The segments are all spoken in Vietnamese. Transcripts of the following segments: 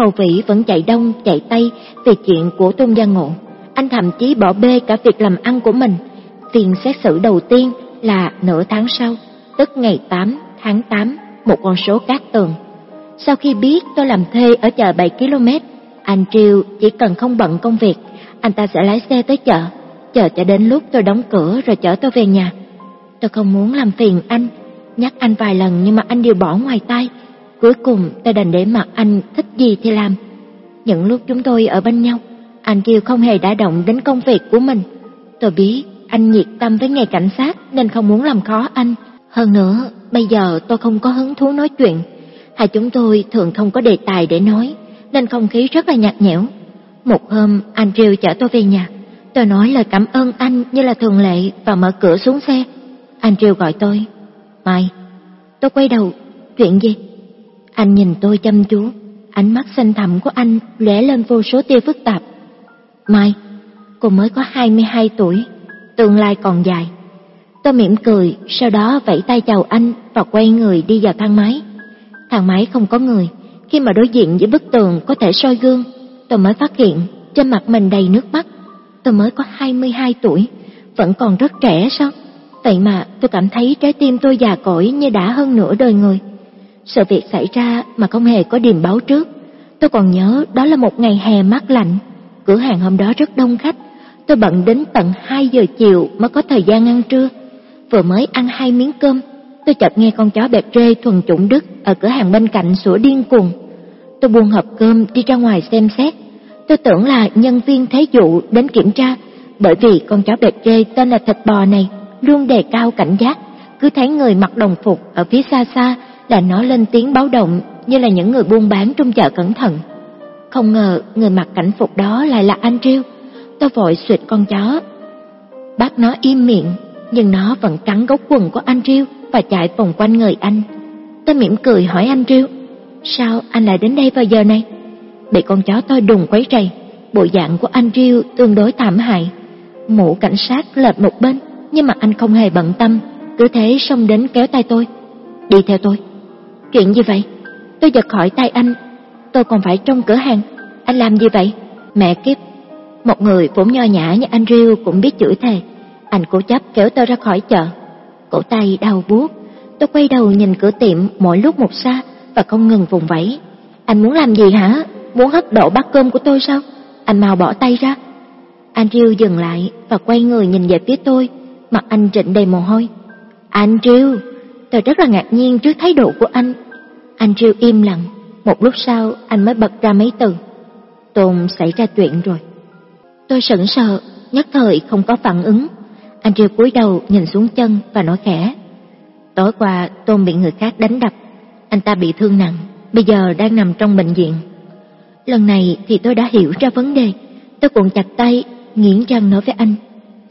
Khâu Vĩ vẫn chạy đông chạy tây về chuyện của Tôn Gia Ngộ. Anh thậm chí bỏ bê cả việc làm ăn của mình. Phiên xét xử đầu tiên là nửa tháng sau, tức ngày 8 tháng 8, một con số cát tường. Sau khi biết tôi làm thuê ở chợ 7 km, anh Triều chỉ cần không bận công việc, anh ta sẽ lái xe tới chợ, chờ cho đến lúc tôi đóng cửa rồi chở tôi về nhà. Tôi không muốn làm phiền anh, nhắc anh vài lần nhưng mà anh đều bỏ ngoài tai. Cuối cùng tôi đành để mặc anh thích gì thì làm. Những lúc chúng tôi ở bên nhau, anh Kiều không hề đả động đến công việc của mình. Tôi biết anh nhiệt tâm với nghề cảnh sát nên không muốn làm khó anh. Hơn nữa, bây giờ tôi không có hứng thú nói chuyện. Hai chúng tôi thường không có đề tài để nói, nên không khí rất là nhạt nhẽo. Một hôm, anh Triều chở tôi về nhà. Tôi nói lời cảm ơn anh như là thường lệ và mở cửa xuống xe. Anh Triều gọi tôi. Mai. Tôi quay đầu. Chuyện gì? Anh nhìn tôi chăm chú. Ánh mắt xanh thẳm của anh lóe lên vô số tia phức tạp. Mai, cô mới có 22 tuổi, tương lai còn dài. Tôi mỉm cười, sau đó vẫy tay chào anh và quay người đi vào thang máy. Thang máy không có người, khi mà đối diện với bức tường có thể soi gương, tôi mới phát hiện trên mặt mình đầy nước mắt. Tôi mới có 22 tuổi, vẫn còn rất trẻ sao? Vậy mà tôi cảm thấy trái tim tôi già cỗi như đã hơn nửa đời người. Sự việc xảy ra mà không hề có điềm báo trước. Tôi còn nhớ đó là một ngày hè mát lạnh. Cửa hàng hôm đó rất đông khách. Tôi bận đến tận 2 giờ chiều mới có thời gian ăn trưa. Vừa mới ăn hai miếng cơm, tôi chợt nghe con chó bẹp rê thuần chủng Đức ở cửa hàng bên cạnh sủa điên cuồng. Tôi buông hộp cơm đi ra ngoài xem xét. Tôi tưởng là nhân viên thế dụ đến kiểm tra, bởi vì con chó bẹp rê tên là thịt bò này luôn đề cao cảnh giác, cứ thấy người mặc đồng phục ở phía xa xa là nó lên tiếng báo động như là những người buôn bán trong chợ cẩn thận. Không ngờ người mặc cảnh phục đó lại là anh Triêu. Tôi vội suyệt con chó. Bắt nó im miệng, nhưng nó vẫn cắn gốc quần của anh Triêu và chạy vòng quanh người anh. Tôi mỉm cười hỏi anh Triêu, sao anh lại đến đây vào giờ này? Bị con chó tôi đùng quấy rầy, bộ dạng của anh Triêu tương đối thảm hại. Mũ cảnh sát lệch một bên, nhưng mà anh không hề bận tâm, cứ thế xông đến kéo tay tôi. Đi theo tôi. Chuyện gì vậy? Tôi giật khỏi tay anh. Tôi còn phải trong cửa hàng. Anh làm gì vậy? Mẹ kiếp. Một người vốn nho nhã như anh Riêu cũng biết chửi thề. Anh cố chấp kéo tôi ra khỏi chợ. Cổ tay đau buốt. Tôi quay đầu nhìn cửa tiệm mỗi lúc một xa và không ngừng vùng vẫy. Anh muốn làm gì hả? Muốn hất đổ bát cơm của tôi sao? Anh mau bỏ tay ra. Anh Riêu dừng lại và quay người nhìn về phía tôi, mặt anh trịnh đầy mồ hôi. Anh Riêu, tôi rất là ngạc nhiên trước thái độ của anh. Anh Triêu im lặng, một lúc sau anh mới bật ra mấy từ. Tôn xảy ra chuyện rồi. Tôi sững sờ, nhất thời không có phản ứng. Anh Triêu cúi đầu nhìn xuống chân và nói khẽ. Tối qua Tôn bị người khác đánh đập, anh ta bị thương nặng, bây giờ đang nằm trong bệnh viện. Lần này thì tôi đã hiểu ra vấn đề, tôi cuộn chặt tay, nghiến răng nói với anh.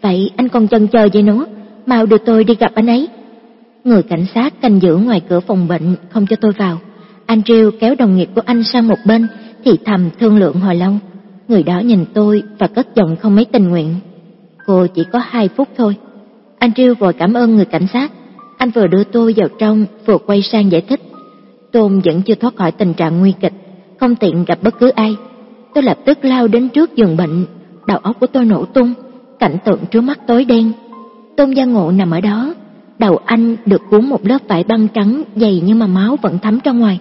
Vậy anh còn chần chờ gì nữa, mau đưa tôi đi gặp anh ấy. Người cảnh sát canh giữ ngoài cửa phòng bệnh không cho tôi vào. Anh Andrew kéo đồng nghiệp của anh sang một bên, thì thầm thương lượng hồi lâu. Người đó nhìn tôi và cất giọng không mấy tình nguyện. Cô chỉ có hai phút thôi. Anh Andrew vội cảm ơn người cảnh sát. Anh vừa đưa tôi vào trong, vừa quay sang giải thích. Tôn vẫn chưa thoát khỏi tình trạng nguy kịch, không tiện gặp bất cứ ai. Tôi lập tức lao đến trước giường bệnh, đầu óc của tôi nổ tung, cảnh tượng trước mắt tối đen. Tôn Gia Ngộ nằm ở đó, đầu anh được cuốn một lớp vải băng trắng dày nhưng mà máu vẫn thấm ra ngoài.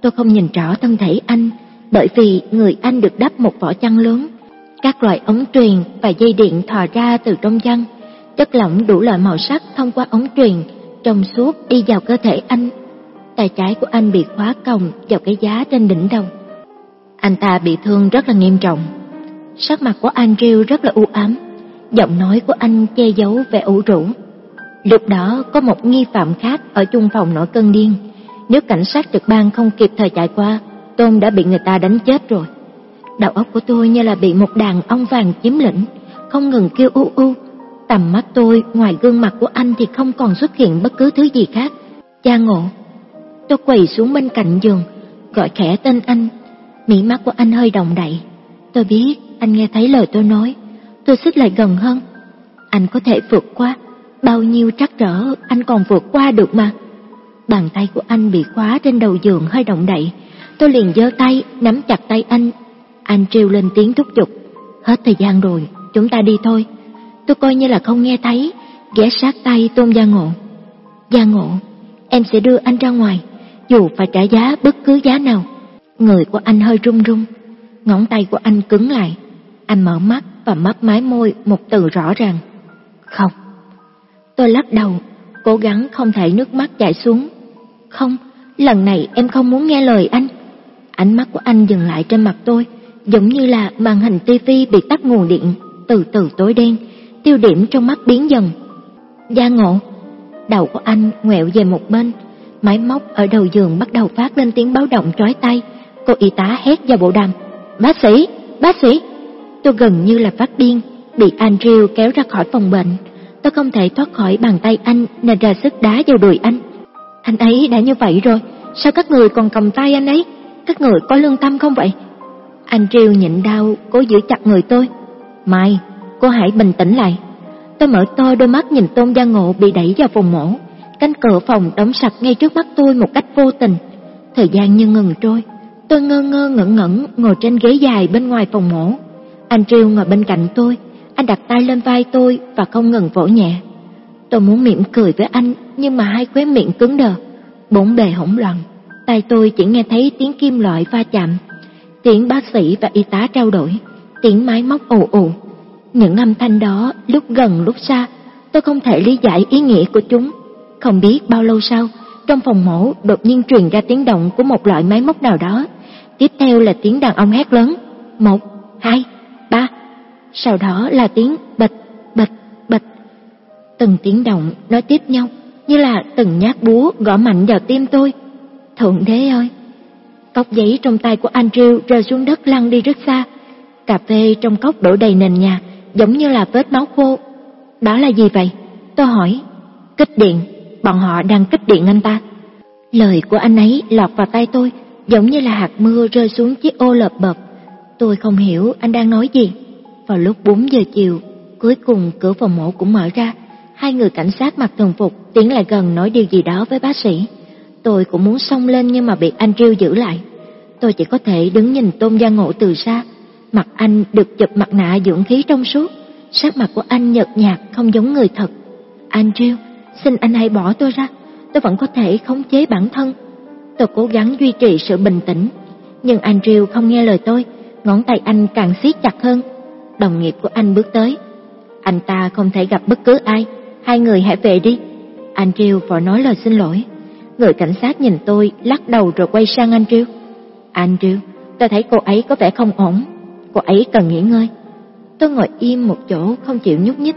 Tôi không nhìn rõ thân thể anh, bởi vì người anh được đắp một vỏ chăn lớn. Các loại ống truyền và dây điện thò ra từ trong chăn, chất lỏng đủ loại màu sắc thông qua ống truyền, trong suốt đi vào cơ thể anh. Tay trái của anh bị khóa còng vào cái giá trên đỉnh đầu. Anh ta bị thương rất là nghiêm trọng. Sắc mặt của Andrew rất là u ám, giọng nói của anh che giấu vẻ ủ rũ. Lúc đó có một nghi phạm khác ở chung phòng nổi cơn điên. Nếu cảnh sát trực ban không kịp thời chạy qua, Tôn đã bị người ta đánh chết rồi. Đầu óc của tôi như là bị một đàn ong vàng chiếm lĩnh, không ngừng kêu u u. Tầm mắt tôi ngoài gương mặt của anh thì không còn xuất hiện bất cứ thứ gì khác. Cha ngộ. Tôi quỳ xuống bên cạnh giường, gọi khẽ tên anh. mỹ mắt của anh hơi động đậy. Tôi biết anh nghe thấy lời tôi nói. Tôi xích lại gần hơn. Anh có thể vượt qua, bao nhiêu trắc trở anh còn vượt qua được mà. Bàn tay của anh bị khóa trên đầu giường hơi động đậy. tôi liền giơ tay nắm chặt tay anh. Anh trêu lên tiếng thúc giục. Hết thời gian rồi, chúng ta đi thôi. Tôi coi như là không nghe thấy, ghé sát tay Tôn Gia Ngộ. Gia Ngộ, em sẽ đưa anh ra ngoài, dù phải trả giá bất cứ giá nào. Người của anh hơi run run, ngón tay của anh cứng lại. Anh mở mắt và mấp mái môi một từ rõ ràng. Không. Tôi lắc đầu, cố gắng không thể nước mắt chảy xuống. Không, lần này em không muốn nghe lời anh. Ánh mắt của anh dừng lại trên mặt tôi, giống như là màn hình tivi bị tắt nguồn điện, từ từ tối đen, tiêu điểm trong mắt biến dần. Gia ngộ, đầu của anh ngoẹo về một bên, máy móc ở đầu giường bắt đầu phát lên tiếng báo động trói tay Cô y tá hét vào bộ đàm, "Bác sĩ, bác sĩ!" Tôi gần như là phát điên, bị Andrew kéo ra khỏi phòng bệnh. Tôi không thể thoát khỏi bàn tay anh nên ra sức đá vào đùi anh. Anh ấy đã như vậy rồi, sao các người còn cầm tay anh ấy? Các người có lương tâm không vậy? anh triều nhịn đau, cố giữ chặt người tôi. Mai, cô hãy bình tĩnh lại. Tôi mở to đôi mắt nhìn Tôn Gia Ngộ bị đẩy vào phòng mổ. Cánh cửa phòng đóng sập ngay trước mắt tôi một cách vô tình. Thời gian như ngừng trôi. Tôi ngơ ngơ ngẩn ngẩn ngồi trên ghế dài bên ngoài phòng mổ. anh triều ngồi bên cạnh tôi, anh đặt tay lên vai tôi và không ngừng vỗ nhẹ. Tôi muốn mỉm cười với anh, nhưng mà hai khóe miệng cứng đờ, bốn bề hỗn loạn. tay tôi chỉ nghe thấy tiếng kim loại va chạm, tiếng bác sĩ và y tá trao đổi, tiếng máy móc ồ ồ. Những âm thanh đó lúc gần lúc xa, tôi không thể lý giải ý nghĩa của chúng. Không biết bao lâu sau, trong phòng mổ đột nhiên truyền ra tiếng động của một loại máy móc nào đó. Tiếp theo là tiếng đàn ông hét lớn, một, hai, ba. Sau đó là tiếng bịch, bịch, bịch. Từng tiếng động nói tiếp nhau, như là từng nhát búa gõ mạnh vào tim tôi. Thượng đế ơi! Cốc giấy trong tay của Andrew rơi xuống đất lăn đi rất xa. Cà phê trong cốc đổ đầy nền nhà, giống như là vết máu khô. Đó là gì vậy? Tôi hỏi. Kích điện, bọn họ đang kích điện anh ta. Lời của anh ấy lọt vào tay tôi, giống như là hạt mưa rơi xuống chiếc ô lợp bập. Tôi không hiểu anh đang nói gì. Vào lúc 4 giờ chiều, cuối cùng cửa phòng mổ cũng mở ra. Hai người cảnh sát mặc thường phục tiến lại gần nói điều gì đó với bác sĩ. Tôi cũng muốn xông lên nhưng mà bị anh Triêu giữ lại. Tôi chỉ có thể đứng nhìn Tôn Gia Ngộ từ xa. Mặt anh được chụp mặt nạ dưỡng khí trong suốt. Sắc mặt của anh nhợt nhạt không giống người thật. Anh Triêu, xin anh hãy bỏ tôi ra. Tôi vẫn có thể khống chế bản thân. Tôi cố gắng duy trì sự bình tĩnh. Nhưng anh Triêu không nghe lời tôi. Ngón tay anh càng siết chặt hơn. Đồng nghiệp của anh bước tới. Anh ta không thể gặp bất cứ ai. Hai người hãy về đi. Andrew vội nói lời xin lỗi. Người cảnh sát nhìn tôi, lắc đầu rồi quay sang Andrew. Andrew, tôi thấy cô ấy có vẻ không ổn. Cô ấy cần nghỉ ngơi. Tôi ngồi im một chỗ không chịu nhúc nhích.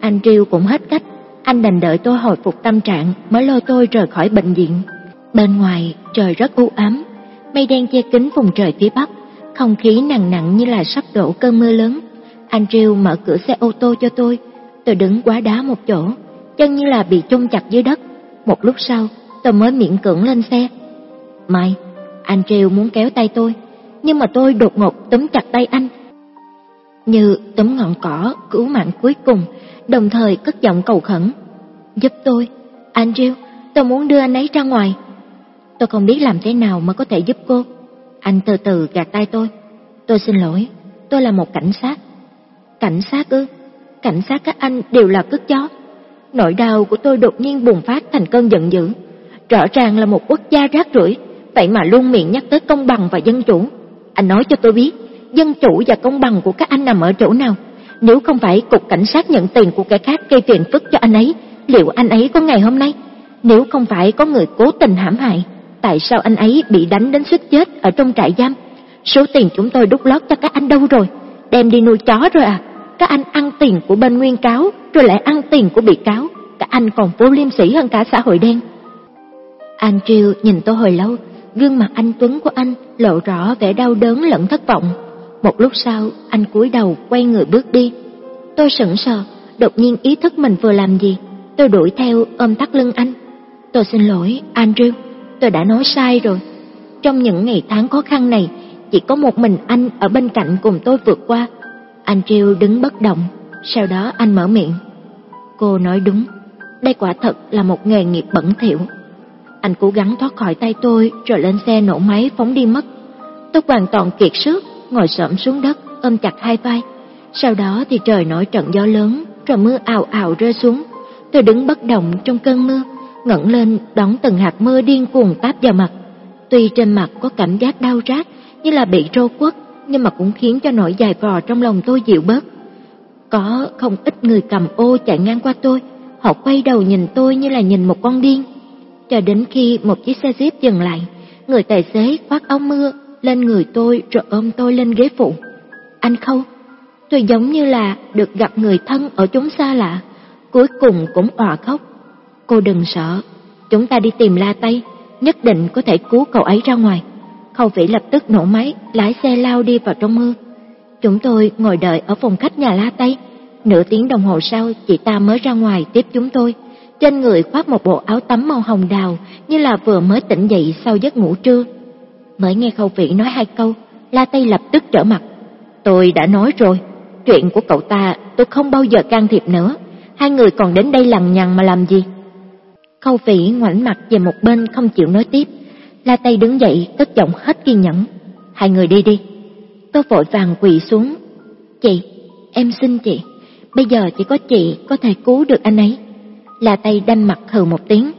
Andrew cũng hết cách. Anh đành đợi tôi hồi phục tâm trạng mới lôi tôi rời khỏi bệnh viện. Bên ngoài trời rất u ám, mây đen che kín vùng trời phía bắc, không khí nặng nặng như là sắp đổ cơn mưa lớn. Anh Rêu mở cửa xe ô tô cho tôi, tôi đứng quá đá một chỗ, chân như là bị chôn chặt dưới đất. Một lúc sau, tôi mới miễn cưỡng lên xe. Mai, Rêu muốn kéo tay tôi, nhưng mà tôi đột ngột túm chặt tay anh. Như túm ngọn cỏ cứu mạng cuối cùng, đồng thời cất giọng cầu khẩn. Giúp tôi, Anh Rêu, tôi muốn đưa anh ấy ra ngoài. Tôi không biết làm thế nào mà có thể giúp cô. Anh từ từ gạt tay tôi. Tôi xin lỗi, tôi là một cảnh sát. Cảnh sát ư? Cảnh sát các anh đều là cướp chó. Nỗi đau của tôi đột nhiên bùng phát thành cơn giận dữ. Rõ ràng là một quốc gia rác rưởi, vậy mà luôn miệng nhắc tới công bằng và dân chủ. Anh nói cho tôi biết, dân chủ và công bằng của các anh nằm ở chỗ nào? Nếu không phải cục cảnh sát nhận tiền của kẻ khác gây phiền phức cho anh ấy, liệu anh ấy có ngày hôm nay? Nếu không phải có người cố tình hãm hại, tại sao anh ấy bị đánh đến suýt chết ở trong trại giam? Số tiền chúng tôi đút lót cho các anh đâu rồi? Đem đi nuôi chó rồi à? Các anh ăn tiền của bên nguyên cáo, rồi lại ăn tiền của bị cáo. Các anh còn vô liêm sỉ hơn cả xã hội đen. Andrew nhìn tôi hồi lâu, gương mặt anh Tuấn của anh lộ rõ vẻ đau đớn lẫn thất vọng. Một lúc sau, anh cúi đầu quay người bước đi. Tôi sững sờ, đột nhiên ý thức mình vừa làm gì. Tôi đuổi theo ôm thắt lưng anh. Tôi xin lỗi, Andrew, tôi đã nói sai rồi. Trong những ngày tháng khó khăn này, chỉ có một mình anh ở bên cạnh cùng tôi vượt qua. Anh Triêu đứng bất động, sau đó anh mở miệng. Cô nói đúng, đây quả thật là một nghề nghiệp bẩn thỉu. Anh cố gắng thoát khỏi tay tôi rồi lên xe nổ máy phóng đi mất. Tôi hoàn toàn kiệt sức, ngồi xổm xuống đất, ôm chặt hai vai. Sau đó thì trời nổi trận gió lớn, rồi mưa ào ào rơi xuống. Tôi đứng bất động trong cơn mưa, ngẩng lên đón từng hạt mưa điên cuồng táp vào mặt. Tuy trên mặt có cảm giác đau rát như là bị trô quất, nhưng mà cũng khiến cho nỗi dài vò trong lòng tôi dịu bớt. Có không ít người cầm ô chạy ngang qua tôi, họ quay đầu nhìn tôi như là nhìn một con điên. Cho đến khi một chiếc xe jeep dừng lại, người tài xế khoác áo mưa lên người tôi rồi ôm tôi lên ghế phụ. Anh Khâu, tôi giống như là được gặp người thân ở chúng xa lạ, cuối cùng cũng òa khóc. Cô đừng sợ, chúng ta đi tìm La Tây, nhất định có thể cứu cậu ấy ra ngoài. Khâu Vĩ lập tức nổ máy, lái xe lao đi vào trong mưa. Chúng tôi ngồi đợi ở phòng khách nhà La Tây. Nửa tiếng đồng hồ sau, chị ta mới ra ngoài tiếp chúng tôi. Trên người khoác một bộ áo tắm màu hồng đào, như là vừa mới tỉnh dậy sau giấc ngủ trưa. Mới nghe Khâu Vĩ nói hai câu, La Tây lập tức trở mặt. Tôi đã nói rồi, chuyện của cậu ta tôi không bao giờ can thiệp nữa. Hai người còn đến đây lằng nhằng mà làm gì? Khâu Vĩ ngoảnh mặt về một bên không chịu nói tiếp. La Tây đứng dậy, cất giọng hết kiên nhẫn. Hai người đi đi. Tôi vội vàng quỳ xuống. Chị, em xin chị, bây giờ chỉ có chị có thể cứu được anh ấy. La Tây đanh mặt hừ một tiếng.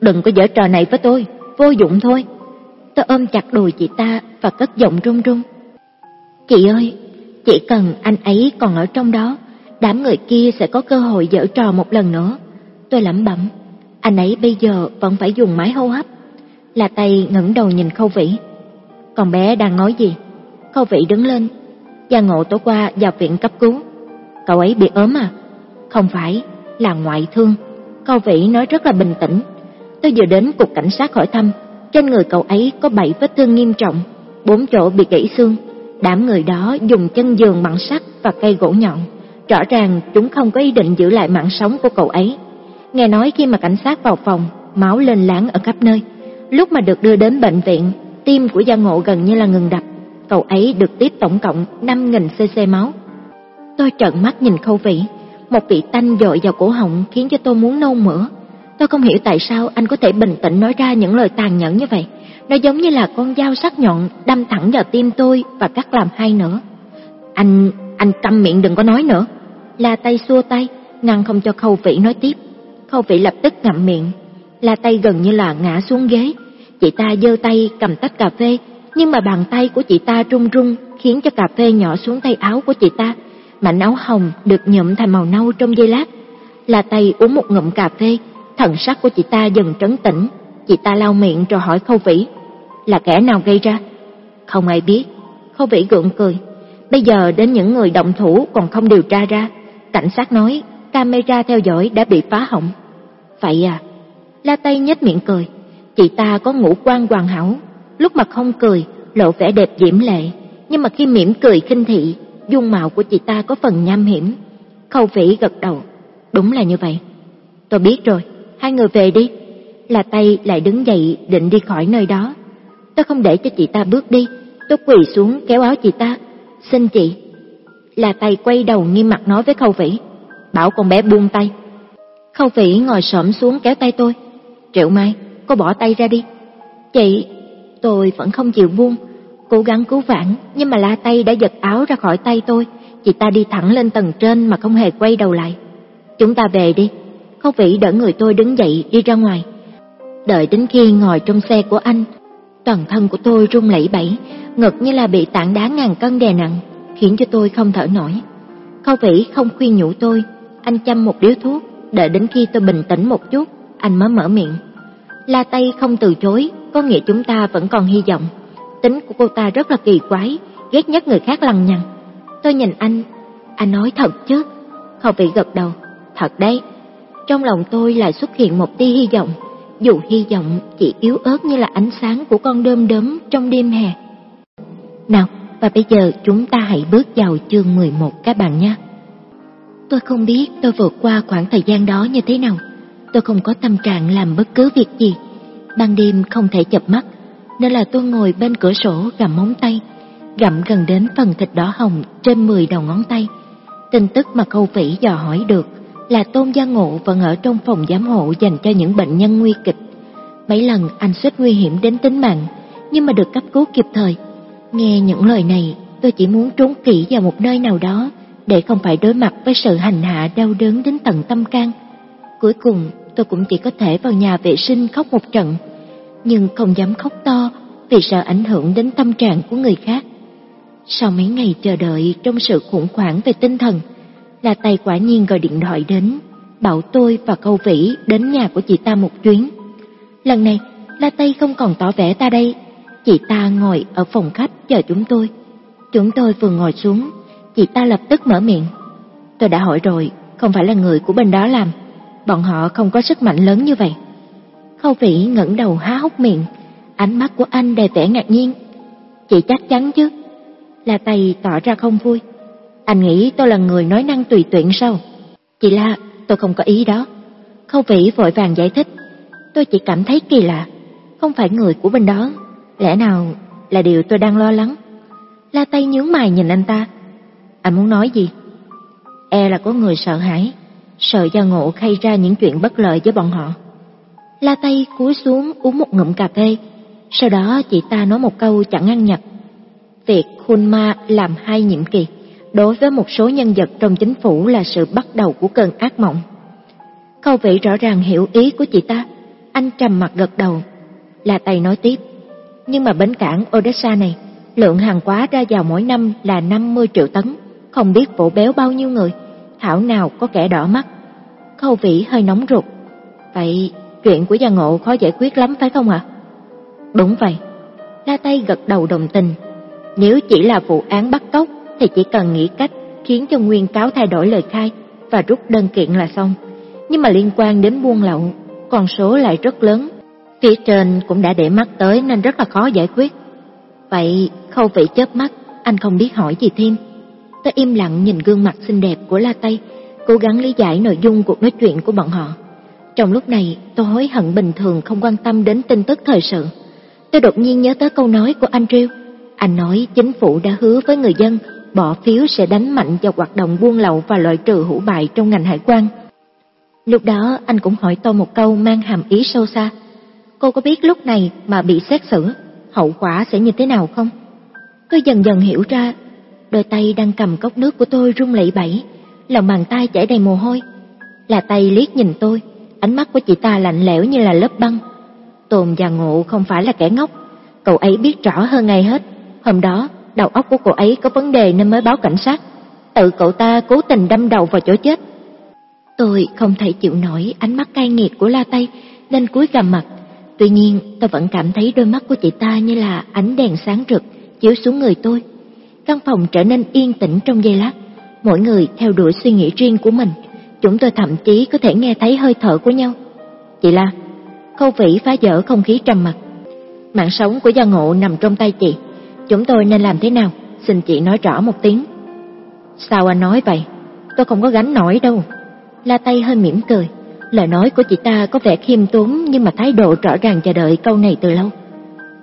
Đừng có giở trò này với tôi, vô dụng thôi. Tôi ôm chặt đùi chị ta và cất giọng run run. Chị ơi, chỉ cần anh ấy còn ở trong đó, đám người kia sẽ có cơ hội giở trò một lần nữa. Tôi lẩm bẩm, anh ấy bây giờ vẫn phải dùng máy hô hấp là tay ngẩng đầu nhìn Khâu Vĩ. Còn bé đang nói gì? Khâu Vĩ đứng lên. Gia Ngộ tối qua vào viện cấp cứu. Cậu ấy bị ốm à? Không phải, là ngoại thương. Khâu Vĩ nói rất là bình tĩnh. Tôi vừa đến cục cảnh sát hỏi thăm, trên người cậu ấy có bảy vết thương nghiêm trọng, bốn chỗ bị gãy xương. Đám người đó dùng chân giường bằng sắt và cây gỗ nhọn. Rõ ràng chúng không có ý định giữ lại mạng sống của cậu ấy. Nghe nói khi mà cảnh sát vào phòng, máu lên láng ở khắp nơi. Lúc mà được đưa đến bệnh viện, tim của Gia Ngộ gần như là ngừng đập. Cậu ấy được tiếp tổng cộng 5.000 cc máu. Tôi trợn mắt nhìn Khâu Vĩ, một vị tanh dội vào cổ họng khiến cho tôi muốn nôn mửa. Tôi không hiểu tại sao anh có thể bình tĩnh nói ra những lời tàn nhẫn như vậy. Nó giống như là con dao sắc nhọn đâm thẳng vào tim tôi và cắt làm hai nữa. Anh, anh câm miệng đừng có nói nữa. La tay xua tay, ngăn không cho Khâu Vĩ nói tiếp. Khâu Vĩ lập tức ngậm miệng, La tay gần như là ngã xuống ghế. Chị ta giơ tay cầm tách cà phê, nhưng mà bàn tay của chị ta run run khiến cho cà phê nhỏ xuống tay áo của chị ta. Mảnh áo hồng được nhuộm thành màu nâu trong giây lát. La tay uống một ngụm cà phê, thần sắc của chị ta dần trấn tĩnh. Chị ta lau miệng rồi hỏi Khâu Vĩ, là kẻ nào gây ra? Không ai biết. Khâu Vĩ gượng cười. Bây giờ đến những người động thủ còn không điều tra ra. Cảnh sát nói camera theo dõi đã bị phá hỏng. Vậy à? La Tây nhếch miệng cười. Chị ta có ngũ quan hoàn hảo, lúc mà không cười, lộ vẻ đẹp diễm lệ, nhưng mà khi mỉm cười khinh thị, dung mạo của chị ta có phần nham hiểm. Khâu Vĩ gật đầu, đúng là như vậy. Tôi biết rồi, hai người về đi. La Tây lại đứng dậy định đi khỏi nơi đó. Tôi không để cho chị ta bước đi, tôi quỳ xuống kéo áo chị ta. Xin chị. La Tây quay đầu nghiêm mặt nói với Khâu Vĩ, bảo con bé buông tay. Khâu Vĩ ngồi xổm xuống kéo tay tôi. Triệu Mai, cô bỏ tay ra đi. Chị, tôi vẫn không chịu buông, cố gắng cứu vãn, nhưng mà la tay đã giật áo ra khỏi tay tôi. Chị ta đi thẳng lên tầng trên mà không hề quay đầu lại. Chúng ta về đi. Khâu Vĩ đỡ người tôi đứng dậy đi ra ngoài. Đợi đến khi ngồi trong xe của anh, toàn thân của tôi run lẩy bẩy, ngực như là bị tảng đá ngàn cân đè nặng, khiến cho tôi không thở nổi. Khâu Vĩ không khuyên nhủ tôi, anh chăm một điếu thuốc, đợi đến khi tôi bình tĩnh một chút, anh mới mở miệng. La Tây không từ chối, có nghĩa chúng ta vẫn còn hy vọng. Tính của cô ta rất là kỳ quái, ghét nhất người khác lằng nhằng. Tôi nhìn anh, anh nói thật chứ? Khẩu vị gật đầu, thật đấy. Trong lòng tôi lại xuất hiện một tia hy vọng, dù hy vọng chỉ yếu ớt như là ánh sáng của con đơm đớm trong đêm hè. Nào, và bây giờ chúng ta hãy bước vào chương 11 các bạn nhé. Tôi không biết tôi vượt qua khoảng thời gian đó như thế nào. Tôi không có tâm trạng làm bất cứ việc gì. Ban đêm không thể chập mắt, nên là tôi ngồi bên cửa sổ gặm móng tay, gặm gần đến phần thịt đỏ hồng trên 10 đầu ngón tay. Tin tức mà câu vĩ dò hỏi được là Tôn Gia Ngộ vẫn ở trong phòng giám hộ dành cho những bệnh nhân nguy kịch. Mấy lần anh suýt nguy hiểm đến tính mạng, nhưng mà được cấp cứu kịp thời. Nghe những lời này, tôi chỉ muốn trốn kỹ vào một nơi nào đó để không phải đối mặt với sự hành hạ đau đớn đến tận tâm can. Cuối cùng, tôi cũng chỉ có thể vào nhà vệ sinh khóc một trận, nhưng không dám khóc to vì sợ ảnh hưởng đến tâm trạng của người khác. Sau mấy ngày chờ đợi trong sự khủng hoảng về tinh thần, là tay quả nhiên gọi điện thoại đến, bảo tôi và Câu Vĩ đến nhà của chị ta một chuyến. Lần này, La Tây không còn tỏ vẻ ta đây, chị ta ngồi ở phòng khách chờ chúng tôi. Chúng tôi vừa ngồi xuống, chị ta lập tức mở miệng. Tôi đã hỏi rồi, không phải là người của bên đó làm, bọn họ không có sức mạnh lớn như vậy. Khâu Vĩ ngẩng đầu há hốc miệng, ánh mắt của anh đầy vẻ ngạc nhiên. Chị chắc chắn chứ? La Tây tỏ ra không vui. Anh nghĩ tôi là người nói năng tùy tiện sao? Chị La, tôi không có ý đó. Khâu Vĩ vội vàng giải thích. Tôi chỉ cảm thấy kỳ lạ, không phải người của bên đó. Lẽ nào là điều tôi đang lo lắng? La Tây nhướng mày nhìn anh ta. Anh muốn nói gì? E là có người sợ hãi, sợ Gia Ngộ khay ra những chuyện bất lợi với bọn họ. La Tây cúi xuống uống một ngụm cà phê, sau đó chị ta nói một câu chẳng ăn nhập. Việc Khun Ma làm hai nhiệm kỳ, đối với một số nhân vật trong chính phủ là sự bắt đầu của cơn ác mộng. Khâu vị rõ ràng hiểu ý của chị ta, anh trầm mặt gật đầu. La Tây nói tiếp, nhưng mà bến cảng Odessa này, lượng hàng hóa ra vào mỗi năm là 50 triệu tấn, không biết vỗ béo bao nhiêu người, thảo nào có kẻ đỏ mắt. Khâu vĩ hơi nóng ruột. Vậy chuyện của gia ngộ khó giải quyết lắm phải không ạ? Đúng vậy. La Tây gật đầu đồng tình. Nếu chỉ là vụ án bắt cóc thì chỉ cần nghĩ cách khiến cho nguyên cáo thay đổi lời khai và rút đơn kiện là xong. Nhưng mà liên quan đến buôn lậu, con số lại rất lớn. Phía trên cũng đã để mắt tới nên rất là khó giải quyết. Vậy khâu vị chớp mắt, anh không biết hỏi gì thêm. Tôi im lặng nhìn gương mặt xinh đẹp của La Tây, cố gắng lý giải nội dung cuộc nói chuyện của bọn họ. Trong lúc này, tôi hối hận bình thường không quan tâm đến tin tức thời sự. Tôi đột nhiên nhớ tới câu nói của anh Andrew. Anh nói chính phủ đã hứa với người dân bỏ phiếu sẽ đánh mạnh vào hoạt động buôn lậu và loại trừ hữu bại trong ngành hải quan. Lúc đó anh cũng hỏi tôi một câu mang hàm ý sâu xa. Cô có biết lúc này mà bị xét xử, hậu quả sẽ như thế nào không? Tôi dần dần hiểu ra, đôi tay đang cầm cốc nước của tôi run lẩy bẩy, lòng bàn tay chảy đầy mồ hôi. Là tay liếc nhìn tôi, ánh mắt của chị ta lạnh lẽo như là lớp băng. Tồn và Ngộ không phải là kẻ ngốc, cậu ấy biết rõ hơn ai hết. Hôm đó, đầu óc của cậu ấy có vấn đề nên mới báo cảnh sát. Tự cậu ta cố tình đâm đầu vào chỗ chết. Tôi không thể chịu nổi ánh mắt cay nghiệt của La Tây nên cúi gằm mặt. Tuy nhiên, tôi vẫn cảm thấy đôi mắt của chị ta như là ánh đèn sáng rực chiếu xuống người tôi. Căn phòng trở nên yên tĩnh trong giây lát, mỗi người theo đuổi suy nghĩ riêng của mình. Chúng tôi thậm chí có thể nghe thấy hơi thở của nhau. Chị La, Khâu Vĩ phá vỡ không khí trầm mặc. Mạng sống của gia ngộ nằm trong tay chị. Chúng tôi nên làm thế nào? Xin chị nói rõ một tiếng. Sao anh nói vậy? Tôi không có gánh nổi đâu. La tay hơi mỉm cười. Lời nói của chị ta có vẻ khiêm tốn nhưng mà thái độ rõ ràng chờ đợi câu này từ lâu.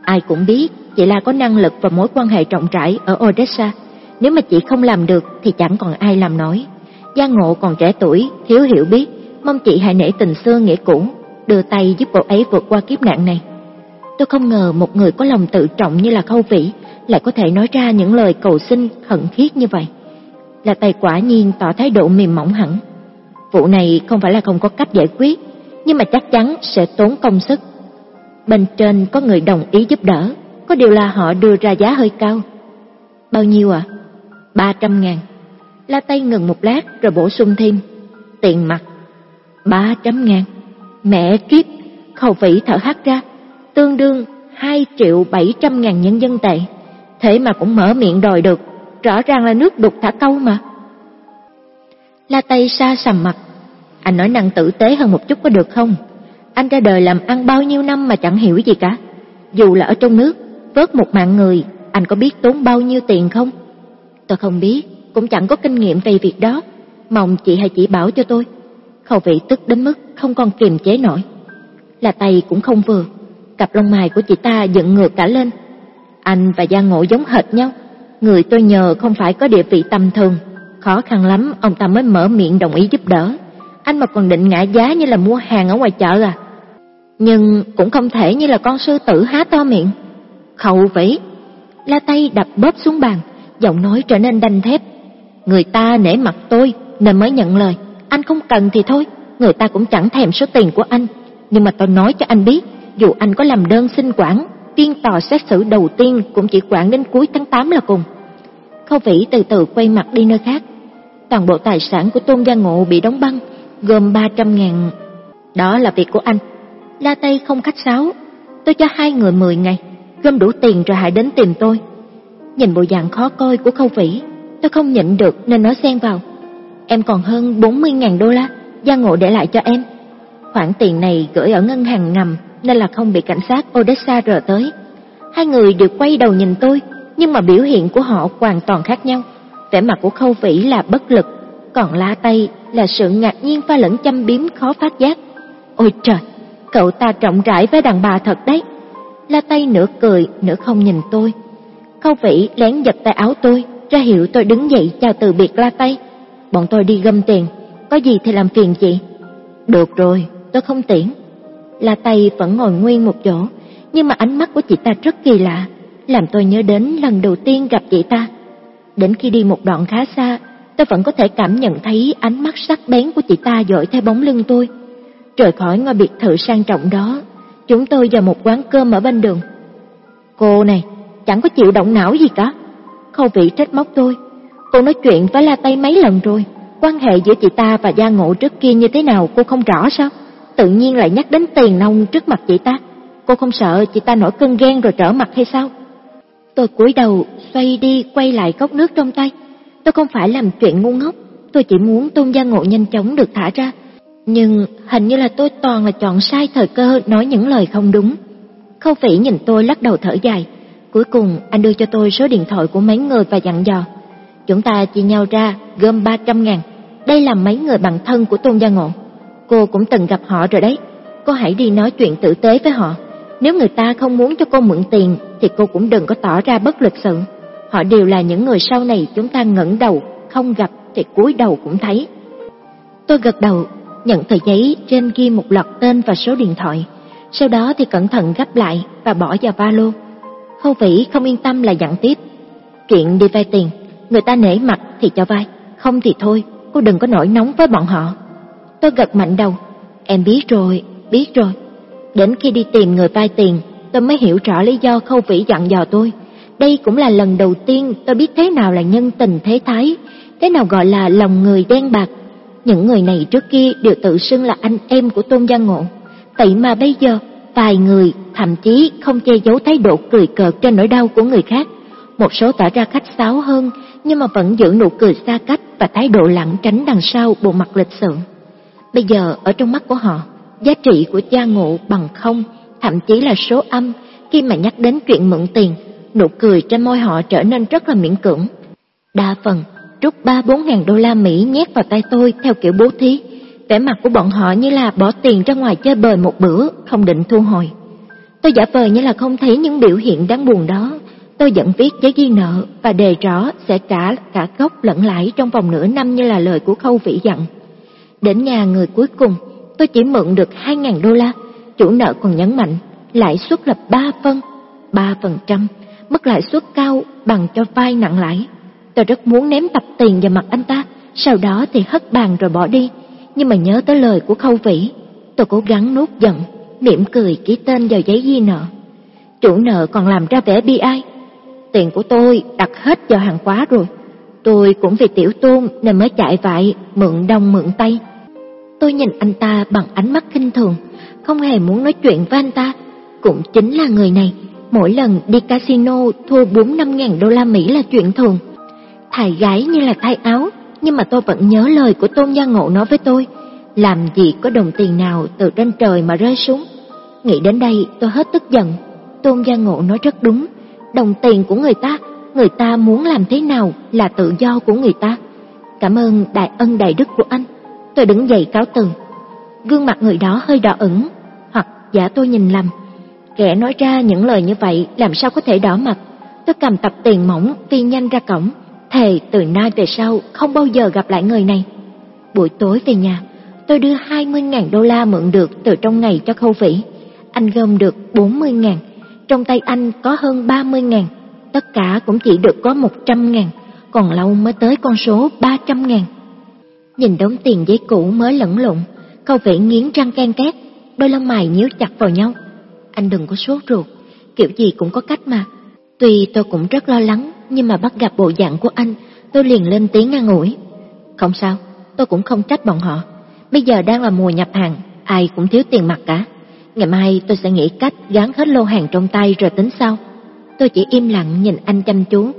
Ai cũng biết chị là có năng lực và mối quan hệ rộng rãi ở Odessa. Nếu mà chị không làm được thì chẳng còn ai làm nổi. Gia Ngộ còn trẻ tuổi, thiếu hiểu biết, mong chị hãy nể tình xưa nghĩa cũ, đưa tay giúp cậu ấy vượt qua kiếp nạn này. Tôi không ngờ một người có lòng tự trọng như là Khâu Vĩ lại có thể nói ra những lời cầu xin khẩn thiết như vậy. Là tài quả nhiên tỏ thái độ mềm mỏng hẳn. Vụ này không phải là không có cách giải quyết, nhưng mà chắc chắn sẽ tốn công sức. Bên trên có người đồng ý giúp đỡ, có điều là họ đưa ra giá hơi cao. Bao nhiêu à? Ba trăm ngàn. La Tây ngừng một lát rồi bổ sung thêm. Tiền mặt. Ba trăm ngàn. Mẹ kiếp, khẩu vĩ thở hắt ra, tương đương hai triệu bảy trăm ngàn nhân dân tệ. Thế mà cũng mở miệng đòi được, rõ ràng là nước đục thả câu mà. La Tây xa sầm mặt. Anh nói năng tử tế hơn một chút có được không? Anh ra đời làm ăn bao nhiêu năm mà chẳng hiểu gì cả. Dù là ở trong nước, vớt một mạng người, anh có biết tốn bao nhiêu tiền không? Tôi không biết, cũng chẳng có kinh nghiệm về việc đó. Mong chị hãy chỉ bảo cho tôi. Khẩu vị tức đến mức không còn kiềm chế nổi. Là tay cũng không vừa, cặp lông mày của chị ta dựng ngược cả lên. Anh và gia Ngộ giống hệt nhau, người tôi nhờ không phải có địa vị tầm thường, khó khăn lắm ông ta mới mở miệng đồng ý giúp đỡ. Anh mà còn định ngã giá như là mua hàng ở ngoài chợ à? Nhưng cũng không thể như là con sư tử há to miệng. Khẩu vĩ. La tay đập bóp xuống bàn, giọng nói trở nên đanh thép. Người ta nể mặt tôi nên mới nhận lời, anh không cần thì thôi, người ta cũng chẳng thèm số tiền của anh, nhưng mà tôi nói cho anh biết, dù anh có làm đơn xin quản, phiên tòa xét xử đầu tiên cũng chỉ quản đến cuối tháng 8 là cùng. Khâu Vĩ từ từ quay mặt đi nơi khác. Toàn bộ tài sản của Tôn Gia Ngộ bị đóng băng, gồm 300 ngàn. Đó là việc của anh. La Tây không khách sáo, tôi cho hai người 10 ngày, gom đủ tiền rồi hãy đến tìm tôi. Nhìn bộ dạng khó coi của Khâu Vĩ, tôi không nhịn được nên nói xen vào. Em còn hơn 40 ngàn đô la, Gia Ngộ để lại cho em. Khoản tiền này gửi ở ngân hàng ngầm nên là không bị cảnh sát Odessa rờ tới. Hai người đều quay đầu nhìn tôi, nhưng mà biểu hiện của họ hoàn toàn khác nhau. Vẻ mặt của Khâu Vĩ là bất lực, còn La Tây là sự ngạc nhiên pha lẫn chăm biếm khó phát giác. Ôi trời, cậu ta trọng rãi với đàn bà thật đấy. La Tây nửa cười, nửa không nhìn tôi. Khâu Vĩ lén giật tay áo tôi, ra hiệu tôi đứng dậy chào từ biệt La Tây. Bọn tôi đi gom tiền, có gì thì làm phiền chị. Được rồi, tôi không tiễn. La Tây vẫn ngồi nguyên một chỗ, nhưng mà ánh mắt của chị ta rất kỳ lạ, làm tôi nhớ đến lần đầu tiên gặp chị ta. Đến khi đi một đoạn khá xa, tôi vẫn có thể cảm nhận thấy ánh mắt sắc bén của chị ta dõi theo bóng lưng tôi. Rời khỏi ngôi biệt thự sang trọng đó, chúng tôi vào một quán cơm ở bên đường. Cô này, chẳng có chịu động não gì cả. Khâu vị trách móc tôi. Cô nói chuyện với La Tây mấy lần rồi, quan hệ giữa chị ta và Gia Ngộ trước kia như thế nào cô không rõ sao? Tự nhiên lại nhắc đến tiền nông trước mặt chị ta. Cô không sợ chị ta nổi cơn ghen rồi trở mặt hay sao? Tôi cúi đầu, xoay đi quay lại cốc nước trong tay. Tôi không phải làm chuyện ngu ngốc, tôi chỉ muốn Tôn Gia Ngộ nhanh chóng được thả ra. Nhưng hình như là tôi toàn là chọn sai thời cơ nói những lời không đúng. Khâu Phỉ nhìn tôi lắc đầu thở dài. Cuối cùng anh đưa cho tôi số điện thoại của mấy người và dặn dò. Chúng ta chia nhau ra gom 300 ngàn. Đây là mấy người bạn thân của Tôn Gia Ngộ. Cô cũng từng gặp họ rồi đấy. Cô hãy đi nói chuyện tử tế với họ. Nếu người ta không muốn cho cô mượn tiền thì cô cũng đừng có tỏ ra bất lịch sự. Họ đều là những người sau này chúng ta ngẩng đầu, không gặp thì cúi đầu cũng thấy. Tôi gật đầu, nhận tờ giấy trên ghi một loạt tên và số điện thoại. Sau đó thì cẩn thận gấp lại và bỏ vào ba lô. Khâu Vĩ không yên tâm là dặn tiếp. Chuyện đi vay tiền, người ta nể mặt thì cho vay, không thì thôi, cô đừng có nổi nóng với bọn họ. Tôi gật mạnh đầu, em biết rồi, biết rồi. Đến khi đi tìm người vay tiền, tôi mới hiểu rõ lý do Khâu Vĩ dặn dò tôi. Đây cũng là lần đầu tiên tôi biết thế nào là nhân tình thế thái, thế nào gọi là lòng người đen bạc. Những người này trước kia đều tự xưng là anh em của Tôn Gia Ngộ. Vậy mà bây giờ, vài người thậm chí không che giấu thái độ cười cợt trên nỗi đau của người khác. Một số tỏ ra khách sáo hơn, nhưng mà vẫn giữ nụ cười xa cách và thái độ lặng tránh đằng sau bộ mặt lịch sự. Bây giờ ở trong mắt của họ, giá trị của gia ngộ bằng không, thậm chí là số âm, khi mà nhắc đến chuyện mượn tiền, nụ cười trên môi họ trở nên rất là miễn cưỡng. Đa phần, rút ba bốn ngàn đô la Mỹ nhét vào tay tôi theo kiểu bố thí, vẻ mặt của bọn họ như là bỏ tiền ra ngoài chơi bời một bữa, không định thu hồi. Tôi giả vờ như là không thấy những biểu hiện đáng buồn đó, tôi vẫn viết giấy ghi nợ và đề rõ sẽ trả cả gốc lẫn lãi trong vòng nửa năm như là lời của Khâu Vĩ dặn. Đến nhà người cuối cùng, tôi chỉ mượn được 2.000 đô la, chủ nợ còn nhấn mạnh, lãi suất là 3 phân, 3%, mức lãi suất cao bằng cho vay nặng lãi. Tôi rất muốn ném tập tiền vào mặt anh ta, sau đó thì hất bàn rồi bỏ đi, nhưng mà nhớ tới lời của Khâu Vĩ, tôi cố gắng nuốt giận, mỉm cười ký tên vào giấy ghi nợ. Chủ nợ còn làm ra vẻ bi ai. Tiền của tôi đặt hết vào hàng quá rồi. Tôi cũng vì tiểu tôn nên mới chạy vại, mượn đông mượn tay. Tôi nhìn anh ta bằng ánh mắt khinh thường, không hề muốn nói chuyện với anh ta. Cũng chính là người này, mỗi lần đi casino thua 4-5 ngàn đô la Mỹ là chuyện thường. Thải gái như là thay áo, nhưng mà tôi vẫn nhớ lời của Tôn Gia Ngộ nói với tôi, làm gì có đồng tiền nào từ trên trời mà rơi xuống. Nghĩ đến đây tôi hết tức giận, Tôn Gia Ngộ nói rất đúng, đồng tiền của người ta, người ta muốn làm thế nào là tự do của người ta. Cảm ơn đại ân đại đức của anh. Tôi đứng dậy cáo từ. Gương mặt người đó hơi đỏ ửng, hoặc giả tôi nhìn lầm. Kẻ nói ra những lời như vậy làm sao có thể đỏ mặt. Tôi cầm tập tiền mỏng phi nhanh ra cổng, thề từ nay về sau không bao giờ gặp lại người này. Buổi tối về nhà, tôi đưa 20.000 đô la mượn được từ trong ngày cho khâu vĩ. anh gom được 40.000, trong tay anh có hơn 30.000, tất cả cũng chỉ được có 100.000, còn lâu mới tới con số 300.000. Nhìn đống tiền giấy cũ mới lẫn lộn, Khâu Vĩ nghiến răng can két, đôi lông mày nhíu chặt vào nhau. Anh đừng có sốt ruột, kiểu gì cũng có cách mà. Tuy tôi cũng rất lo lắng, nhưng mà bắt gặp bộ dạng của anh, tôi liền lên tiếng ngang ủi. Không sao, tôi cũng không trách bọn họ. Bây giờ đang là mùa nhập hàng, ai cũng thiếu tiền mặt cả. Ngày mai tôi sẽ nghĩ cách gắn hết lô hàng trong tay rồi tính sau. Tôi chỉ im lặng nhìn anh chăm chú.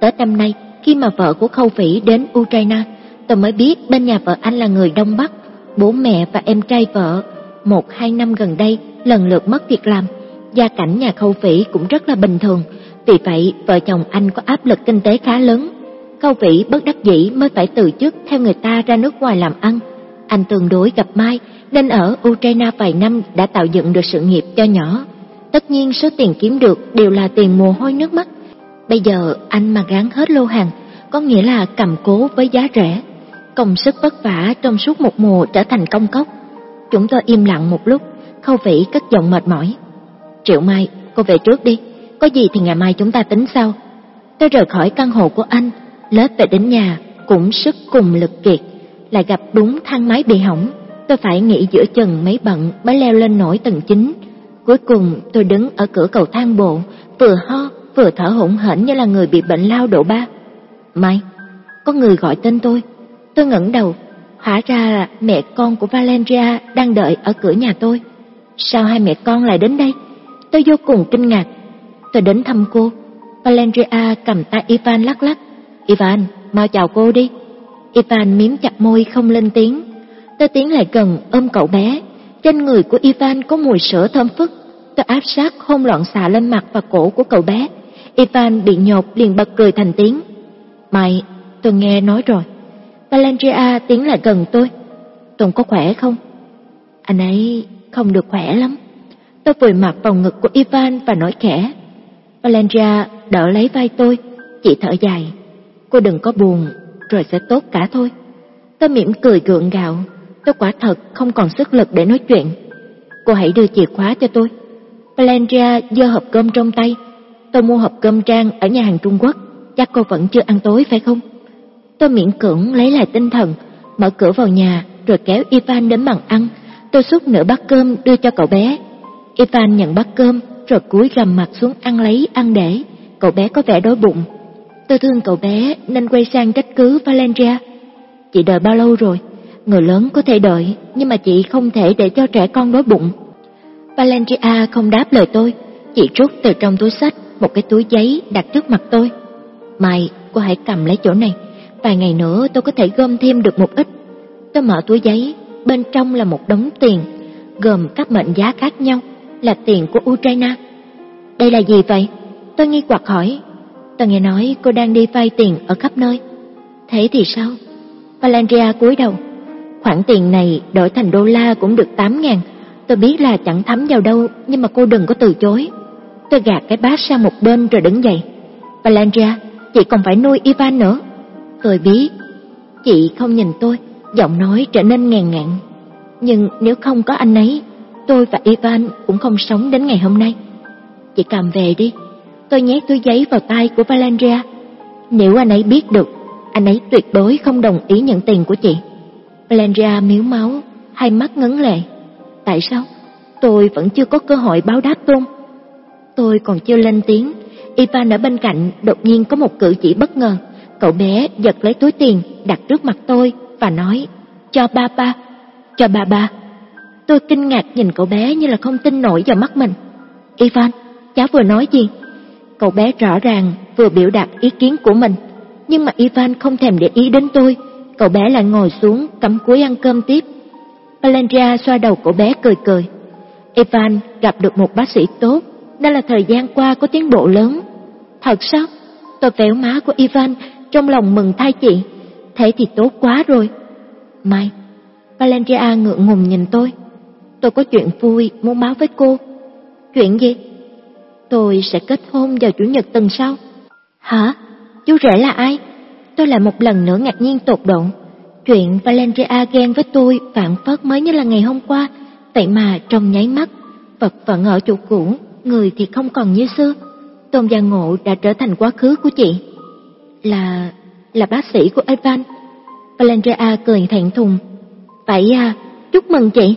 Tết năm nay, khi mà vợ của Khâu Phỉ đến Ukraine, tôi mới biết bên nhà vợ anh là người Đông Bắc. Bố mẹ và em trai vợ, một hai năm gần đây lần lượt mất việc làm. Gia cảnh nhà Khâu Phỉ cũng rất là bình thường, vì vậy vợ chồng anh có áp lực kinh tế khá lớn. Khâu vĩ bất đắc dĩ mới phải từ chức theo người ta ra nước ngoài làm ăn. Anh tương đối gặp Mai nên ở Ukraine vài năm đã tạo dựng được sự nghiệp cho nhỏ. Tất nhiên số tiền kiếm được đều là tiền mồ hôi nước mắt. Bây giờ anh mà gán hết lô hàng, có nghĩa là cầm cố với giá rẻ. Công sức vất vả trong suốt một mùa trở thành công cốc. Chúng tôi im lặng một lúc, Khâu Vĩ cất giọng mệt mỏi. Triệu Mai, cô về trước đi, có gì thì ngày mai chúng ta tính sau. Tôi rời khỏi căn hộ của anh, lết về đến nhà, cũng sức cùng lực kiệt, lại gặp đúng thang máy bị hỏng. Tôi phải nghỉ giữa chừng mấy bận mới leo lên nổi tầng 9. Cuối cùng tôi đứng ở cửa cầu thang bộ, vừa ho vừa thở hổn hển như là người bị bệnh lao độ ba. Mai, có người gọi tên tôi. Tôi ngẩng đầu, hóa ra mẹ con của Valeria đang đợi ở cửa nhà tôi. Sao hai mẹ con lại đến đây? Tôi vô cùng kinh ngạc. Tôi đến thăm cô. Valeria cầm tay Ivan lắc lắc. Ivan, mau chào cô đi. Ivan miếm chặt môi không lên tiếng. Tôi tiến lại gần ôm cậu bé. Trên người của Ivan có mùi sữa thơm phức. Tôi áp sát hôn loạn xạ lên mặt và cổ của cậu bé. Ivan bị nhột liền bật cười thành tiếng. Mày, tôi nghe nói rồi. Valeria tiến lại gần tôi. Tùng có khỏe không? Anh ấy không được khỏe lắm. Tôi vùi mặt vào ngực của Ivan và nói khẽ. Valeria đỡ lấy vai tôi, chị thở dài. Cô đừng có buồn, rồi sẽ tốt cả thôi. Tôi mỉm cười gượng gạo, tôi quả thật không còn sức lực để nói chuyện. Cô hãy đưa chìa khóa cho tôi. Valeria giơ hộp cơm trong tay. Tôi mua hộp cơm trang ở nhà hàng Trung Quốc, chắc cô vẫn chưa ăn tối phải không? Tôi miễn cưỡng lấy lại tinh thần, mở cửa vào nhà rồi kéo Ivan đến bàn ăn. Tôi xúc nửa bát cơm đưa cho cậu bé. Ivan nhận bát cơm rồi cúi gầm mặt xuống ăn lấy ăn để. Cậu bé có vẻ đói bụng. Tôi thương cậu bé nên quay sang trách cứ Valeria. Chị đợi bao lâu rồi? Người lớn có thể đợi, nhưng mà chị không thể để cho trẻ con đói bụng. Valeria không đáp lời tôi, chị rút từ trong túi sách một cái túi giấy đặt trước mặt tôi. Mày, cô hãy cầm lấy chỗ này, vài ngày nữa tôi có thể gom thêm được một ít. Tôi mở túi giấy, bên trong là một đống tiền, gồm các mệnh giá khác nhau, là tiền của Ukraine. Đây là gì vậy? Tôi nghi hoặc hỏi. Tôi nghe nói cô đang đi vay tiền ở khắp nơi. Thế thì sao? Valeria cúi đầu. Khoản tiền này đổi thành đô la cũng được 8 ngàn. Tôi biết là chẳng thấm vào đâu, nhưng mà cô đừng có từ chối. Tôi gạt cái bát sang một bên rồi đứng dậy. Valeria, chị còn phải nuôi Ivan nữa. Tôi biết. Chị không nhìn tôi, giọng nói trở nên ngàn ngạn. Nhưng nếu không có anh ấy, tôi và Ivan cũng không sống đến ngày hôm nay. Chị cầm về đi. Tôi nhét túi giấy vào tay của Valeria. Nếu anh ấy biết được, anh ấy tuyệt đối không đồng ý nhận tiền của chị. Valeria miếu máu, hai mắt ngấn lệ. Tại sao? Tôi vẫn chưa có cơ hội báo đáp Tôn. Tôi còn chưa lên tiếng, Ivan ở bên cạnh đột nhiên có một cử chỉ bất ngờ. Cậu bé giật lấy túi tiền đặt trước mặt tôi và nói, cho ba ba, cho ba ba. Tôi kinh ngạc nhìn cậu bé như là không tin nổi vào mắt mình. Ivan, cháu vừa nói gì? Cậu bé rõ ràng vừa biểu đạt ý kiến của mình, nhưng mà Ivan không thèm để ý đến tôi. Cậu bé lại ngồi xuống cắm cúi ăn cơm tiếp. Valeria xoa đầu cậu bé cười cười. Ivan gặp được một bác sĩ tốt, nên là thời gian qua có tiến bộ lớn. Thật sao? Tôi véo má của Ivan, trong lòng mừng thay chị. Thế thì tốt quá rồi. Mai, Valeria ngượng ngùng nhìn tôi. Tôi có chuyện vui muốn báo với cô. Chuyện gì? Tôi sẽ kết hôn vào chủ nhật tuần sau. Hả? Chú rể là ai? Tôi lại một lần nữa ngạc nhiên tột độ. Chuyện Valeria ghen với tôi phản phất mới như là ngày hôm qua, vậy mà trong nháy mắt, vật vẫn ở chỗ cũ, người thì không còn như xưa. Tôn Gia Ngộ đã trở thành quá khứ của chị. Là... là bác sĩ của Evan. Valeria cười thẹn thùng. Vậy à, chúc mừng chị.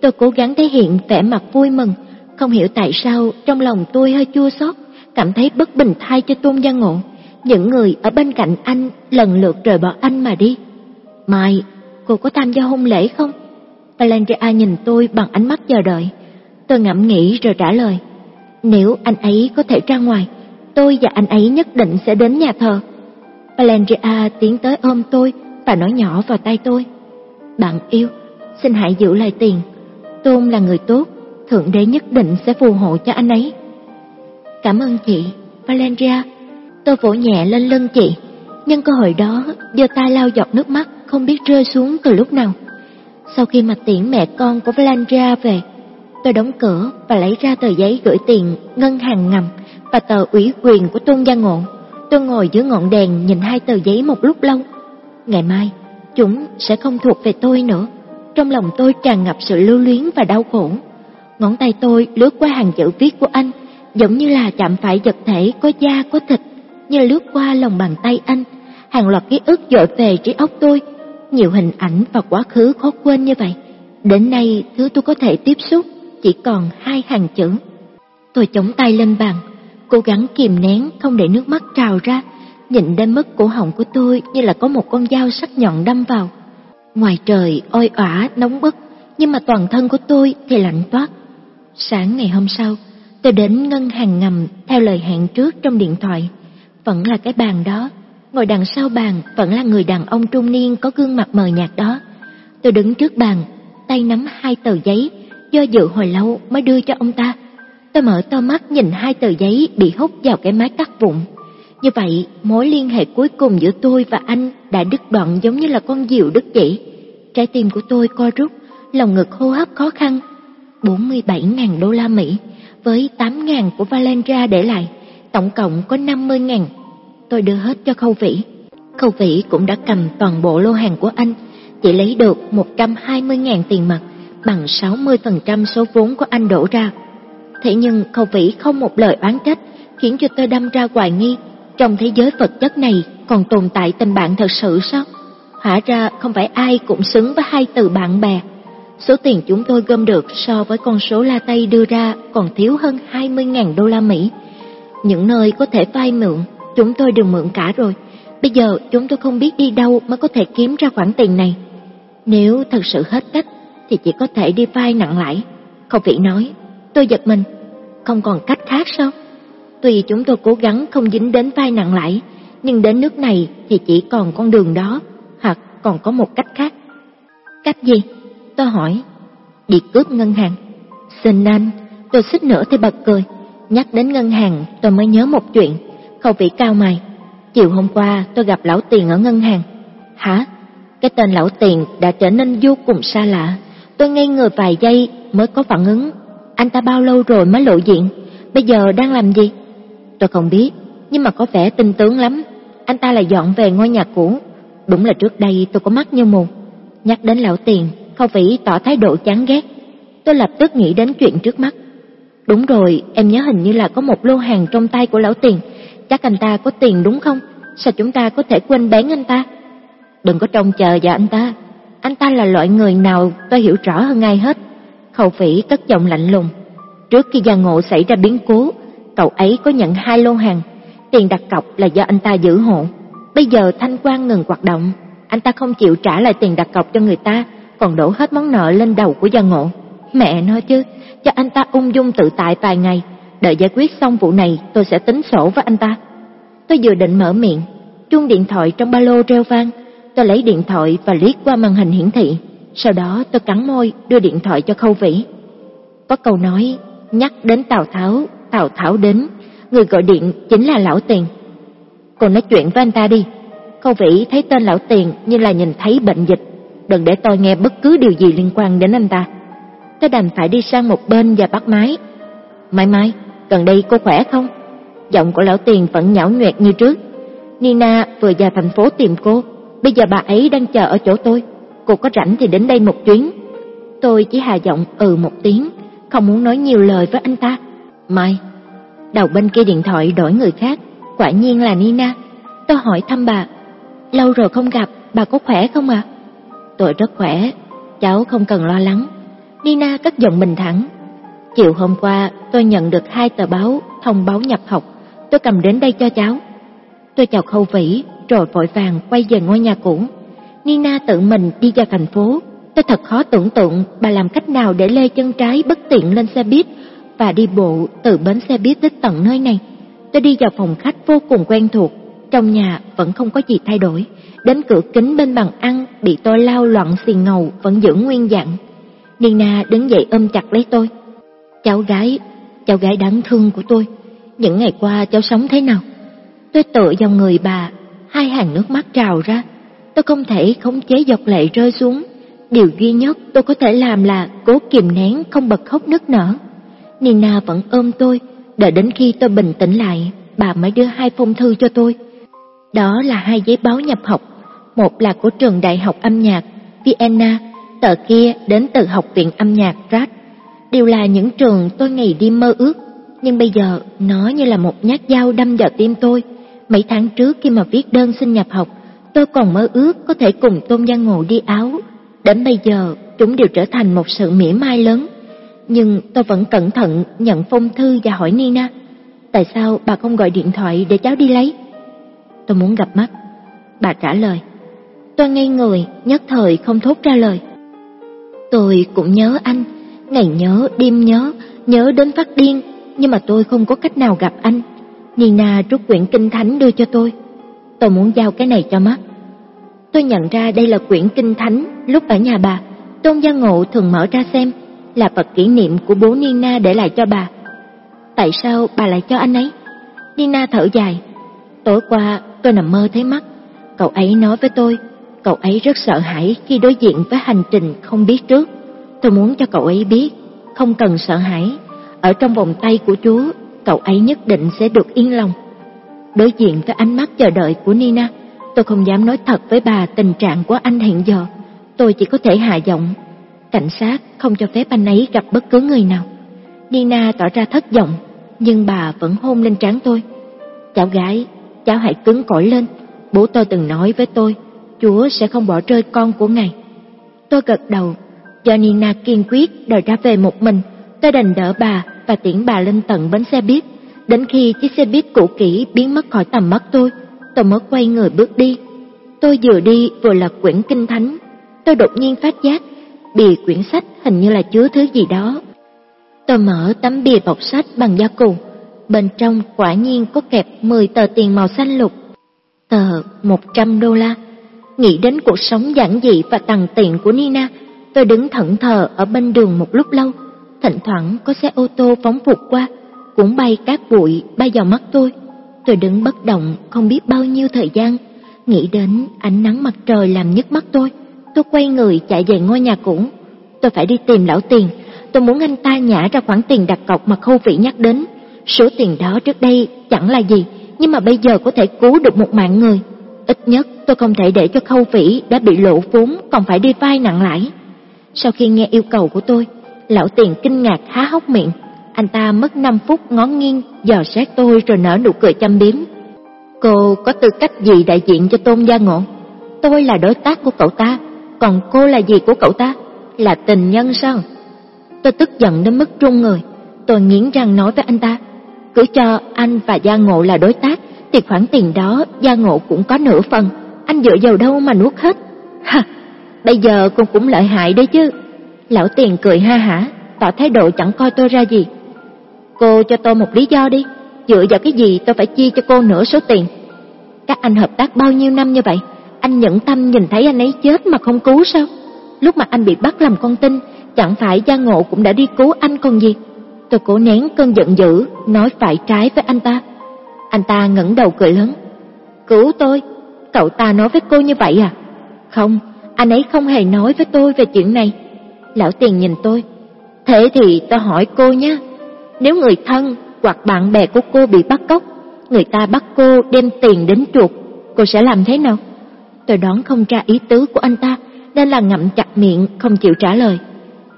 Tôi cố gắng thể hiện vẻ mặt vui mừng, không hiểu tại sao trong lòng tôi hơi chua xót, cảm thấy bất bình thay cho Tôn Gia Ngộ. Những người ở bên cạnh anh lần lượt rời bỏ anh mà đi. Mai, cô có tham gia hôn lễ không? Valeria nhìn tôi bằng ánh mắt chờ đợi. Tôi ngẫm nghĩ rồi trả lời. Nếu anh ấy có thể ra ngoài, tôi và anh ấy nhất định sẽ đến nhà thờ. Valeria tiến tới ôm tôi và nói nhỏ vào tay tôi. Bạn yêu, xin hãy giữ lại tiền. Tôn là người tốt, Thượng Đế nhất định sẽ phù hộ cho anh ấy. Cảm ơn chị, Valeria. Tôi vỗ nhẹ lên lưng chị, nhân cơ hội đó giơ tay lau giọt nước mắt không biết rơi xuống từ lúc nào. Sau khi mà tiễn mẹ con của Valeria về, tôi đóng cửa và lấy ra tờ giấy gửi tiền ngân hàng ngầm và tờ ủy quyền của Tôn Gia Ngộ. Tôi ngồi dưới ngọn đèn nhìn hai tờ giấy một lúc lâu. Ngày mai, chúng sẽ không thuộc về tôi nữa. Trong lòng tôi tràn ngập sự lưu luyến và đau khổ. Ngón tay tôi lướt qua hàng chữ viết của anh, giống như là chạm phải vật thể có da có thịt, như lướt qua lòng bàn tay anh. Hàng loạt ký ức dội về trí óc tôi, nhiều hình ảnh và quá khứ khó quên như vậy. Đến nay, thứ tôi có thể tiếp xúc chỉ còn hai hàng chữ. Tôi chống tay lên bàn, cố gắng kìm nén không để nước mắt trào ra, nhìn đến mức cổ họng của tôi như là có một con dao sắc nhọn đâm vào. Ngoài trời oi ả nóng bức, nhưng mà toàn thân của tôi thì lạnh toát. Sáng ngày hôm sau, tôi đến ngân hàng ngầm theo lời hẹn trước trong điện thoại. Vẫn là cái bàn đó, ngồi đằng sau bàn vẫn là người đàn ông trung niên có gương mặt mờ nhạt đó. Tôi đứng trước bàn, tay nắm hai tờ giấy, do dự hồi lâu mới đưa cho ông ta. Tôi mở to mắt nhìn hai tờ giấy bị hút vào cái máy cắt vụn. Như vậy, mối liên hệ cuối cùng giữa tôi và anh đã đứt đoạn giống như là con diều đứt chỉ. Trái tim của tôi co rút, lòng ngực hô hấp khó khăn. 47.000 đô la Mỹ với 8.000 của Valendra để lại, tổng cộng có 50.000. Tôi đưa hết cho Khâu Vĩ. Khâu Vĩ cũng đã cầm toàn bộ lô hàng của anh, chỉ lấy được 120.000 tiền mặt, bằng 60% số vốn của anh đổ ra. Thế nhưng Khâu Vĩ không một lời oán trách, khiến cho tôi đâm ra hoài nghi, trong thế giới vật chất này còn tồn tại tình bạn thật sự sao? Hả ra không phải ai cũng xứng với hai từ bạn bè. Số tiền chúng tôi gom được so với con số La Tây đưa ra còn thiếu hơn 20.000 đô la Mỹ. Những nơi có thể vay mượn, chúng tôi đều mượn cả rồi. Bây giờ chúng tôi không biết đi đâu mới có thể kiếm ra khoản tiền này. Nếu thật sự hết cách, thì chỉ có thể đi vay nặng lãi. Khâu vị nói, tôi giật mình, không còn cách khác sao? Tuy chúng tôi cố gắng không dính đến vai nặng lãi, nhưng đến nước này thì chỉ còn con đường đó, hoặc còn có một cách khác. Cách gì? Tôi hỏi. Đi cướp ngân hàng. Xin anh, tôi xích nữa thì bật cười. Nhắc đến ngân hàng, tôi mới nhớ một chuyện. Khâu vị cao mày. Chiều hôm qua tôi gặp lão tiền ở ngân hàng. Hả? Cái tên lão tiền đã trở nên vô cùng xa lạ. Tôi ngây người vài giây mới có phản ứng. Anh ta bao lâu rồi mới lộ diện? Bây giờ đang làm gì? Tôi không biết, nhưng mà có vẻ tinh tướng lắm. Anh ta lại dọn về ngôi nhà cũ. Đúng là trước đây tôi có mắt như mù. Nhắc đến lão tiền, Khâu Vĩ tỏ thái độ chán ghét. Tôi lập tức nghĩ đến chuyện trước mắt. Đúng rồi, em nhớ hình như là có một lô hàng trong tay của lão tiền. Chắc anh ta có tiền đúng không? Sao chúng ta có thể quên bén anh ta? Đừng có trông chờ vào anh ta. Anh ta là loại người nào tôi hiểu rõ hơn ai hết. Khâu Vĩ cất giọng lạnh lùng. Trước khi gia ngộ xảy ra biến cố, cậu ấy có nhận hai lô hàng. Tiền đặt cọc là do anh ta giữ hộ. Bây giờ thanh quan ngừng hoạt động, anh ta không chịu trả lại tiền đặt cọc cho người ta, còn đổ hết món nợ lên đầu của gia ngộ. Mẹ nói chứ, cho anh ta ung dung tự tại vài ngày, đợi giải quyết xong vụ này tôi sẽ tính sổ với anh ta. Tôi vừa định mở miệng, chuông điện thoại trong ba lô reo vang, tôi lấy điện thoại và liếc qua màn hình hiển thị, sau đó tôi cắn môi đưa điện thoại cho Khâu Vĩ. Có câu nói, nhắc đến Tào Tháo, Tào Tháo đến, người gọi điện chính là Lão Tiền. Cô nói chuyện với anh ta đi. Khâu Vĩ thấy tên Lão Tiền như là nhìn thấy bệnh dịch, đừng để tôi nghe bất cứ điều gì liên quan đến anh ta. Tôi đành phải đi sang một bên và bắt máy. Mai Mai, gần đây cô khỏe không? Giọng của Lão Tiền vẫn nhão nhuẹt như trước. Nina vừa vào thành phố tìm cô, bây giờ bà ấy đang chờ ở chỗ tôi. Cô có rảnh thì đến đây một chuyến. Tôi chỉ hà giọng ừ một tiếng, không muốn nói nhiều lời với anh ta. Mai, đầu bên kia điện thoại đổi người khác, quả nhiên là Nina. Tôi hỏi thăm bà, lâu rồi không gặp, bà có khỏe không ạ? Tôi rất khỏe, cháu không cần lo lắng. Nina cất giọng bình thản. Chiều hôm qua tôi nhận được hai tờ báo thông báo nhập học, tôi cầm đến đây cho cháu. Tôi chào Khâu Vĩ rồi vội vàng quay về ngôi nhà cũ. Nina tự mình đi ra thành phố, tôi thật khó tưởng tượng bà làm cách nào để lê chân trái bất tiện lên xe buýt và đi bộ từ bến xe buýt đến tận nơi này. Tôi đi vào phòng khách vô cùng quen thuộc, trong nhà vẫn không có gì thay đổi, đến cửa kính bên bàn ăn bị tôi lao loạn xì ngầu vẫn giữ nguyên dạng. Nina đứng dậy ôm chặt lấy tôi. Cháu gái, cháu gái đáng thương của tôi, những ngày qua cháu sống thế nào? Tôi tựa vào người bà, hai hàng nước mắt trào ra. Tôi không thể khống chế giọt lệ rơi xuống. Điều duy nhất tôi có thể làm là cố kìm nén không bật khóc nức nở. Nina vẫn ôm tôi, đợi đến khi tôi bình tĩnh lại, bà mới đưa hai phong thư cho tôi. Đó là hai giấy báo nhập học, một là của trường đại học âm nhạc Vienna, tờ kia đến từ học viện âm nhạc Prague. Đều là những trường tôi ngày đêm mơ ước, nhưng bây giờ nó như là một nhát dao đâm vào tim tôi. Mấy tháng trước khi mà viết đơn xin nhập học, tôi còn mơ ước có thể cùng Tôn Giang Ngộ đi áo. Đến bây giờ, chúng đều trở thành một sự mỉa mai lớn. Nhưng tôi vẫn cẩn thận nhận phong thư và hỏi Nina, tại sao bà không gọi điện thoại để cháu đi lấy? Tôi muốn gặp mắt. Bà trả lời. Tôi ngây người, nhất thời không thốt ra lời. Tôi cũng nhớ anh, ngày nhớ, đêm nhớ, nhớ đến phát điên, nhưng mà tôi không có cách nào gặp anh. Nina rút quyển kinh thánh đưa cho tôi. Tôi muốn giao cái này cho mắt. Tôi nhận ra đây là quyển kinh thánh lúc ở nhà bà. Tôn Gia Ngộ thường mở ra xem, là vật kỷ niệm của bố Nina để lại cho bà. Tại sao bà lại cho anh ấy? Nina thở dài. Tối qua tôi nằm mơ thấy mắt. Cậu ấy nói với tôi, cậu ấy rất sợ hãi khi đối diện với hành trình không biết trước. Tôi muốn cho cậu ấy biết, không cần sợ hãi. Ở trong vòng tay của Chúa, cậu ấy nhất định sẽ được yên lòng. Đối diện với ánh mắt chờ đợi của Nina, tôi không dám nói thật với bà tình trạng của anh hiện giờ. Tôi chỉ có thể hạ giọng. Cảnh sát không cho phép anh ấy gặp bất cứ người nào. Nina tỏ ra thất vọng, nhưng bà vẫn hôn lên trán tôi. Cháu gái, cháu hãy cứng cỏi lên. Bố tôi từng nói với tôi, Chúa sẽ không bỏ rơi con của Ngài. Tôi gật đầu, do Nina kiên quyết đòi ra về một mình, tôi đành đỡ bà và tiễn bà lên tận bến xe buýt. Đến khi chiếc xe buýt cũ kỹ biến mất khỏi tầm mắt tôi, tôi mới quay người bước đi. Tôi vừa đi vừa lật quyển kinh thánh. Tôi đột nhiên phát giác, bìa quyển sách hình như là chứa thứ gì đó. Tôi mở tấm bìa bọc sách bằng da cừu. Bên trong quả nhiên có kẹp 10 tờ tiền màu xanh lục. Tờ 100 đô la. Nghĩ đến cuộc sống giản dị và tằn tiện của Nina, tôi đứng thẫn thờ ở bên đường một lúc lâu. Thỉnh thoảng có xe ô tô phóng vụt qua, cũng bay cát bụi bay vào mắt tôi. Tôi đứng bất động không biết bao nhiêu thời gian, nghĩ đến ánh nắng mặt trời làm nhức mắt tôi. Tôi quay người chạy về ngôi nhà cũ. Tôi phải đi tìm lão tiền, tôi muốn anh ta nhả ra khoản tiền đặt cọc mà Khâu Vĩ nhắc đến. Số tiền đó trước đây chẳng là gì, nhưng mà bây giờ có thể cứu được một mạng người. Ít nhất tôi không thể để cho Khâu Vĩ đã bị lộ vốn còn phải đi vay nặng lãi. Sau khi nghe yêu cầu của tôi, lão tiền kinh ngạc há hốc miệng. Anh ta mất 5 phút ngó nghiêng, dò xét tôi rồi nở nụ cười chăm biếm. Cô có tư cách gì đại diện cho Tôn Gia Ngộ? Tôi là đối tác của cậu ta, còn cô là gì của cậu ta? Là tình nhân sao? Tôi tức giận đến mức run người. Tôi nghiến răng nói với anh ta, cứ cho anh và Gia Ngộ là đối tác, thì khoản tiền đó Gia Ngộ cũng có nửa phần. Anh dựa vào đâu mà nuốt hết? Ha, bây giờ cô cũng lợi hại đấy chứ. Lão tiền cười ha hả, tỏ thái độ chẳng coi tôi ra gì. Cô cho tôi một lý do đi, dựa vào cái gì tôi phải chia cho cô nửa số tiền. Các anh hợp tác bao nhiêu năm như vậy, anh nhẫn tâm nhìn thấy anh ấy chết mà không cứu sao? Lúc mà anh bị bắt làm con tin, chẳng phải Gia Ngộ cũng đã đi cứu anh còn gì? Tôi cố nén cơn giận dữ, nói phải trái với anh ta. Anh ta ngẩng đầu cười lớn. Cứu tôi? Cậu ta nói với cô như vậy à? Không, anh ấy không hề nói với tôi về chuyện này. Lão tiền nhìn tôi. Thế thì tôi hỏi cô nhé. Nếu người thân hoặc bạn bè của cô bị bắt cóc, người ta bắt cô đem tiền đến chuột, cô sẽ làm thế nào? Tôi đoán không ra ý tứ của anh ta, nên là ngậm chặt miệng không chịu trả lời.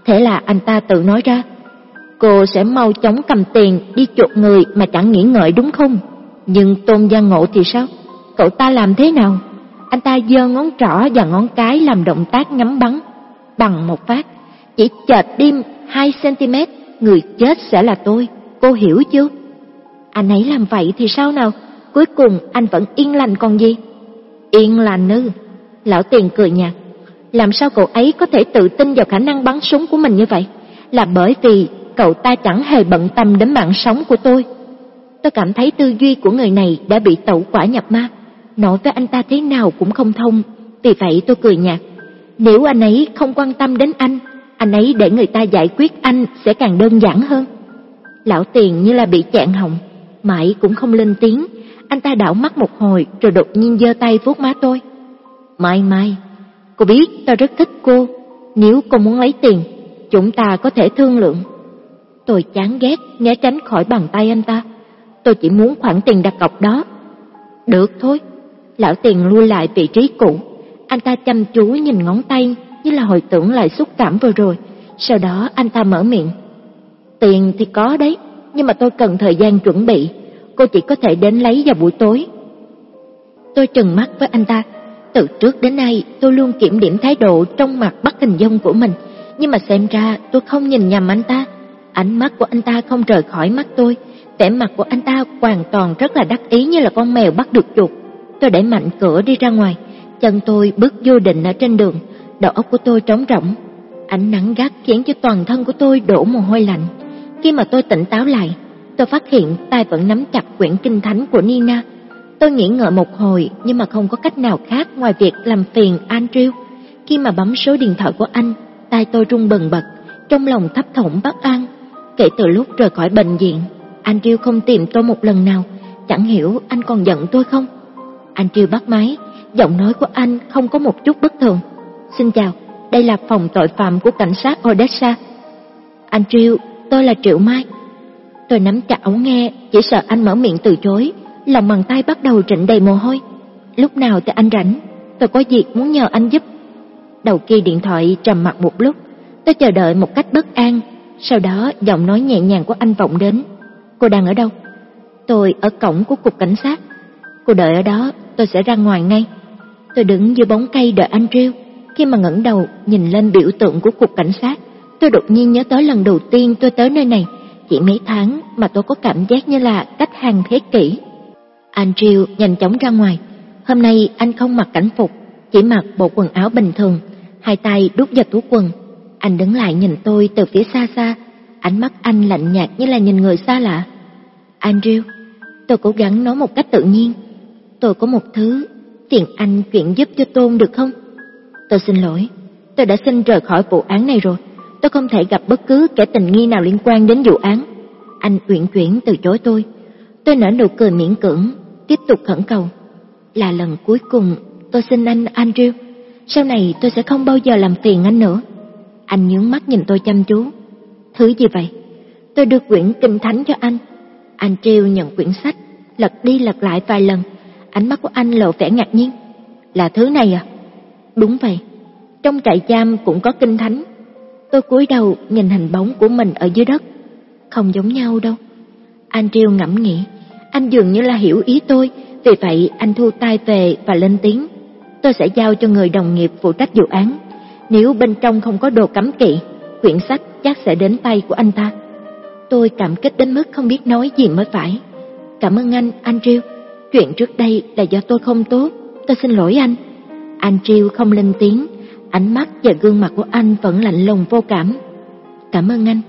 Thế là anh ta tự nói ra, cô sẽ mau chóng cầm tiền đi chuột người mà chẳng nghĩ ngợi đúng không? Nhưng Tôn Gia Ngộ thì sao? Cậu ta làm thế nào? Anh ta giơ ngón trỏ và ngón cái làm động tác ngắm bắn. Bằng một phát, chỉ chợt đêm 2 cm, người chết sẽ là tôi. Cô hiểu chưa? Anh ấy làm vậy thì sao nào? Cuối cùng anh vẫn yên lành còn gì? Yên lành ư? Lão Tiền cười nhạt. Làm sao cậu ấy có thể tự tin vào khả năng bắn súng của mình như vậy? Là bởi vì cậu ta chẳng hề bận tâm đến mạng sống của tôi. Tôi cảm thấy tư duy của người này đã bị tẩu quả nhập ma, nói với anh ta thế nào cũng không thông, vì vậy tôi cười nhạt. Nếu anh ấy không quan tâm đến anh, anh ấy để người ta giải quyết anh sẽ càng đơn giản hơn. Lão Tiền như là bị chẹn họng, mãi cũng không lên tiếng, anh ta đảo mắt một hồi rồi đột nhiên giơ tay vuốt má tôi. Mai Mai, cô biết tôi rất thích cô, nếu cô muốn lấy tiền, chúng ta có thể thương lượng. Tôi chán ghét né tránh khỏi bàn tay anh ta. Tôi chỉ muốn khoản tiền đặt cọc đó. Được thôi. Lão tiền lui lại vị trí cũ. Anh ta chăm chú nhìn ngón tay như là hồi tưởng lại xúc cảm vừa rồi. Sau đó anh ta mở miệng. Tiền thì có đấy, nhưng mà tôi cần thời gian chuẩn bị. Cô chỉ có thể đến lấy vào buổi tối. Tôi trừng mắt với anh ta. Từ trước đến nay tôi luôn kiểm điểm thái độ trong mặt bắt hình dung của mình. Nhưng mà xem ra tôi không nhìn nhầm anh ta. Ánh mắt của anh ta không rời khỏi mắt tôi, vẻ mặt của anh ta hoàn toàn rất là đắc ý như là con mèo bắt được chuột. Tôi đẩy mạnh cửa đi ra ngoài, chân tôi bước vô định ở trên đường, đầu óc của tôi trống rỗng. Ánh nắng gắt khiến cho toàn thân của tôi đổ mồ hôi lạnh. Khi mà tôi tỉnh táo lại, tôi phát hiện tay vẫn nắm chặt quyển kinh thánh của Nina. Tôi nghĩ ngợi một hồi nhưng mà không có cách nào khác ngoài việc làm phiền Andrew. Khi mà bấm số điện thoại của anh, tay tôi rung bần bật, trong lòng thấp thỏm bất an. Kể từ lúc rời khỏi bệnh viện, anh Triêu không tìm tôi một lần nào, chẳng hiểu anh còn giận tôi không? Anh Triêu bắt máy, giọng nói của anh không có một chút bất thường. Xin chào, đây là phòng tội phạm của cảnh sát Odessa. Anh Triêu, tôi là Triệu Mai. Tôi nắm chặt ống nghe, chỉ sợ anh mở miệng từ chối, lòng bàn tay bắt đầu rịn đầy mồ hôi. Lúc nào thì anh rảnh, tôi có việc muốn nhờ anh giúp. Đầu kia điện thoại trầm mặt một lúc, tôi chờ đợi một cách bất an sau đó giọng nói nhẹ nhàng của anh vọng đến. Cô đang ở đâu? Tôi ở cổng của cục cảnh sát. Cô đợi ở đó, tôi sẽ ra ngoài ngay. Tôi đứng dưới bóng cây đợi anh rêu. Khi mà ngẩng đầu nhìn lên biểu tượng của cục cảnh sát, tôi đột nhiên nhớ tới lần đầu tiên tôi tới nơi này. Chỉ mấy tháng mà tôi có cảm giác như là cách hàng thế kỷ. Andrew nhanh chóng ra ngoài. Hôm nay anh không mặc cảnh phục, chỉ mặc bộ quần áo bình thường, hai tay đút vào túi quần, anh đứng lại nhìn tôi từ phía xa xa, ánh mắt anh lạnh nhạt như là nhìn người xa lạ. Andrew, tôi cố gắng nói một cách tự nhiên. Tôi có một thứ, phiền anh chuyện giúp cho Tôn được không? Tôi xin lỗi, tôi đã xin rời khỏi vụ án này rồi. Tôi không thể gặp bất cứ kẻ tình nghi nào liên quan đến vụ án. Anh uyển chuyển từ chối tôi. Tôi nở nụ cười miễn cưỡng, tiếp tục khẩn cầu. Là lần cuối cùng tôi xin anh Andrew. Sau này tôi sẽ không bao giờ làm phiền anh nữa. Anh nhướng mắt nhìn tôi chăm chú. Thứ gì vậy? Tôi đưa quyển kinh thánh cho anh. Anh treo nhận quyển sách, lật đi lật lại vài lần. Ánh mắt của anh lộ vẻ ngạc nhiên. Là thứ này à? Đúng vậy. Trong trại giam cũng có kinh thánh. Tôi cúi đầu nhìn hình bóng của mình ở dưới đất. Không giống nhau đâu. Anh treo ngẫm nghĩ. Anh dường như là hiểu ý tôi, vì vậy anh thu tay về và lên tiếng. Tôi sẽ giao cho người đồng nghiệp phụ trách vụ án. Nếu bên trong không có đồ cấm kỵ, quyển sách chắc sẽ đến tay của anh ta. Tôi cảm kích đến mức không biết nói gì mới phải. Cảm ơn anh, Andrew. Chuyện trước đây là do tôi không tốt, tôi xin lỗi anh. Andrew không lên tiếng, ánh mắt và gương mặt của anh vẫn lạnh lùng vô cảm. Cảm ơn anh,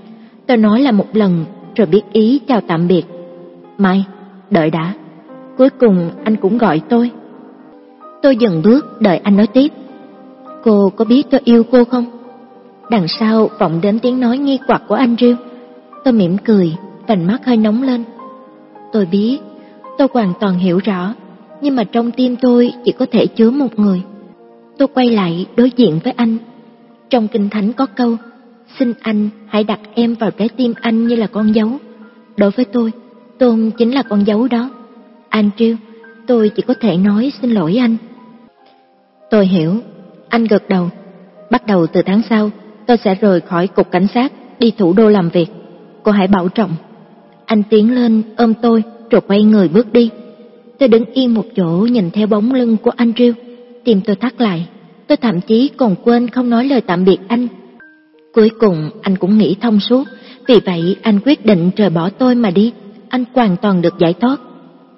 tôi nói là một lần rồi biết ý chào tạm biệt. Mai, đợi đã. Cuối cùng anh cũng gọi tôi. Tôi dừng bước đợi anh nói tiếp. Cô có biết tôi yêu cô không? Đằng sau vọng đến tiếng nói nghi quặc của anh Riêu. Tôi mỉm cười, vành mắt hơi nóng lên. Tôi biết, tôi hoàn toàn hiểu rõ, nhưng mà trong tim tôi chỉ có thể chứa một người. Tôi quay lại đối diện với anh. Trong kinh thánh có câu, xin anh hãy đặt em vào trái tim anh như là con dấu. Đối với tôi, Tôn chính là con dấu đó. Anh Andrew, tôi chỉ có thể nói xin lỗi anh. Tôi hiểu, anh gật đầu. Bắt đầu từ tháng sau, tôi sẽ rời khỏi cục cảnh sát, đi thủ đô làm việc. cô hãy bảo trọng. Anh tiến lên ôm tôi rồi quay người bước đi. Tôi đứng yên một chỗ nhìn theo bóng lưng của anh tim tôi thắt lại. Tôi thậm chí còn quên không nói lời tạm biệt anh. Cuối cùng anh cũng nghĩ thông suốt, vì vậy anh quyết định rời bỏ tôi mà đi. Anh hoàn toàn được giải thoát.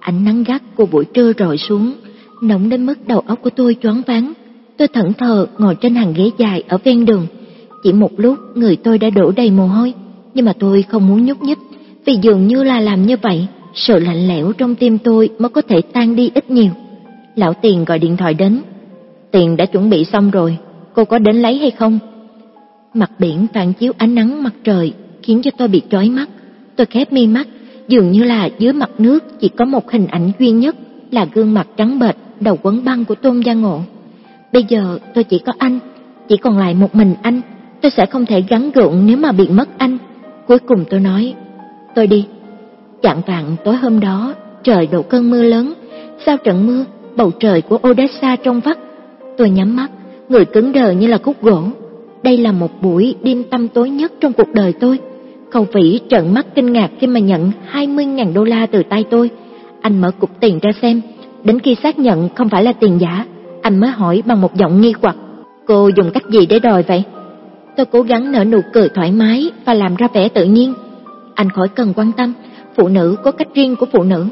Ánh nắng gắt của buổi trưa rọi xuống, nóng đến mức đầu óc của tôi choáng váng. Tôi thẫn thờ ngồi trên hàng ghế dài ở ven đường. Chỉ một lúc người tôi đã đổ đầy mồ hôi, nhưng mà tôi không muốn nhúc nhích, vì dường như là làm như vậy, sự lạnh lẽo trong tim tôi mới có thể tan đi ít nhiều. Lão Tiền gọi điện thoại đến. Tiền đã chuẩn bị xong rồi, cô có đến lấy hay không? Mặt biển phản chiếu ánh nắng mặt trời khiến cho tôi bị chói mắt. Tôi khép mi mắt, dường như là dưới mặt nước chỉ có một hình ảnh duy nhất là gương mặt trắng bệch, đầu quấn băng của Tôn Gia Ngộ. Bây giờ tôi chỉ có anh, chỉ còn lại một mình anh, tôi sẽ không thể gắn gượng nếu mà bị mất anh. Cuối cùng tôi nói, tôi đi. Chạng vạn tối hôm đó, trời đổ cơn mưa lớn, sau trận mưa, bầu trời của Odessa trong vắt. Tôi nhắm mắt, người cứng đờ như là khúc gỗ. Đây là một buổi đêm tâm tối nhất trong cuộc đời tôi. Khâu Vĩ trợn mắt kinh ngạc khi mà nhận 20.000 đô la từ tay tôi. Anh mở cục tiền ra xem, đến khi xác nhận không phải là tiền giả, anh mới hỏi bằng một giọng nghi hoặc, cô dùng cách gì để đòi vậy? Tôi cố gắng nở nụ cười thoải mái và làm ra vẻ tự nhiên. Anh khỏi cần quan tâm, phụ nữ có cách riêng của phụ nữ.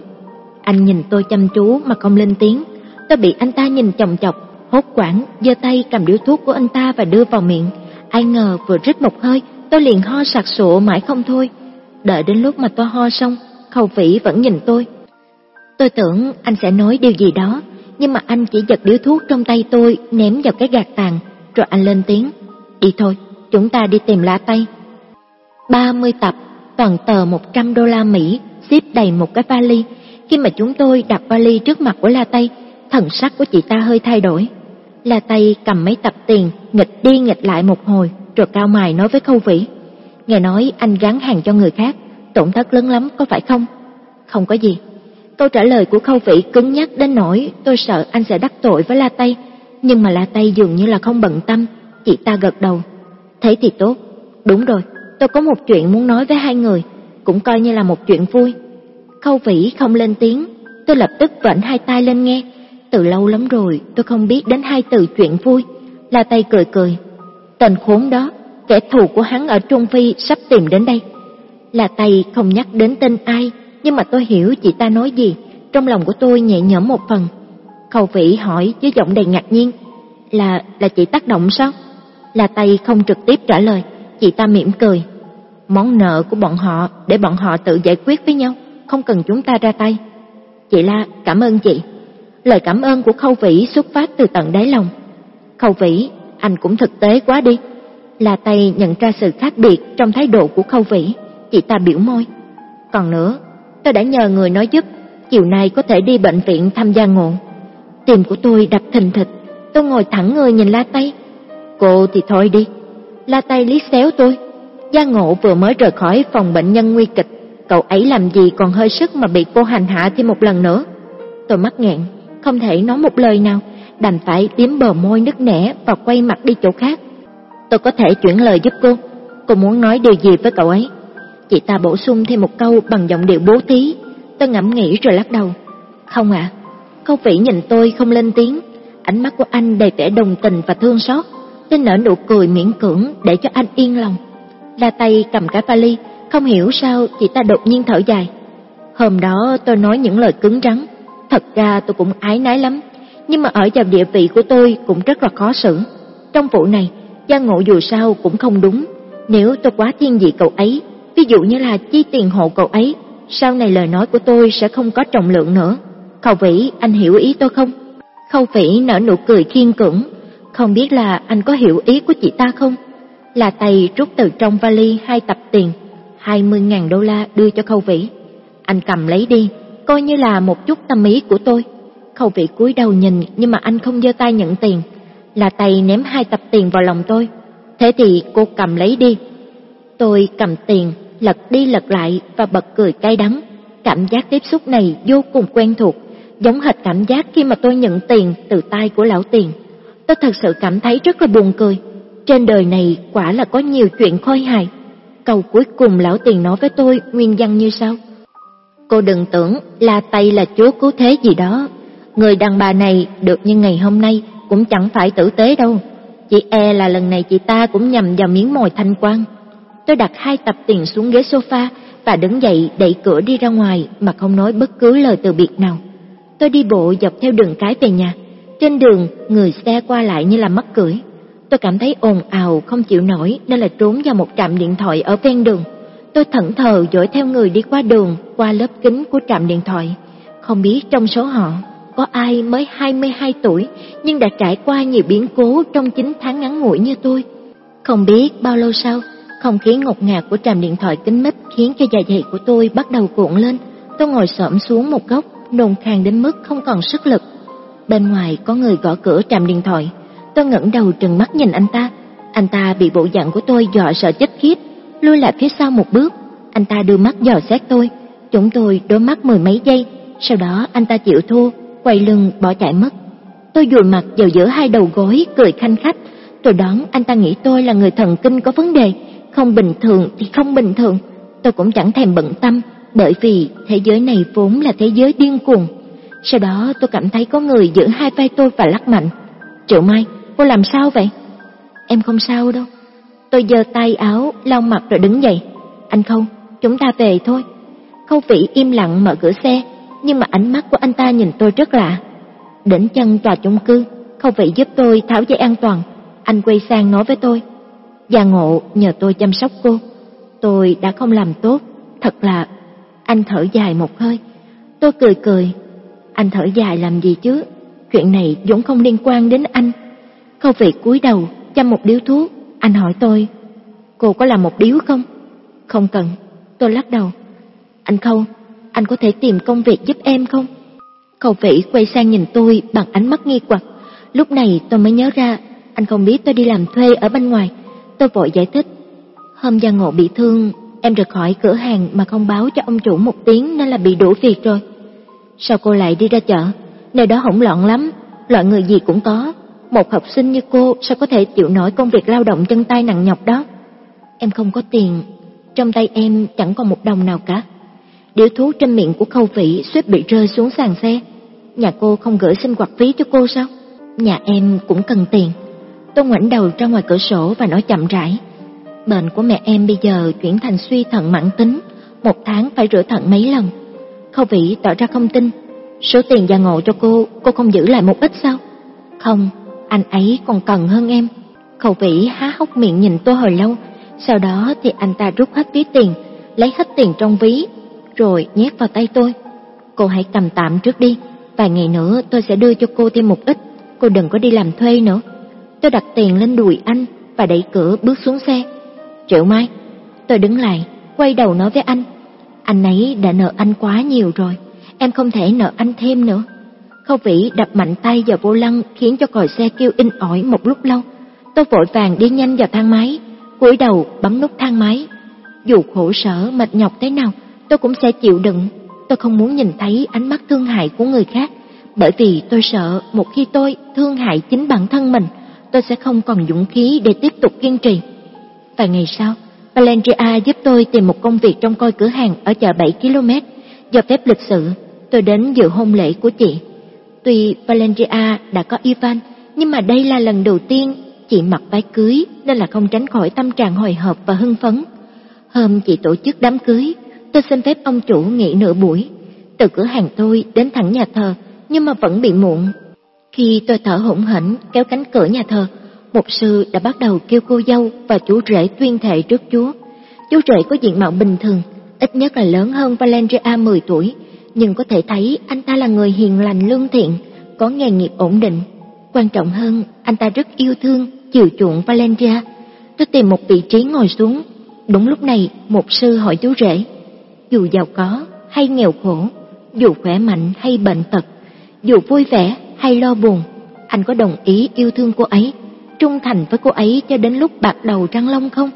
Anh nhìn tôi chăm chú mà không lên tiếng. Tôi bị anh ta nhìn chồng chọc, hốt quảng, giơ tay cầm điếu thuốc của anh ta và đưa vào miệng. Ai ngờ vừa rít một hơi, tôi liền ho sặc sụa mãi không thôi. Đợi đến lúc mà tôi ho xong, Khâu Vĩ vẫn nhìn tôi. Tôi tưởng anh sẽ nói điều gì đó, nhưng mà anh chỉ giật điếu thuốc trong tay tôi ném vào cái gạt tàn, rồi anh lên tiếng. Đi thôi, chúng ta đi tìm lá tay. 30 tập, toàn tờ 100 đô la Mỹ, xếp đầy một cái vali. Khi mà chúng tôi đặt vali trước mặt của La Tây, thần sắc của chị ta hơi thay đổi. La Tây cầm mấy tập tiền, nghịch đi nghịch lại một hồi, rồi cao mài nói với Khâu Vĩ. Nghe nói anh gắn hàng cho người khác, tổn thất lớn lắm có phải không? Không có gì. Câu trả lời của Khâu Vĩ cứng nhắc đến nỗi tôi sợ anh sẽ đắc tội với La Tây, nhưng mà La Tây dường như là không bận tâm, chị ta gật đầu. Thế thì tốt, đúng rồi, tôi có một chuyện muốn nói với hai người, cũng coi như là một chuyện vui. Khâu Vĩ không lên tiếng, tôi lập tức vểnh hai tay lên nghe. Từ lâu lắm rồi, tôi không biết đến hai từ chuyện vui. La Tây cười cười. Tên khốn đó, kẻ thù của hắn ở Trung Phi sắp tìm đến đây. La Tây không nhắc đến tên ai, nhưng mà tôi hiểu chị ta nói gì, trong lòng của tôi nhẹ nhõm một phần. Khâu Vĩ hỏi với giọng đầy ngạc nhiên, là là chị tác động sao? La Tây không trực tiếp trả lời, chị ta mỉm cười. Món nợ của bọn họ để bọn họ tự giải quyết với nhau, không cần chúng ta ra tay. Chị La, cảm ơn chị. Lời cảm ơn của Khâu Vĩ xuất phát từ tận đáy lòng. Khâu Vĩ, anh cũng thực tế quá đi. La Tây nhận ra sự khác biệt trong thái độ của Khâu Vĩ, chị ta biểu môi. Còn nữa, tôi đã nhờ người nói giúp, chiều nay có thể đi bệnh viện tham gia ngộ. Tim của tôi đập thình thịch, tôi ngồi thẳng người nhìn La Tây. Cô thì thôi đi. La Tây lý xéo tôi. Gia Ngộ vừa mới rời khỏi phòng bệnh nhân nguy kịch, cậu ấy làm gì còn hơi sức mà bị cô hành hạ thêm một lần nữa. Tôi mắc nghẹn, không thể nói một lời nào, đành phải liếm bờ môi nứt nẻ và quay mặt đi chỗ khác. Tôi có thể chuyển lời giúp cô, cô muốn nói điều gì với cậu ấy? Chị ta bổ sung thêm một câu bằng giọng điệu bố thí. Tôi ngẫm nghĩ rồi lắc đầu. Không ạ. À, câu Vĩ nhìn tôi không lên tiếng, ánh mắt của anh đầy vẻ đồng tình và thương xót. Tôi nở nụ cười miễn cưỡng để cho anh yên lòng. La tay cầm cái vali, không hiểu sao chị ta đột nhiên thở dài. Hôm đó tôi nói những lời cứng rắn, thật ra tôi cũng ái nái lắm, nhưng mà ở vào địa vị của tôi cũng rất là khó xử. Trong vụ này, gia ngộ dù sao cũng không đúng, nếu tôi quá thiên vị cậu ấy, ví dụ như là chi tiền hộ cậu ấy, sau này lời nói của tôi sẽ không có trọng lượng nữa. Khâu Vĩ, anh hiểu ý tôi không? Khâu Vĩ nở nụ cười khiên cưỡng, không biết là anh có hiểu ý của chị ta không? Là tay rút từ trong vali hai tập tiền, 20.000 đô la đưa cho Khâu Vĩ. Anh cầm lấy đi, coi như là một chút tâm ý của tôi. Khâu vị cúi đầu nhìn nhưng mà anh không giơ tay nhận tiền. Là tay ném hai tập tiền vào lòng tôi. Thế thì cô cầm lấy đi. Tôi cầm tiền, lật đi lật lại và bật cười cay đắng. Cảm giác tiếp xúc này vô cùng quen thuộc, giống hệt cảm giác khi mà tôi nhận tiền từ tay của lão tiền. Tôi thật sự cảm thấy rất là buồn cười. Trên đời này quả là có nhiều chuyện khôi hài. Câu cuối cùng lão tiền nói với tôi nguyên văn như sau. Cô đừng tưởng là tay là chúa cứu thế gì đó. Người đàn bà này được như ngày hôm nay cũng chẳng phải tử tế đâu. chị e là lần này chị ta cũng nhầm vào miếng mồi thanh quan. Tôi đặt hai tập tiền xuống ghế sofa và đứng dậy đẩy cửa đi ra ngoài mà không nói bất cứ lời từ biệt nào. Tôi đi bộ dọc theo đường cái về nhà. Trên đường, người xe qua lại như là mắc cưỡi. Tôi cảm thấy ồn ào không chịu nổi nên là trốn vào một trạm điện thoại ở ven đường. Tôi thẫn thờ dõi theo người đi qua đường, qua lớp kính của trạm điện thoại. Không biết trong số họ có ai mới 22 tuổi nhưng đã trải qua nhiều biến cố trong 9 tháng ngắn ngủi như tôi. Không biết bao lâu sau, không khí ngột ngạt của trạm điện thoại kính mít khiến cho dạ dày của tôi bắt đầu cuộn lên. Tôi ngồi xổm xuống một góc, nôn khan đến mức không còn sức lực. Bên ngoài có người gõ cửa trạm điện thoại. Tôi ngẩng đầu trừng mắt nhìn anh ta. Anh ta bị bộ dạng của tôi dọa sợ chết khiếp, lui lại phía sau một bước. Anh ta đưa mắt dò xét tôi. Chúng tôi đối mắt mười mấy giây, sau đó anh ta chịu thua, quay lưng bỏ chạy mất. Tôi dùi mặt vào giữa hai đầu gối cười khanh khách. Tôi đoán anh ta nghĩ tôi là người thần kinh có vấn đề, không bình thường thì không bình thường. Tôi cũng chẳng thèm bận tâm, bởi vì thế giới này vốn là thế giới điên cuồng. Sau đó tôi cảm thấy có người giữ hai vai tôi và lắc mạnh. Triệu Mai, cô làm sao vậy? Em không sao đâu. Tôi giơ tay áo, lau mặt rồi đứng dậy. Anh không chúng ta về thôi. Khâu Vĩ im lặng mở cửa xe, nhưng mà ánh mắt của anh ta nhìn tôi rất lạ. Đến chân tòa chung cư, Khâu Vĩ giúp tôi tháo dây an toàn. Anh quay sang nói với tôi. Già ngộ nhờ tôi chăm sóc cô. Tôi đã không làm tốt, thật là... Anh thở dài một hơi. Tôi cười cười. Anh thở dài làm gì chứ? Chuyện này vốn không liên quan đến anh. Khâu vị cúi đầu, chăm một điếu thuốc. Anh hỏi tôi, cô có làm một điếu không? Không cần. Tôi lắc đầu. Anh Khâu, anh có thể tìm công việc giúp em không? Khâu vĩ quay sang nhìn tôi bằng ánh mắt nghi hoặc. Lúc này tôi mới nhớ ra, anh không biết tôi đi làm thuê ở bên ngoài. Tôi vội giải thích. Hôm Gia Ngộ bị thương, em rời khỏi cửa hàng mà không báo cho ông chủ một tiếng nên là bị đuổi việc rồi. Sao cô lại đi ra chợ? Nơi đó hỗn loạn lắm, loại người gì cũng có. Một học sinh như cô sao có thể chịu nổi công việc lao động chân tay nặng nhọc đó? Em không có tiền, trong tay em chẳng còn một đồng nào cả. Điếu thuốc trên miệng của khâu vĩ suýt bị rơi xuống sàn xe. Nhà cô không gửi sinh hoạt phí cho cô sao? Nhà em cũng cần tiền. Tôi ngoảnh đầu ra ngoài cửa sổ và nói chậm rãi. Bệnh của mẹ em bây giờ chuyển thành suy thận mãn tính, một tháng phải rửa thận mấy lần. Khâu Vĩ tỏ ra không tin. Số tiền gia ngộ cho cô, cô không giữ lại một ít sao? Không, anh ấy còn cần hơn em. khẩu Vĩ há hốc miệng nhìn tôi hồi lâu, sau đó thì anh ta rút hết ví tiền, lấy hết tiền trong ví, rồi nhét vào tay tôi. Cô hãy cầm tạm trước đi, vài ngày nữa tôi sẽ đưa cho cô thêm một ít, cô đừng có đi làm thuê nữa. Tôi đặt tiền lên đùi anh và đẩy cửa bước xuống xe. Triệu Mai, tôi đứng lại, quay đầu nói với anh. Anh ấy đã nợ anh quá nhiều rồi, em không thể nợ anh thêm nữa. Khâu Vĩ đập mạnh tay vào vô lăng khiến cho còi xe kêu in ỏi một lúc lâu. Tôi vội vàng đi nhanh vào thang máy, cúi đầu bấm nút thang máy. Dù khổ sở, mệt nhọc thế nào, tôi cũng sẽ chịu đựng. Tôi không muốn nhìn thấy ánh mắt thương hại của người khác, bởi vì tôi sợ một khi tôi thương hại chính bản thân mình, tôi sẽ không còn dũng khí để tiếp tục kiên trì. Vài ngày sau, Valeria giúp tôi tìm một công việc trong coi cửa hàng ở chợ 7 km. Do phép lịch sự, tôi đến dự hôn lễ của chị. Tuy Valeria đã có Ivan, nhưng mà đây là lần đầu tiên chị mặc váy cưới nên là không tránh khỏi tâm trạng hồi hộp và hưng phấn. Hôm chị tổ chức đám cưới, tôi xin phép ông chủ nghỉ nửa buổi. Từ cửa hàng tôi đến thẳng nhà thờ, nhưng mà vẫn bị muộn. Khi tôi thở hổn hển kéo cánh cửa nhà thờ, Mục sư đã bắt đầu kêu cô dâu và chú rể tuyên thệ trước Chúa. Chú rể có diện mạo bình thường, ít nhất là lớn hơn Valeria 10 tuổi, nhưng có thể thấy anh ta là người hiền lành lương thiện, có nghề nghiệp ổn định. Quan trọng hơn, anh ta rất yêu thương, chiều chuộng Valencia Tôi tìm một vị trí ngồi xuống. Đúng lúc này, một sư hỏi chú rể, dù giàu có hay nghèo khổ, dù khỏe mạnh hay bệnh tật, dù vui vẻ hay lo buồn, anh có đồng ý yêu thương cô ấy trung thành với cô ấy cho đến lúc bạc đầu răng long không?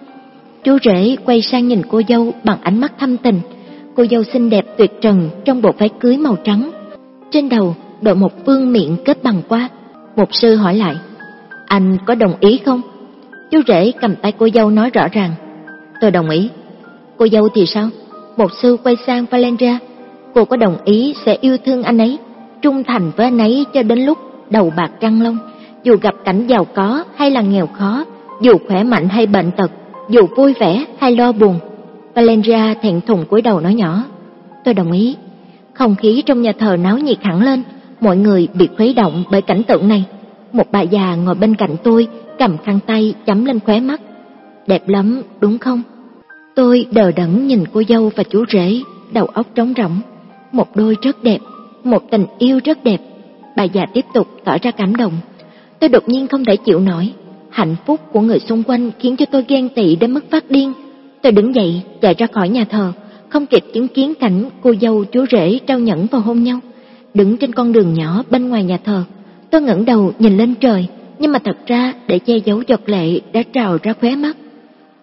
Chú rể quay sang nhìn cô dâu bằng ánh mắt thâm tình. Cô dâu xinh đẹp tuyệt trần trong bộ váy cưới màu trắng. Trên đầu đội một vương miệng kết bằng qua. Một sư hỏi lại, anh có đồng ý không? Chú rể cầm tay cô dâu nói rõ ràng, tôi đồng ý. Cô dâu thì sao? Một sư quay sang Valeria, cô có đồng ý sẽ yêu thương anh ấy, trung thành với anh ấy cho đến lúc đầu bạc răng long, dù gặp cảnh giàu có hay là nghèo khó, dù khỏe mạnh hay bệnh tật, dù vui vẻ hay lo buồn. Valeria thẹn thùng cúi đầu nói nhỏ, tôi đồng ý. Không khí trong nhà thờ náo nhiệt hẳn lên, mọi người bị khuấy động bởi cảnh tượng này. Một bà già ngồi bên cạnh tôi, cầm khăn tay chấm lên khóe mắt. Đẹp lắm, đúng không? Tôi đờ đẫn nhìn cô dâu và chú rể, đầu óc trống rỗng. Một đôi rất đẹp, một tình yêu rất đẹp. Bà già tiếp tục tỏ ra cảm động. Tôi đột nhiên không thể chịu nổi. Hạnh phúc của người xung quanh khiến cho tôi ghen tị đến mức phát điên. Tôi đứng dậy, chạy ra khỏi nhà thờ, không kịp chứng kiến cảnh cô dâu chú rể trao nhẫn vào hôn nhau. Đứng trên con đường nhỏ bên ngoài nhà thờ, tôi ngẩng đầu nhìn lên trời, nhưng mà thật ra để che giấu giọt lệ đã trào ra khóe mắt.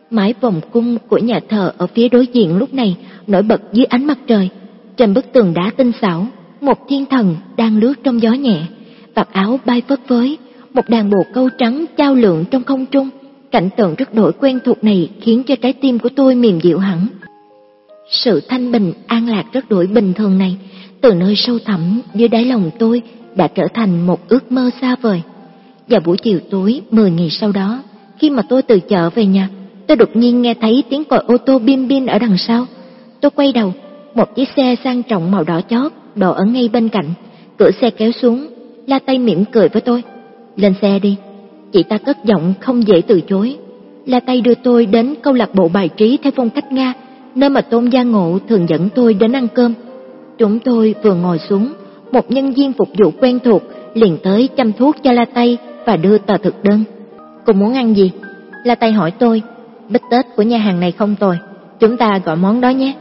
Mái vòng cung của nhà thờ ở phía đối diện lúc này nổi bật dưới ánh mặt trời. Trên bức tường đá tinh xảo, một thiên thần đang lướt trong gió nhẹ, vạt áo bay phất phới, một đàn bồ câu trắng trao lượng trong không trung. Cảnh tượng rất đổi quen thuộc này khiến cho trái tim của tôi mềm dịu hẳn. Sự thanh bình, an lạc rất đổi bình thường này, từ nơi sâu thẳm dưới đáy lòng tôi đã trở thành một ước mơ xa vời. Vào buổi chiều tối 10 ngày sau đó, khi mà tôi từ chợ về nhà, tôi đột nhiên nghe thấy tiếng còi ô tô bim bim ở đằng sau. Tôi quay đầu, một chiếc xe sang trọng màu đỏ chót đổ ở ngay bên cạnh, cửa xe kéo xuống, La Tay mỉm cười với tôi. Lên xe đi. Chị ta cất giọng không dễ từ chối. là Tay đưa tôi đến câu lạc bộ bài trí theo phong cách Nga, nơi mà Tôn Gia Ngộ thường dẫn tôi đến ăn cơm. Chúng tôi vừa ngồi xuống, một nhân viên phục vụ quen thuộc liền tới chăm thuốc cho La Tay và đưa tờ thực đơn. Cô muốn ăn gì? La Tay hỏi tôi. Bít tết của nhà hàng này không tồi, chúng ta gọi món đó nhé.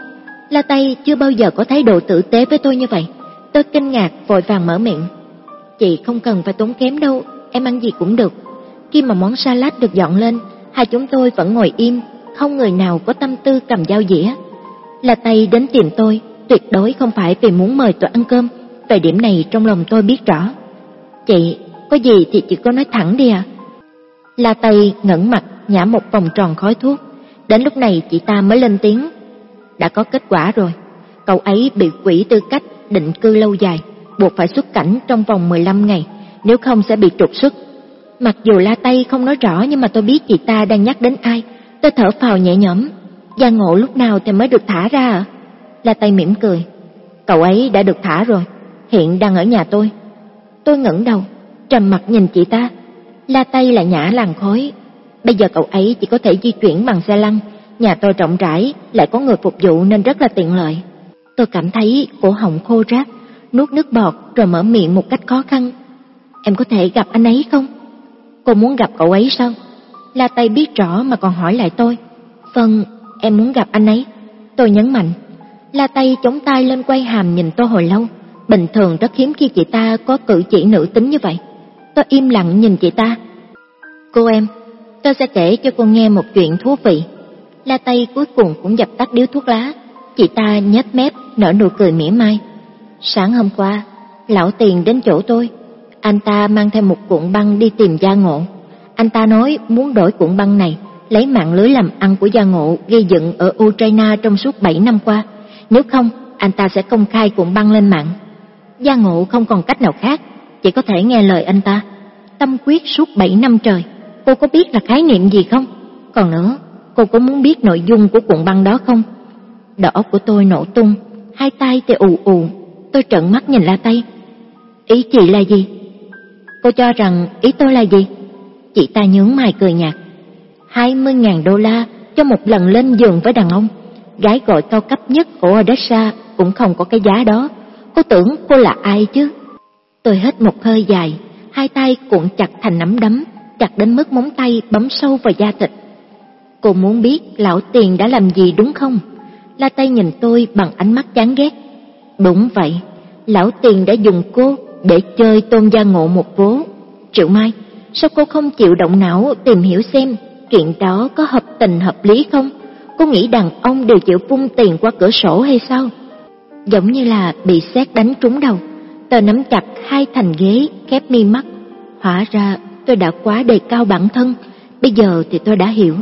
La Tay chưa bao giờ có thái độ tử tế với tôi như vậy. Tôi kinh ngạc vội vàng mở miệng. Chị không cần phải tốn kém đâu, em ăn gì cũng được. Khi mà món salad được dọn lên, hai chúng tôi vẫn ngồi im, không người nào có tâm tư cầm dao dĩa. là Tay đến tìm tôi, tuyệt đối không phải vì muốn mời tôi ăn cơm, về điểm này trong lòng tôi biết rõ. Chị, có gì thì chị có nói thẳng đi à? La Tây ngẩng mặt nhả một vòng tròn khói thuốc. Đến lúc này chị ta mới lên tiếng. Đã có kết quả rồi. Cậu ấy bị quỷ tư cách định cư lâu dài, buộc phải xuất cảnh trong vòng 15 ngày, nếu không sẽ bị trục xuất. Mặc dù La tay không nói rõ nhưng mà tôi biết chị ta đang nhắc đến ai. Tôi thở phào nhẹ nhõm. Gia ngộ lúc nào thì mới được thả ra à? La tay mỉm cười. Cậu ấy đã được thả rồi, hiện đang ở nhà tôi. Tôi ngẩng đầu, trầm mặt nhìn chị ta. La tay là nhã làng khói. Bây giờ cậu ấy chỉ có thể di chuyển bằng xe lăn. Nhà tôi rộng rãi, lại có người phục vụ nên rất là tiện lợi. Tôi cảm thấy cổ họng khô ráp, nuốt nước bọt rồi mở miệng một cách khó khăn. Em có thể gặp anh ấy không? Cô muốn gặp cậu ấy sao? La Tây biết rõ mà còn hỏi lại tôi. Vâng, em muốn gặp anh ấy. Tôi nhấn mạnh. La Tây chống tay lên quay hàm nhìn tôi hồi lâu. Bình thường rất hiếm khi chị ta có cử chỉ nữ tính như vậy. Tôi im lặng nhìn chị ta. Cô em, tôi sẽ kể cho cô nghe một chuyện thú vị. La Tây cuối cùng cũng dập tắt điếu thuốc lá. Chị ta nhếch mép, nở nụ cười mỉa mai. Sáng hôm qua, lão tiền đến chỗ tôi. Anh ta mang theo một cuộn băng đi tìm gia ngộ. Anh ta nói muốn đổi cuộn băng này, lấy mạng lưới làm ăn của gia ngộ gây dựng ở Ukraine trong suốt 7 năm qua. Nếu không, anh ta sẽ công khai cuộn băng lên mạng. Gia ngộ không còn cách nào khác, chỉ có thể nghe lời anh ta. Tâm quyết suốt 7 năm trời, cô có biết là khái niệm gì không? Còn nữa, cô có muốn biết nội dung của cuộn băng đó không? Đầu óc của tôi nổ tung, hai tay thì ù ù, tôi trợn mắt nhìn La Tây. Ý chị là gì? Cô cho rằng ý tôi là gì? Chị ta nhướng mày cười nhạt. 20.000 đô la cho một lần lên giường với đàn ông. Gái gọi cao cấp nhất của Odessa cũng không có cái giá đó. Cô tưởng cô là ai chứ? Tôi hít một hơi dài, hai tay cuộn chặt thành nắm đấm, chặt đến mức móng tay bấm sâu vào da thịt. Cô muốn biết lão tiền đã làm gì đúng không? La tay nhìn tôi bằng ánh mắt chán ghét. Đúng vậy, lão tiền đã dùng cô để chơi tôn gia ngộ một vố. Triệu Mai, sao cô không chịu động não tìm hiểu xem chuyện đó có hợp tình hợp lý không? Cô nghĩ đàn ông đều chịu phung tiền qua cửa sổ hay sao? Giống như là bị xét đánh trúng đầu. Tôi nắm chặt hai thành ghế, khép mi mắt. Hóa ra tôi đã quá đề cao bản thân, bây giờ thì tôi đã hiểu,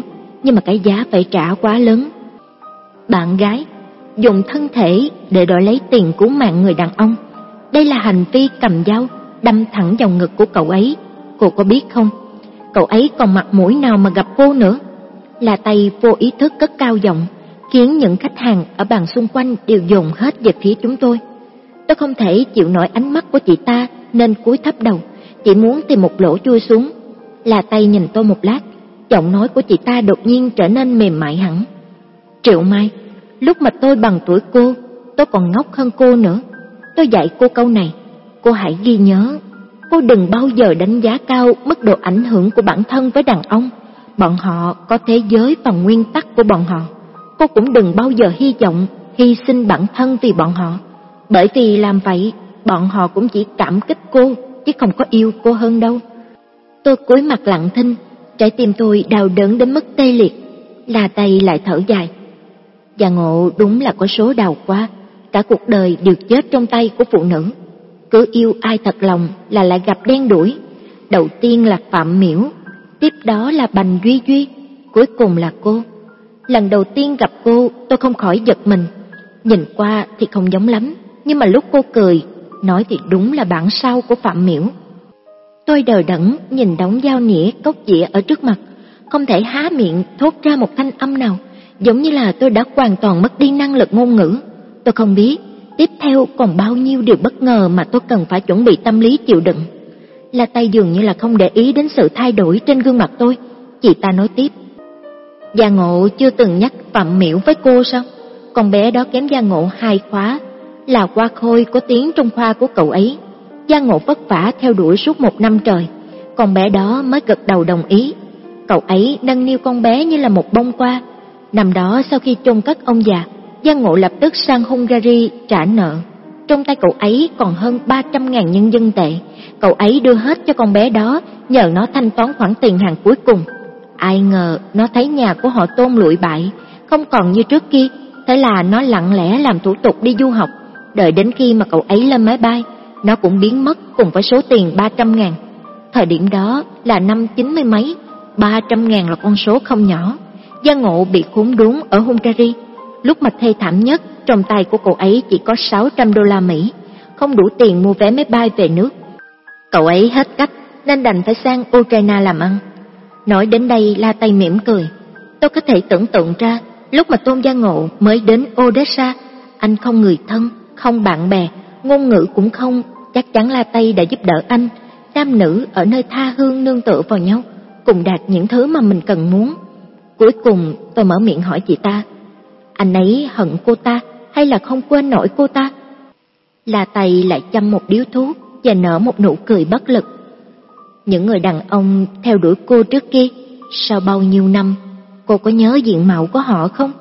nhưng mà cái giá phải trả quá lớn. Bạn gái, dùng thân thể để đổi lấy tiền cứu mạng người đàn ông. Đây là hành vi cầm dao đâm thẳng vào ngực của cậu ấy, cô có biết không? Cậu ấy còn mặt mũi nào mà gặp cô nữa? Là tay vô ý thức cất cao giọng, khiến những khách hàng ở bàn xung quanh đều dồn hết về phía chúng tôi. Tôi không thể chịu nổi ánh mắt của chị ta nên cúi thấp đầu, chỉ muốn tìm một lỗ chui xuống. Là tay nhìn tôi một lát, giọng nói của chị ta đột nhiên trở nên mềm mại hẳn. Triệu Mai, lúc mà tôi bằng tuổi cô, tôi còn ngốc hơn cô nữa. Tôi dạy cô câu này, cô hãy ghi nhớ, cô đừng bao giờ đánh giá cao mức độ ảnh hưởng của bản thân với đàn ông. Bọn họ có thế giới và nguyên tắc của bọn họ. Cô cũng đừng bao giờ hy vọng hy sinh bản thân vì bọn họ. Bởi vì làm vậy, bọn họ cũng chỉ cảm kích cô, chứ không có yêu cô hơn đâu. Tôi cúi mặt lặng thinh, trái tim tôi đau đớn đến mức tê liệt, là tay lại thở dài. Và ngộ đúng là có số đau quá, cả cuộc đời đều chết trong tay của phụ nữ. Cứ yêu ai thật lòng là lại gặp đen đuổi. Đầu tiên là Phạm Miễu, tiếp đó là Bành Duy Duy, cuối cùng là cô. Lần đầu tiên gặp cô, tôi không khỏi giật mình. Nhìn qua thì không giống lắm, nhưng mà lúc cô cười, nói thì đúng là bản sao của Phạm Miễu. Tôi đờ đẫn nhìn đống dao nĩa cốc dĩa ở trước mặt, không thể há miệng thốt ra một thanh âm nào, giống như là tôi đã hoàn toàn mất đi năng lực ngôn ngữ. Tôi không biết tiếp theo còn bao nhiêu điều bất ngờ mà tôi cần phải chuẩn bị tâm lý chịu đựng. La tay dường như là không để ý đến sự thay đổi trên gương mặt tôi, chị ta nói tiếp. Gia Ngộ chưa từng nhắc Phạm Miễu với cô sao? Con bé đó kém Gia Ngộ hai khóa, là qua khôi có tiếng trong khoa của cậu ấy. Gia Ngộ vất vả theo đuổi suốt một năm trời, con bé đó mới gật đầu đồng ý. Cậu ấy nâng niu con bé như là một bông hoa. Năm đó sau khi chôn cất ông già, Giang Ngộ lập tức sang Hungary trả nợ. Trong tay cậu ấy còn hơn 300.000 nhân dân tệ, cậu ấy đưa hết cho con bé đó, nhờ nó thanh toán khoản tiền hàng cuối cùng. Ai ngờ nó thấy nhà của họ Tôn lụi bại, không còn như trước kia, thế là nó lặng lẽ làm thủ tục đi du học, đợi đến khi mà cậu ấy lên máy bay, nó cũng biến mất cùng với số tiền 300 ngàn. Thời điểm đó là năm chín mươi mấy, 300 ngàn là con số không nhỏ. Gia Ngộ bị khốn đốn ở Hungary, lúc mà thê thảm nhất, trong tay của cậu ấy chỉ có 600 đô la Mỹ, không đủ tiền mua vé máy bay về nước. Cậu ấy hết cách nên đành phải sang Ukraine làm ăn. Nói đến đây La Tay mỉm cười. Tôi có thể tưởng tượng ra, lúc mà Tôn Gia Ngộ mới đến Odessa, anh không người thân, không bạn bè, ngôn ngữ cũng không, chắc chắn La tay đã giúp đỡ anh, nam nữ ở nơi tha hương nương tựa vào nhau, cùng đạt những thứ mà mình cần muốn. Cuối cùng tôi mở miệng hỏi chị ta, anh ấy hận cô ta hay là không quên nổi cô ta? là tay lại chăm một điếu thuốc và nở một nụ cười bất lực. Những người đàn ông theo đuổi cô trước kia, sau bao nhiêu năm, cô có nhớ diện mạo của họ không?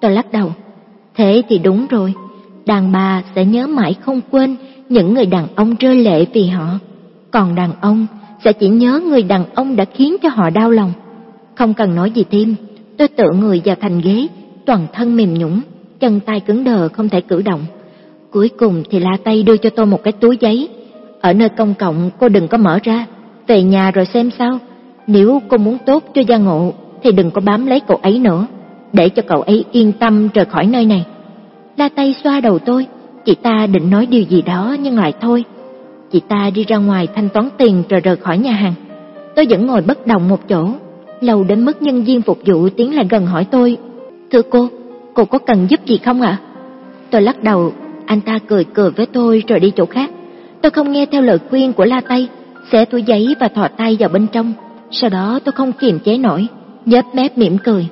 Tôi lắc đầu. Thế thì đúng rồi, đàn bà sẽ nhớ mãi không quên những người đàn ông rơi lệ vì họ, còn đàn ông sẽ chỉ nhớ người đàn ông đã khiến cho họ đau lòng. Không cần nói gì thêm, tôi tựa người vào thành ghế, toàn thân mềm nhũn, chân tay cứng đờ không thể cử động. Cuối cùng thì La Tay đưa cho tôi một cái túi giấy. Ở nơi công cộng cô đừng có mở ra, về nhà rồi xem sao. Nếu cô muốn tốt cho Gia Ngộ thì đừng có bám lấy cậu ấy nữa, để cho cậu ấy yên tâm rời khỏi nơi này. La tay xoa đầu tôi, chị ta định nói điều gì đó nhưng lại thôi. Chị ta đi ra ngoài thanh toán tiền rồi rời khỏi nhà hàng. Tôi vẫn ngồi bất động một chỗ, lâu đến mức nhân viên phục vụ tiến lại gần hỏi tôi, "Thưa cô, cô có cần giúp gì không ạ?" Tôi lắc đầu, anh ta cười cười với tôi rồi đi chỗ khác. Tôi không nghe theo lời khuyên của La Tây, xẻ túi giấy và thò tay vào bên trong. Sau đó tôi không kiềm chế nổi, nhếch mép mỉm cười.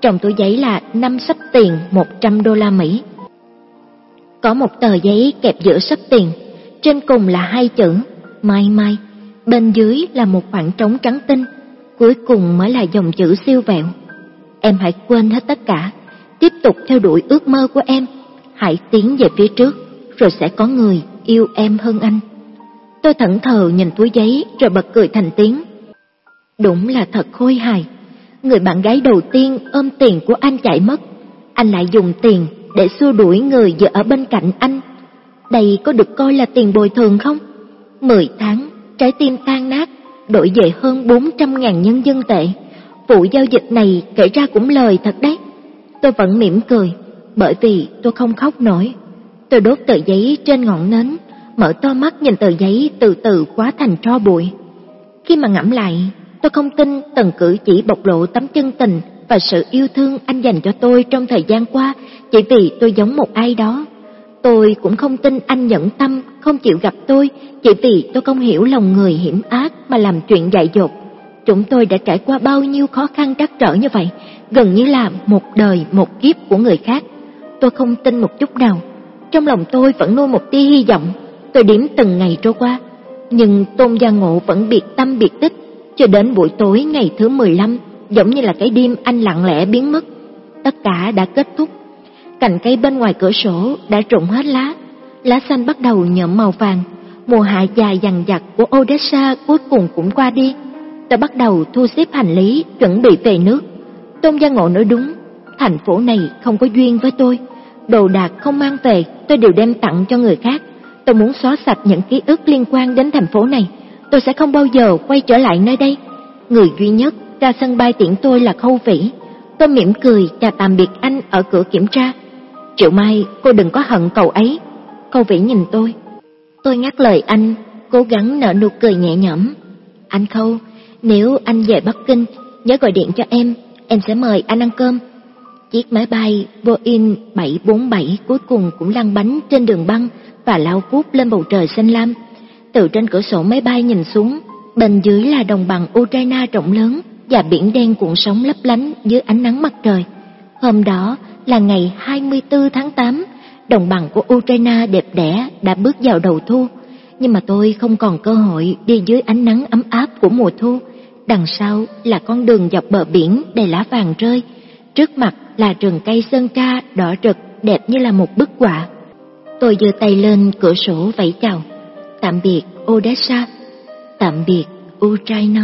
Trong túi giấy là năm sắp tiền 100 đô la Mỹ. Có một tờ giấy kẹp giữa sấp tiền, trên cùng là hai chữ Mai Mai, bên dưới là một khoảng trống trắng tinh, cuối cùng mới là dòng chữ siêu vẹo. Em hãy quên hết tất cả, tiếp tục theo đuổi ước mơ của em, hãy tiến về phía trước, rồi sẽ có người yêu em hơn anh. Tôi thẫn thờ nhìn túi giấy rồi bật cười thành tiếng. Đúng là thật khôi hài, người bạn gái đầu tiên ôm tiền của anh chạy mất, anh lại dùng tiền để xua đuổi người vừa ở bên cạnh anh. Đây có được coi là tiền bồi thường không? Mười tháng, trái tim tan nát, đổi về hơn 400.000 nhân dân tệ. Vụ giao dịch này kể ra cũng lời thật đấy. tôi vẫn mỉm cười, bởi vì tôi không khóc nổi. Tôi đốt tờ giấy trên ngọn nến, mở to mắt nhìn tờ giấy từ từ hóa thành tro bụi. Khi mà ngẫm lại, tôi không tin từng cử chỉ bộc lộ tấm chân tình và sự yêu thương anh dành cho tôi trong thời gian qua chỉ vì tôi giống một ai đó. Tôi cũng không tin anh nhẫn tâm không chịu gặp tôi chỉ vì tôi không hiểu lòng người hiểm ác mà làm chuyện dại dột. Chúng tôi đã trải qua bao nhiêu khó khăn trắc trở như vậy, gần như là một đời một kiếp của người khác. Tôi không tin một chút nào. Trong lòng tôi vẫn nuôi một tia hy vọng. Tôi điểm từng ngày trôi qua, nhưng Tôn Gia Ngộ vẫn biệt tâm biệt tích cho đến buổi tối ngày thứ 15, giống như là cái đêm anh lặng lẽ biến mất. Tất cả đã kết thúc. Cành cây bên ngoài cửa sổ đã rụng hết lá, lá xanh bắt đầu nhuộm màu vàng. Mùa hạ dài dằng dặc của Odessa cuối cùng cũng qua đi. Tôi bắt đầu thu xếp hành lý, chuẩn bị về nước. Tôn Gia Ngộ nói đúng, thành phố này không có duyên với tôi. Đồ đạc không mang về, tôi đều đem tặng cho người khác. Tôi muốn xóa sạch những ký ức liên quan đến thành phố này. Tôi sẽ không bao giờ quay trở lại nơi đây. Người duy nhất ra sân bay tiễn tôi là Khâu Vĩ. Tôi mỉm cười chào tạm biệt anh ở cửa kiểm tra. Triệu Mai, cô đừng có hận cậu ấy. Khâu Vĩ nhìn tôi. Tôi ngắt lời anh, cố gắng nở nụ cười nhẹ nhõm. Anh Khâu, nếu anh về Bắc Kinh, nhớ gọi điện cho em, em sẽ mời anh ăn cơm. Chiếc máy bay Boeing 747 cuối cùng cũng lăn bánh trên đường băng và lao vút lên bầu trời xanh lam. Từ trên cửa sổ máy bay nhìn xuống, bên dưới là đồng bằng Ukraine rộng lớn và biển đen cuộn sóng lấp lánh dưới ánh nắng mặt trời. Hôm đó là ngày 24 tháng 8, đồng bằng của Ukraine đẹp đẽ đã bước vào đầu thu, nhưng mà tôi không còn cơ hội đi dưới ánh nắng ấm áp của mùa thu. Đằng sau là con đường dọc bờ biển đầy lá vàng rơi, trước mặt là rừng cây sơn ca đỏ rực đẹp như là một bức họa. Tôi giơ tay lên cửa sổ vẫy chào. Tạm biệt Odessa, tạm biệt Ukraine.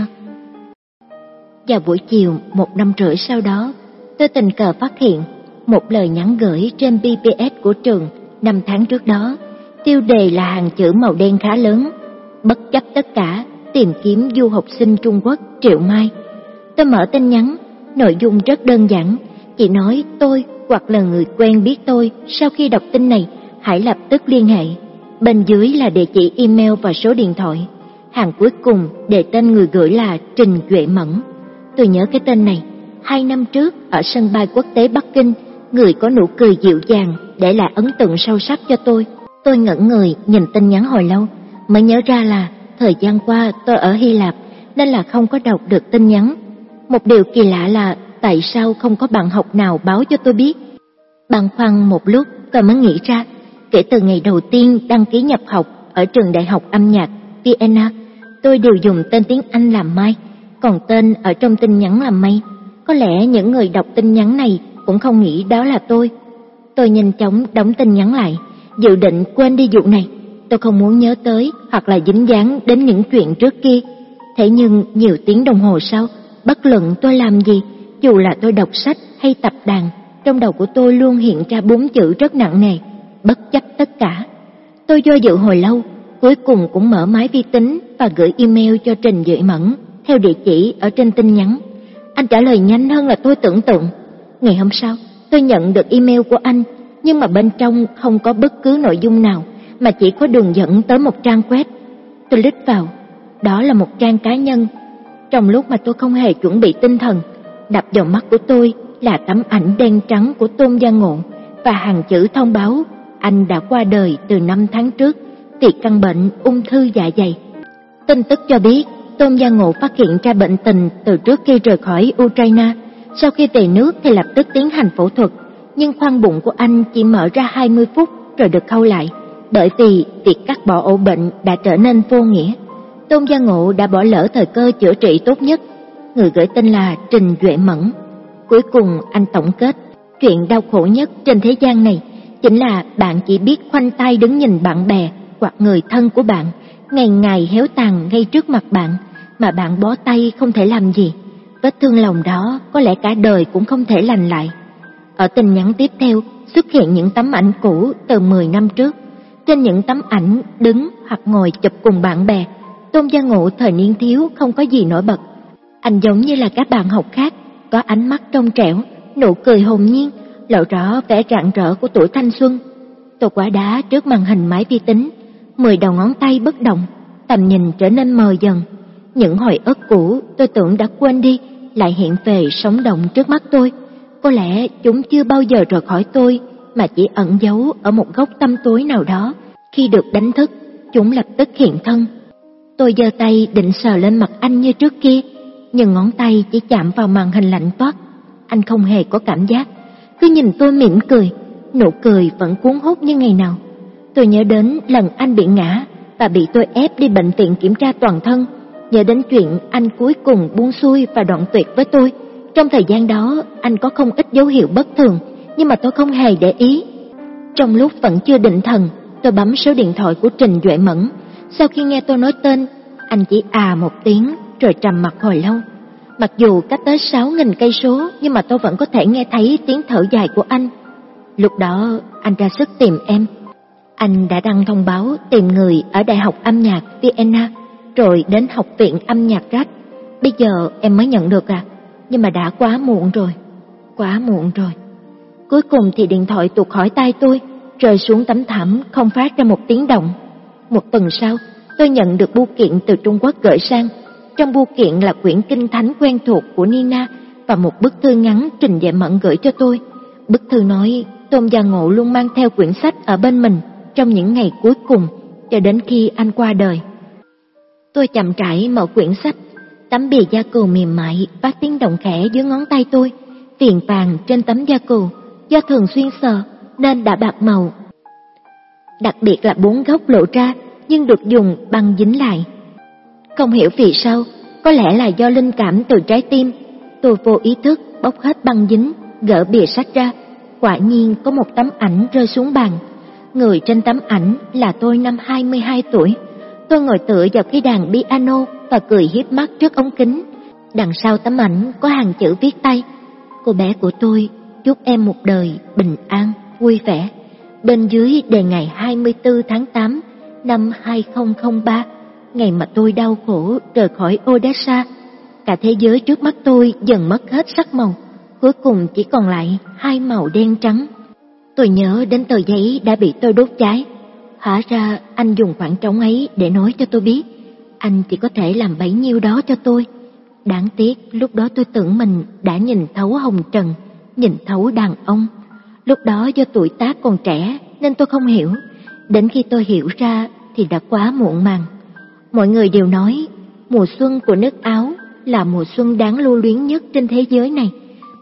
Vào buổi chiều một năm rưỡi sau đó, tôi tình cờ phát hiện một lời nhắn gửi trên BBS của trường năm tháng trước đó. Tiêu đề là hàng chữ màu đen khá lớn, bất chấp tất cả, tìm kiếm du học sinh Trung Quốc Triệu Mai. Tôi mở tin nhắn, nội dung rất đơn giản, chỉ nói tôi hoặc là người quen biết tôi sau khi đọc tin này hãy lập tức liên hệ. Bên dưới là địa chỉ email và số điện thoại. Hàng cuối cùng để tên người gửi là Trình Duệ Mẫn. Tôi nhớ cái tên này. Hai năm trước ở sân bay quốc tế Bắc Kinh, người có nụ cười dịu dàng để lại ấn tượng sâu sắc cho tôi. Tôi ngẩn người nhìn tin nhắn hồi lâu, mới nhớ ra là thời gian qua tôi ở Hy Lạp nên là không có đọc được tin nhắn. Một điều kỳ lạ là tại sao không có bạn học nào báo cho tôi biết. Băn khoăn một lúc tôi mới nghĩ ra Kể từ ngày đầu tiên đăng ký nhập học ở trường đại học âm nhạc Vienna, tôi đều dùng tên tiếng Anh làm Mai, còn tên ở trong tin nhắn là May. Có lẽ những người đọc tin nhắn này cũng không nghĩ đó là tôi. Tôi nhanh chóng đóng tin nhắn lại, dự định quên đi vụ này. Tôi không muốn nhớ tới hoặc là dính dáng đến những chuyện trước kia. Thế nhưng nhiều tiếng đồng hồ sau, bất luận tôi làm gì, dù là tôi đọc sách hay tập đàn, trong đầu của tôi luôn hiện ra bốn chữ rất nặng nề, bất chấp tất cả. Tôi do dự hồi lâu, cuối cùng cũng mở máy vi tính và gửi email cho Trình Duệ Mẫn theo địa chỉ ở trên tin nhắn. Anh trả lời nhanh hơn là tôi tưởng tượng. Ngày hôm sau, tôi nhận được email của anh, nhưng mà bên trong không có bất cứ nội dung nào, mà chỉ có đường dẫn tới một trang web. Tôi lít vào, đó là một trang cá nhân. Trong lúc mà tôi không hề chuẩn bị tinh thần, đập vào mắt của tôi là tấm ảnh đen trắng của Tôn Gia Ngộ và hàng chữ thông báo anh đã qua đời từ năm tháng trước vì căn bệnh ung thư dạ dày. Tin tức cho biết, Tôn Gia Ngộ phát hiện ra bệnh tình từ trước khi rời khỏi Ukraine. Sau khi về nước thì lập tức tiến hành phẫu thuật, nhưng khoang bụng của anh chỉ mở ra 20 phút rồi được khâu lại, bởi vì việc cắt bỏ ổ bệnh đã trở nên vô nghĩa. Tôn Gia Ngộ đã bỏ lỡ thời cơ chữa trị tốt nhất. Người gửi tin là Trình Duệ Mẫn. Cuối cùng anh tổng kết, chuyện đau khổ nhất trên thế gian này chính là bạn chỉ biết khoanh tay đứng nhìn bạn bè hoặc người thân của bạn ngày ngày héo tàn ngay trước mặt bạn mà bạn bó tay không thể làm gì. Vết thương lòng đó có lẽ cả đời cũng không thể lành lại. Ở tin nhắn tiếp theo xuất hiện những tấm ảnh cũ từ 10 năm trước. Trên những tấm ảnh đứng hoặc ngồi chụp cùng bạn bè, Tôn Gia Ngộ thời niên thiếu không có gì nổi bật. Anh giống như là các bạn học khác, có ánh mắt trong trẻo, nụ cười hồn nhiên, lộ rõ vẻ rạng rỡ của tuổi thanh xuân. Tôi quả đá trước màn hình máy vi tính, mười đầu ngón tay bất động, tầm nhìn trở nên mờ dần. Những hồi ức cũ tôi tưởng đã quên đi lại hiện về sống động trước mắt tôi. Có lẽ chúng chưa bao giờ rời khỏi tôi mà chỉ ẩn giấu ở một góc tâm tối nào đó. Khi được đánh thức, chúng lập tức hiện thân. Tôi giơ tay định sờ lên mặt anh như trước kia, nhưng ngón tay chỉ chạm vào màn hình lạnh toát. Anh không hề có cảm giác, cứ nhìn tôi mỉm cười, nụ cười vẫn cuốn hút như ngày nào. Tôi nhớ đến lần anh bị ngã và bị tôi ép đi bệnh viện kiểm tra toàn thân, nhớ đến chuyện anh cuối cùng buông xuôi và đoạn tuyệt với tôi. Trong thời gian đó, anh có không ít dấu hiệu bất thường, nhưng mà tôi không hề để ý. Trong lúc vẫn chưa định thần, tôi bấm số điện thoại của Trình Duệ Mẫn. Sau khi nghe tôi nói tên, anh chỉ à một tiếng rồi trầm mặt hồi lâu. Mặc dù cách tới sáu nghìn cây số, nhưng mà tôi vẫn có thể nghe thấy tiếng thở dài của anh. Lúc đó, anh ra sức tìm em. Anh đã đăng thông báo tìm người ở Đại học âm nhạc Vienna, rồi đến học viện âm nhạc Rách. Bây giờ em mới nhận được à, nhưng mà đã quá muộn rồi, quá muộn rồi. Cuối cùng thì điện thoại tuột khỏi tay tôi, rơi xuống tấm thảm không phát ra một tiếng động. Một tuần sau, tôi nhận được bưu kiện từ Trung Quốc gửi sang. Trong bưu kiện là quyển kinh thánh quen thuộc của Nina và một bức thư ngắn Trình Dạ Mẫn gửi cho tôi. Bức thư nói Tôn Gia Ngộ luôn mang theo quyển sách ở bên mình trong những ngày cuối cùng cho đến khi anh qua đời. Tôi chậm rãi mở quyển sách, tấm bìa da cừu mềm mại phát tiếng động khẽ dưới ngón tay tôi, viền vàng trên tấm da cừu do thường xuyên sờ nên đã bạc màu. Đặc biệt là bốn góc lộ ra nhưng được dùng băng dính lại. Không hiểu vì sao, có lẽ là do linh cảm từ trái tim, tôi vô ý thức bóc hết băng dính, gỡ bìa sách ra. Quả nhiên có một tấm ảnh rơi xuống bàn. Người trên tấm ảnh là tôi năm 22 tuổi. Tôi ngồi tựa vào cái đàn piano và cười hiếp mắt trước ống kính. Đằng sau tấm ảnh có hàng chữ viết tay. Cô bé của tôi chúc em một đời bình an, vui vẻ. Bên dưới đề ngày 24 tháng 8 năm 2003, ngày mà tôi đau khổ rời khỏi Odessa. Cả thế giới trước mắt tôi dần mất hết sắc màu, cuối cùng chỉ còn lại hai màu đen trắng. Tôi nhớ đến tờ giấy đã bị tôi đốt cháy. Hóa ra anh dùng khoảng trống ấy để nói cho tôi biết, anh chỉ có thể làm bấy nhiêu đó cho tôi. Đáng tiếc lúc đó tôi tưởng mình đã nhìn thấu hồng trần, nhìn thấu đàn ông. Lúc đó do tuổi tác còn trẻ nên tôi không hiểu, đến khi tôi hiểu ra thì đã quá muộn màng. Mọi người đều nói mùa xuân của nước Áo là mùa xuân đáng lưu luyến nhất trên thế giới này.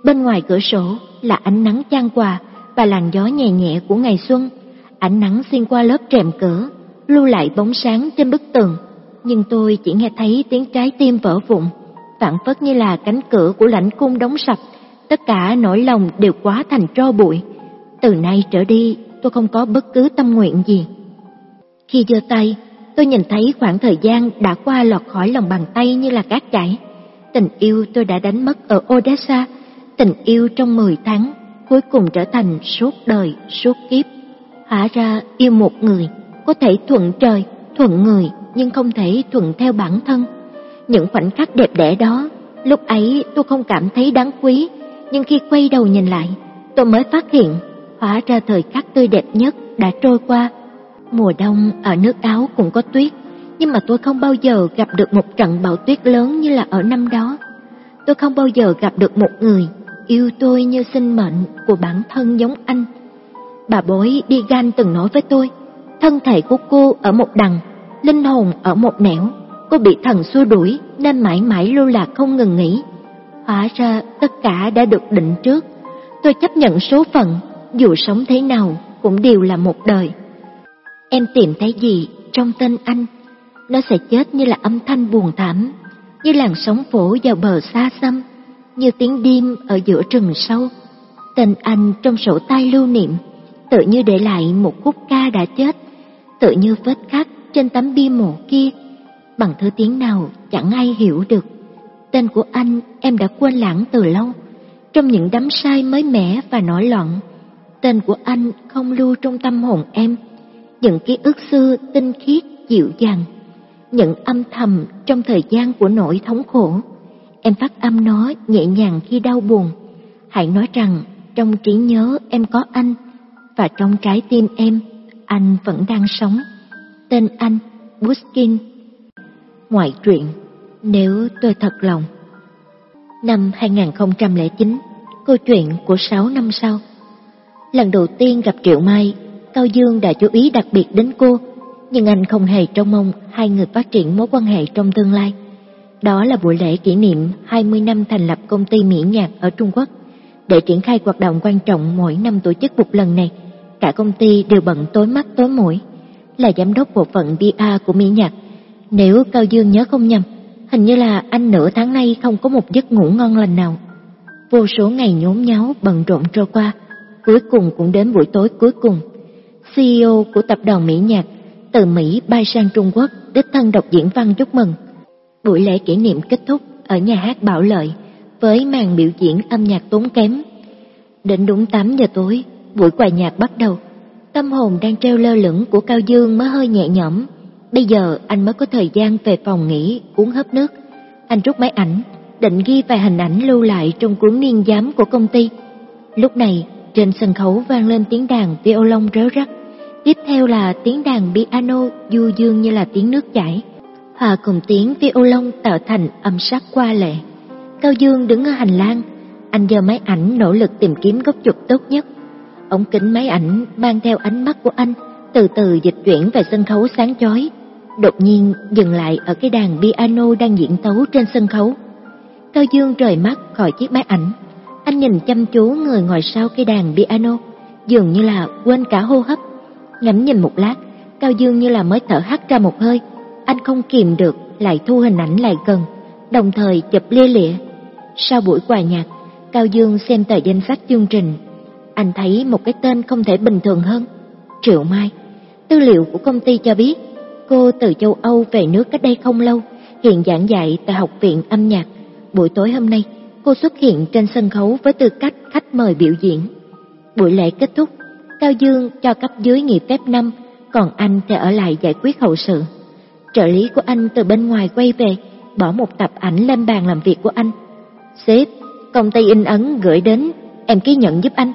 Bên ngoài cửa sổ là ánh nắng chan quà và làn gió nhẹ nhẹ của ngày xuân. Ánh nắng xuyên qua lớp rèm cửa, lưu lại bóng sáng trên bức tường. Nhưng tôi chỉ nghe thấy tiếng trái tim vỡ vụn, phản phất như là cánh cửa của lãnh cung đóng sập. Tất cả nỗi lòng đều quá thành tro bụi. Từ nay trở đi, tôi không có bất cứ tâm nguyện gì. Khi giơ tay, tôi nhìn thấy khoảng thời gian đã qua lọt khỏi lòng bàn tay như là cát chảy. Tình yêu tôi đã đánh mất ở Odessa, tình yêu trong 10 tháng, cuối cùng trở thành suốt đời, suốt kiếp. Hóa ra yêu một người, có thể thuận trời, thuận người, nhưng không thể thuận theo bản thân. Những khoảnh khắc đẹp đẽ đó, lúc ấy tôi không cảm thấy đáng quý, nhưng khi quay đầu nhìn lại, tôi mới phát hiện, hóa ra thời khắc tươi đẹp nhất đã trôi qua. Mùa đông ở nước Áo cũng có tuyết, nhưng mà tôi không bao giờ gặp được một trận bão tuyết lớn như là ở năm đó. Tôi không bao giờ gặp được một người yêu tôi như sinh mệnh của bản thân giống anh. Bà bối đi gan từng nói với tôi, thân thể của cô ở một đằng, linh hồn ở một nẻo, cô bị thần xua đuổi nên mãi mãi lưu lạc không ngừng nghỉ. Hóa ra tất cả đã được định trước, tôi chấp nhận số phận, dù sống thế nào cũng đều là một đời. Em tìm thấy gì trong tên anh? Nó sẽ chết như là âm thanh buồn thảm, như làn sóng phổ vào bờ xa xăm, như tiếng đêm ở giữa rừng sâu. Tên anh trong sổ tay lưu niệm, tự như để lại một khúc ca đã chết, tự như vết khắc trên tấm bia mộ kia, bằng thứ tiếng nào chẳng ai hiểu được. Tên của anh em đã quên lãng từ lâu, trong những đám sai mới mẻ và nổi loạn. Tên của anh không lưu trong tâm hồn em, những ký ức xưa tinh khiết dịu dàng, những âm thầm trong thời gian của nỗi thống khổ. Em phát âm nó nhẹ nhàng khi đau buồn. Hãy nói rằng trong trí nhớ em có anh, và trong trái tim em, anh vẫn đang sống. Tên anh, Buskin. Ngoại truyện, nếu tôi thật lòng. Năm 2009, câu chuyện của 6 năm sau. Lần đầu tiên gặp Triệu Mai, Cao Dương đã chú ý đặc biệt đến cô, nhưng anh không hề trông mong hai người phát triển mối quan hệ trong tương lai. Đó là buổi lễ kỷ niệm 20 năm thành lập công ty mỹ nhạc ở Trung Quốc. Để triển khai hoạt động quan trọng mỗi năm tổ chức một lần này, cả công ty đều bận tối mắt tối mũi. Là giám đốc bộ phận PR của mỹ nhạc. Nếu Cao Dương nhớ không nhầm, hình như là anh nửa tháng nay không có một giấc ngủ ngon lành nào. Vô số ngày nhốn nháo bận rộn trôi qua, cuối cùng cũng đến buổi tối cuối cùng. CEO của tập đoàn Mỹ Nhạc từ Mỹ bay sang Trung Quốc đích thân đọc diễn văn chúc mừng. Buổi lễ kỷ niệm kết thúc ở nhà hát Bảo Lợi với màn biểu diễn âm nhạc tốn kém. Đến đúng 8 giờ tối, buổi quà nhạc bắt đầu. Tâm hồn đang treo lơ lửng của Cao Dương mới hơi nhẹ nhõm. Bây giờ anh mới có thời gian về phòng nghỉ uống hớp nước. Anh rút máy ảnh, định ghi vài hình ảnh lưu lại trong cuốn niên giám của công ty. Lúc này, trên sân khấu vang lên tiếng đàn violon réo rắt. Tiếp theo là tiếng đàn piano du dương như là tiếng nước chảy. Hòa cùng tiếng violon tạo thành âm sắc qua lệ. Cao Dương đứng ở hành lang, anh giơ máy ảnh nỗ lực tìm kiếm góc chụp tốt nhất. Ống kính máy ảnh mang theo ánh mắt của anh, từ từ dịch chuyển về sân khấu sáng chói. Đột nhiên dừng lại ở cái đàn piano đang diễn tấu trên sân khấu. Cao Dương rời mắt khỏi chiếc máy ảnh. Anh nhìn chăm chú người ngồi sau cây đàn piano, dường như là quên cả hô hấp. Ngắm nhìn một lát, Cao Dương như là mới thở hắt ra một hơi. Anh không kìm được, lại thu hình ảnh lại gần, đồng thời chụp lia lịa. Sau buổi quà nhạc, Cao Dương xem tờ danh sách chương trình. Anh thấy một cái tên không thể bình thường hơn. Triệu Mai. Tư liệu của công ty cho biết, cô từ châu Âu về nước cách đây không lâu, hiện giảng dạy tại Học viện âm nhạc. Buổi tối hôm nay, cô xuất hiện trên sân khấu với tư cách khách mời biểu diễn. Buổi lễ kết thúc, Cao Dương cho cấp dưới nghỉ phép năm, còn anh thì ở lại giải quyết hậu sự. Trợ lý của anh từ bên ngoài quay về, bỏ một tập ảnh lên bàn làm việc của anh. Sếp, công ty in ấn gửi đến, em ký nhận giúp anh.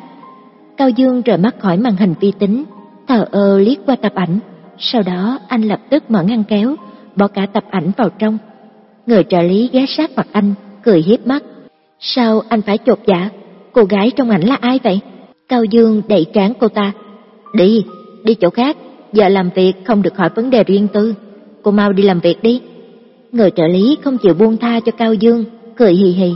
Cao Dương rời mắt khỏi màn hình vi tính, thờ ơ liếc qua tập ảnh. Sau đó anh lập tức mở ngăn kéo, bỏ cả tập ảnh vào trong. Người trợ lý ghé sát mặt anh, cười hiếp mắt. Sao anh phải chột dạ? Cô gái trong ảnh là ai vậy? Cao Dương đẩy trán cô ta. Đi, đi chỗ khác, giờ làm việc không được hỏi vấn đề riêng tư. Cô mau đi làm việc đi. Người trợ lý không chịu buông tha cho Cao Dương, cười hì hì.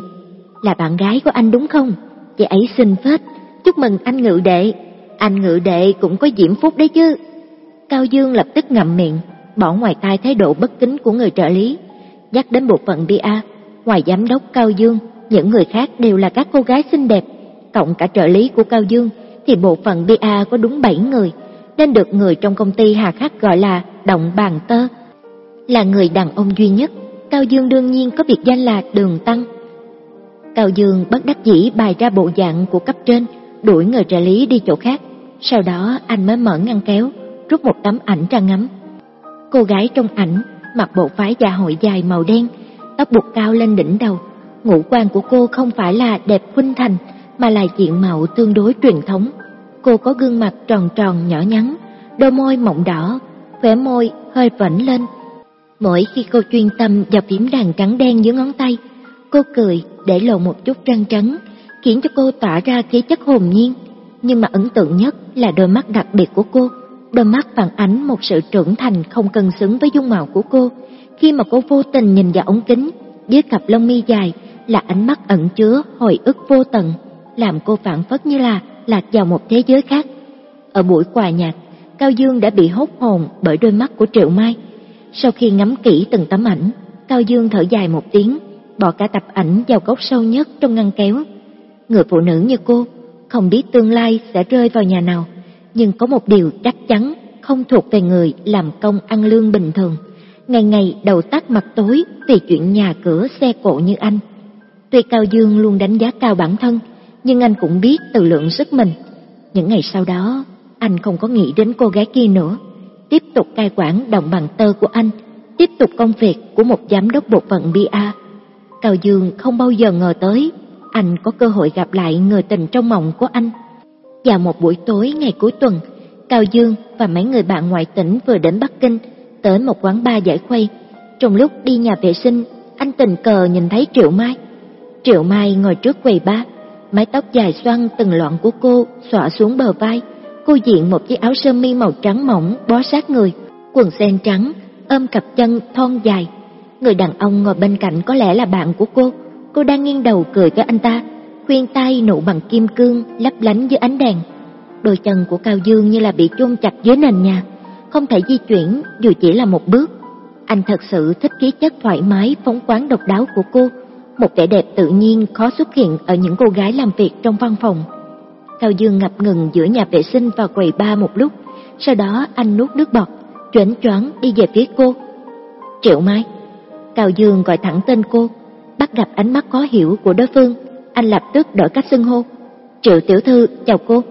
Là bạn gái của anh đúng không? Chị ấy xinh phết, chúc mừng anh ngự đệ. Anh ngự đệ cũng có diễm phúc đấy chứ. Cao Dương lập tức ngậm miệng, bỏ ngoài tai thái độ bất kính của người trợ lý. Dắt đến bộ phận BA, ngoài giám đốc Cao Dương, những người khác đều là các cô gái xinh đẹp. Cộng cả trợ lý của Cao Dương thì bộ phận BA có đúng 7 người, nên được người trong công ty hà khắc gọi là động bàn tơ. Là người đàn ông duy nhất, Cao Dương đương nhiên có biệt danh là Đường Tăng. Cao Dương bất đắc dĩ bày ra bộ dạng của cấp trên, đuổi người trợ lý đi chỗ khác. Sau đó anh mới mở ngăn kéo, rút một tấm ảnh ra ngắm. Cô gái trong ảnh mặc bộ váy dạ hội dài màu đen, tóc buộc cao lên đỉnh đầu. Ngũ quan của cô không phải là đẹp khuynh thành, mà là diện mạo tương đối truyền thống. Cô có gương mặt tròn tròn nhỏ nhắn, đôi môi mọng đỏ, khóe môi hơi vảnh lên. Mỗi khi cô chuyên tâm vào phím đàn trắng đen dưới ngón tay, cô cười để lộ một chút răng trắng, khiến cho cô tỏa ra khí chất hồn nhiên. Nhưng mà ấn tượng nhất là đôi mắt đặc biệt của cô. Đôi mắt phản ánh một sự trưởng thành không cân xứng với dung mạo của cô. Khi mà cô vô tình nhìn vào ống kính, dưới cặp lông mi dài là ánh mắt ẩn chứa hồi ức vô tận, làm cô phản phất như là lạc vào một thế giới khác. Ở buổi quà nhạc, Cao Dương đã bị hốt hồn bởi đôi mắt của Triệu Mai. Sau khi ngắm kỹ từng tấm ảnh, Cao Dương thở dài một tiếng, bỏ cả tập ảnh vào góc sâu nhất trong ngăn kéo. Người phụ nữ như cô, không biết tương lai sẽ rơi vào nhà nào, nhưng có một điều chắc chắn không thuộc về người làm công ăn lương bình thường, ngày ngày đầu tắt mặt tối vì chuyện nhà cửa xe cộ như anh. Tuy Cao Dương luôn đánh giá cao bản thân, nhưng anh cũng biết tự lượng sức mình. Những ngày sau đó, anh không có nghĩ đến cô gái kia nữa, tiếp tục cai quản đồng bằng tơ của anh, tiếp tục công việc của một giám đốc bộ phận BA. Cao Dương không bao giờ ngờ tới, anh có cơ hội gặp lại người tình trong mộng của anh. Vào một buổi tối ngày cuối tuần, Cao Dương và mấy người bạn ngoại tỉnh vừa đến Bắc Kinh, tới một quán bar giải khuây. Trong lúc đi nhà vệ sinh, anh tình cờ nhìn thấy Triệu Mai. Triệu Mai ngồi trước quầy bar, mái tóc dài xoăn từng loạn của cô xõa xuống bờ vai. Cô diện một chiếc áo sơ mi màu trắng mỏng bó sát người, quần sen trắng, ôm cặp chân thon dài. Người đàn ông ngồi bên cạnh có lẽ là bạn của cô. Cô đang nghiêng đầu cười với anh ta, khuyên tay nụ bằng kim cương lấp lánh dưới ánh đèn. Đôi chân của Cao Dương như là bị chôn chặt dưới nền nhà, không thể di chuyển dù chỉ là một bước. Anh thật sự thích khí chất thoải mái, phóng khoáng độc đáo của cô, một vẻ đẹp tự nhiên khó xuất hiện ở những cô gái làm việc trong văn phòng. Cao Dương ngập ngừng giữa nhà vệ sinh và quầy ba một lúc, sau đó anh nuốt nước bọt, choáng choáng đi về phía cô. Triệu Mai. Cao Dương gọi thẳng tên cô, bắt gặp ánh mắt khó hiểu của đối phương, anh lập tức đổi cách xưng hô. Triệu tiểu thư, chào cô.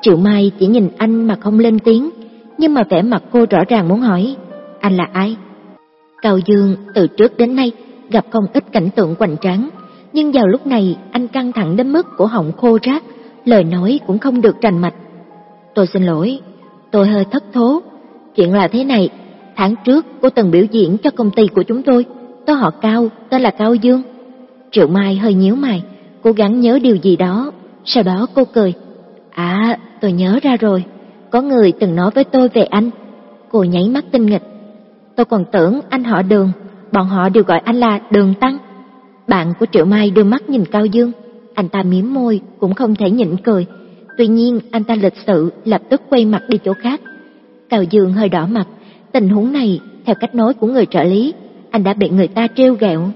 Triệu Mai chỉ nhìn anh mà không lên tiếng, nhưng mà vẻ mặt cô rõ ràng muốn hỏi, anh là ai? Cao Dương từ trước đến nay gặp không ít cảnh tượng hoành tráng, nhưng vào lúc này anh căng thẳng đến mức của họng khô rác, lời nói cũng không được rành mạch. Tôi xin lỗi, tôi hơi thất thố. Chuyện là thế này, tháng trước cô từng biểu diễn cho công ty của chúng tôi, tôi họ Cao, tên là Cao Dương. Triệu Mai hơi nhíu mày, cố gắng nhớ điều gì đó, sau đó cô cười. À, tôi nhớ ra rồi, có người từng nói với tôi về anh. Cô nháy mắt tinh nghịch. Tôi còn tưởng anh họ đường, bọn họ đều gọi anh là đường tăng. Bạn của Triệu Mai đưa mắt nhìn Cao Dương, anh ta miếm môi cũng không thể nhịn cười. Tuy nhiên anh ta lịch sự lập tức quay mặt đi chỗ khác. Cao Dương hơi đỏ mặt, tình huống này theo cách nói của người trợ lý, anh đã bị người ta trêu ghẹo.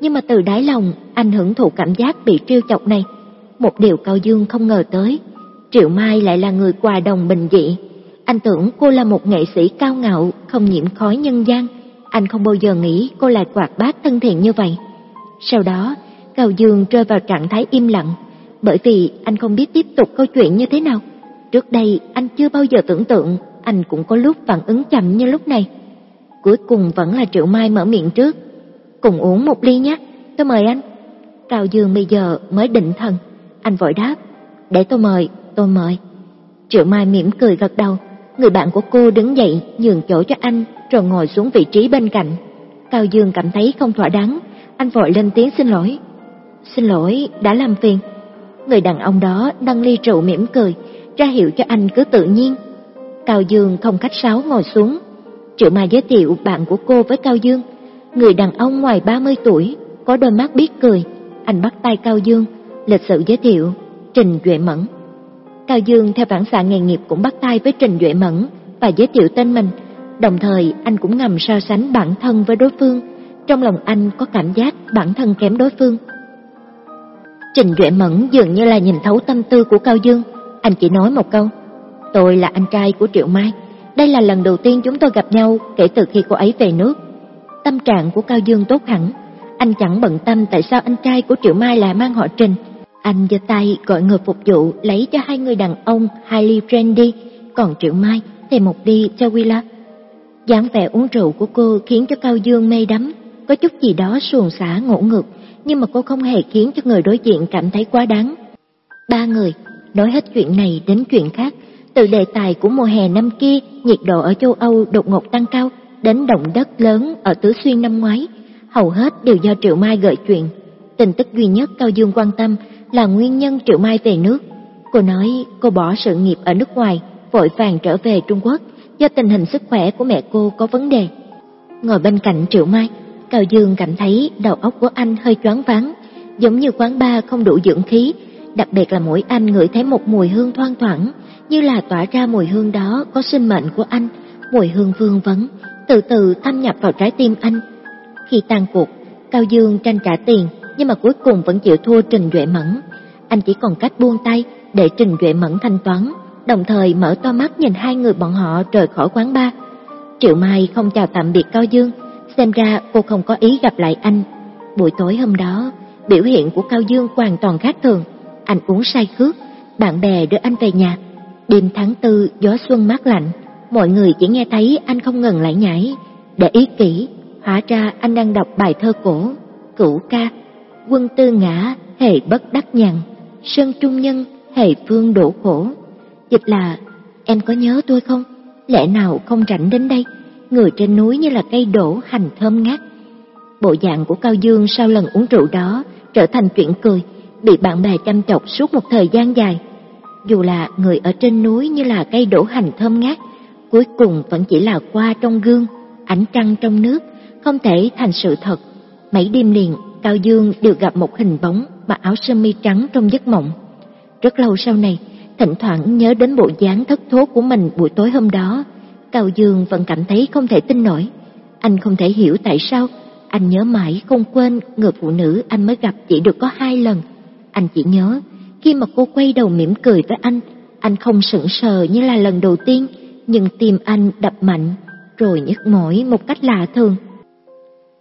Nhưng mà từ đáy lòng anh hưởng thụ cảm giác bị trêu chọc này. Một điều Cao Dương không ngờ tới, Triệu Mai lại là người quà đồng bình dị. Anh tưởng cô là một nghệ sĩ cao ngạo, không nhiễm khói nhân gian. Anh không bao giờ nghĩ cô lại quạt bát thân thiện như vậy. Sau đó, Cao Dương rơi vào trạng thái im lặng, bởi vì anh không biết tiếp tục câu chuyện như thế nào. Trước đây anh chưa bao giờ tưởng tượng anh cũng có lúc phản ứng chậm như lúc này. Cuối cùng vẫn là Triệu Mai mở miệng trước. Cùng uống một ly nhé, tôi mời anh. Cao Dương bây giờ mới định thần, anh vội đáp, để tôi mời, tôi mời. Triệu Mai mỉm cười gật đầu, người bạn của cô đứng dậy nhường chỗ cho anh rồi ngồi xuống vị trí bên cạnh. Cao Dương cảm thấy không thỏa đáng, anh vội lên tiếng xin lỗi. Xin lỗi, đã làm phiền. Người đàn ông đó nâng ly rượu mỉm cười, ra hiệu cho anh cứ tự nhiên. Cao Dương không khách sáo ngồi xuống. Triệu Mai giới thiệu bạn của cô với Cao Dương. Người đàn ông ngoài 30 tuổi, có đôi mắt biết cười. Anh bắt tay Cao Dương, lịch sự giới thiệu, Trình Duệ Mẫn. Cao Dương theo phản xạ nghề nghiệp cũng bắt tay với Trình Duệ Mẫn và giới thiệu tên mình. Đồng thời anh cũng ngầm so sánh bản thân với đối phương. Trong lòng anh có cảm giác bản thân kém đối phương. Trình Duệ Mẫn dường như là nhìn thấu tâm tư của Cao Dương. Anh chỉ nói một câu, tôi là anh trai của Triệu Mai. Đây là lần đầu tiên chúng tôi gặp nhau kể từ khi cô ấy về nước. Tâm trạng của Cao Dương tốt hẳn. Anh chẳng bận tâm tại sao anh trai của Triệu Mai lại mang họ Trình. Anh giơ tay gọi người phục vụ lấy cho hai người đàn ông hai ly brandy, còn Triệu Mai thì một ly cho Willa. dáng vẻ uống rượu của cô khiến cho Cao Dương mê đắm, có chút gì đó xuồng xả ngỗ ngược, nhưng mà cô không hề khiến cho người đối diện cảm thấy quá đáng. Ba người nói hết chuyện này đến chuyện khác, từ đề tài của mùa hè năm kia, nhiệt độ ở châu Âu đột ngột tăng cao, đến động đất lớn ở Tứ Xuyên năm ngoái, hầu hết đều do Triệu Mai gợi chuyện. Tin tức duy nhất Cao Dương quan tâm là nguyên nhân Triệu Mai về nước. Cô nói cô bỏ sự nghiệp ở nước ngoài, vội vàng trở về Trung Quốc do tình hình sức khỏe của mẹ cô có vấn đề. Ngồi bên cạnh Triệu Mai, Cao Dương cảm thấy đầu óc của anh hơi choáng váng, giống như quán bar không đủ dưỡng khí, đặc biệt là mỗi anh ngửi thấy một mùi hương thoang thoảng, như là tỏa ra mùi hương đó có sinh mệnh của anh, mùi hương vương vấn, từ từ thâm nhập vào trái tim anh. Khi tan cuộc, Cao Dương tranh trả tiền, nhưng mà cuối cùng vẫn chịu thua Trình Duệ Mẫn. Anh chỉ còn cách buông tay để Trình Duệ Mẫn thanh toán, đồng thời mở to mắt nhìn hai người bọn họ rời khỏi quán bar. Triệu Mai không chào tạm biệt Cao Dương, xem ra cô không có ý gặp lại anh. Buổi tối hôm đó, biểu hiện của Cao Dương hoàn toàn khác thường. Anh uống say khước, bạn bè đưa anh về nhà. Đêm tháng tư, gió xuân mát lạnh, mọi người chỉ nghe thấy anh không ngừng lại nhảy. Để ý kỹ, hóa ra anh đang đọc bài thơ cổ, cửu ca, quân tư ngã, hề bất đắc nhằn, sơn trung nhân, hề phương đổ khổ. Dịch là, em có nhớ tôi không? Lẽ nào không rảnh đến đây? Người trên núi như là cây đổ hành thơm ngát. Bộ dạng của Cao Dương sau lần uống rượu đó trở thành chuyện cười, bị bạn bè chăm chọc suốt một thời gian dài. Dù là người ở trên núi như là cây đổ hành thơm ngát, cuối cùng vẫn chỉ là qua trong gương, ánh trăng trong nước, không thể thành sự thật. Mấy đêm liền, Cao Dương đều gặp một hình bóng mặc áo sơ mi trắng trong giấc mộng. Rất lâu sau này, thỉnh thoảng nhớ đến bộ dáng thất thố của mình buổi tối hôm đó, Cao Dương vẫn cảm thấy không thể tin nổi. Anh không thể hiểu tại sao anh nhớ mãi không quên người phụ nữ anh mới gặp chỉ được có hai lần. Anh chỉ nhớ khi mà cô quay đầu mỉm cười với anh, anh không sững sờ như là lần đầu tiên, nhưng tim anh đập mạnh, rồi nhức mỏi một cách lạ thường.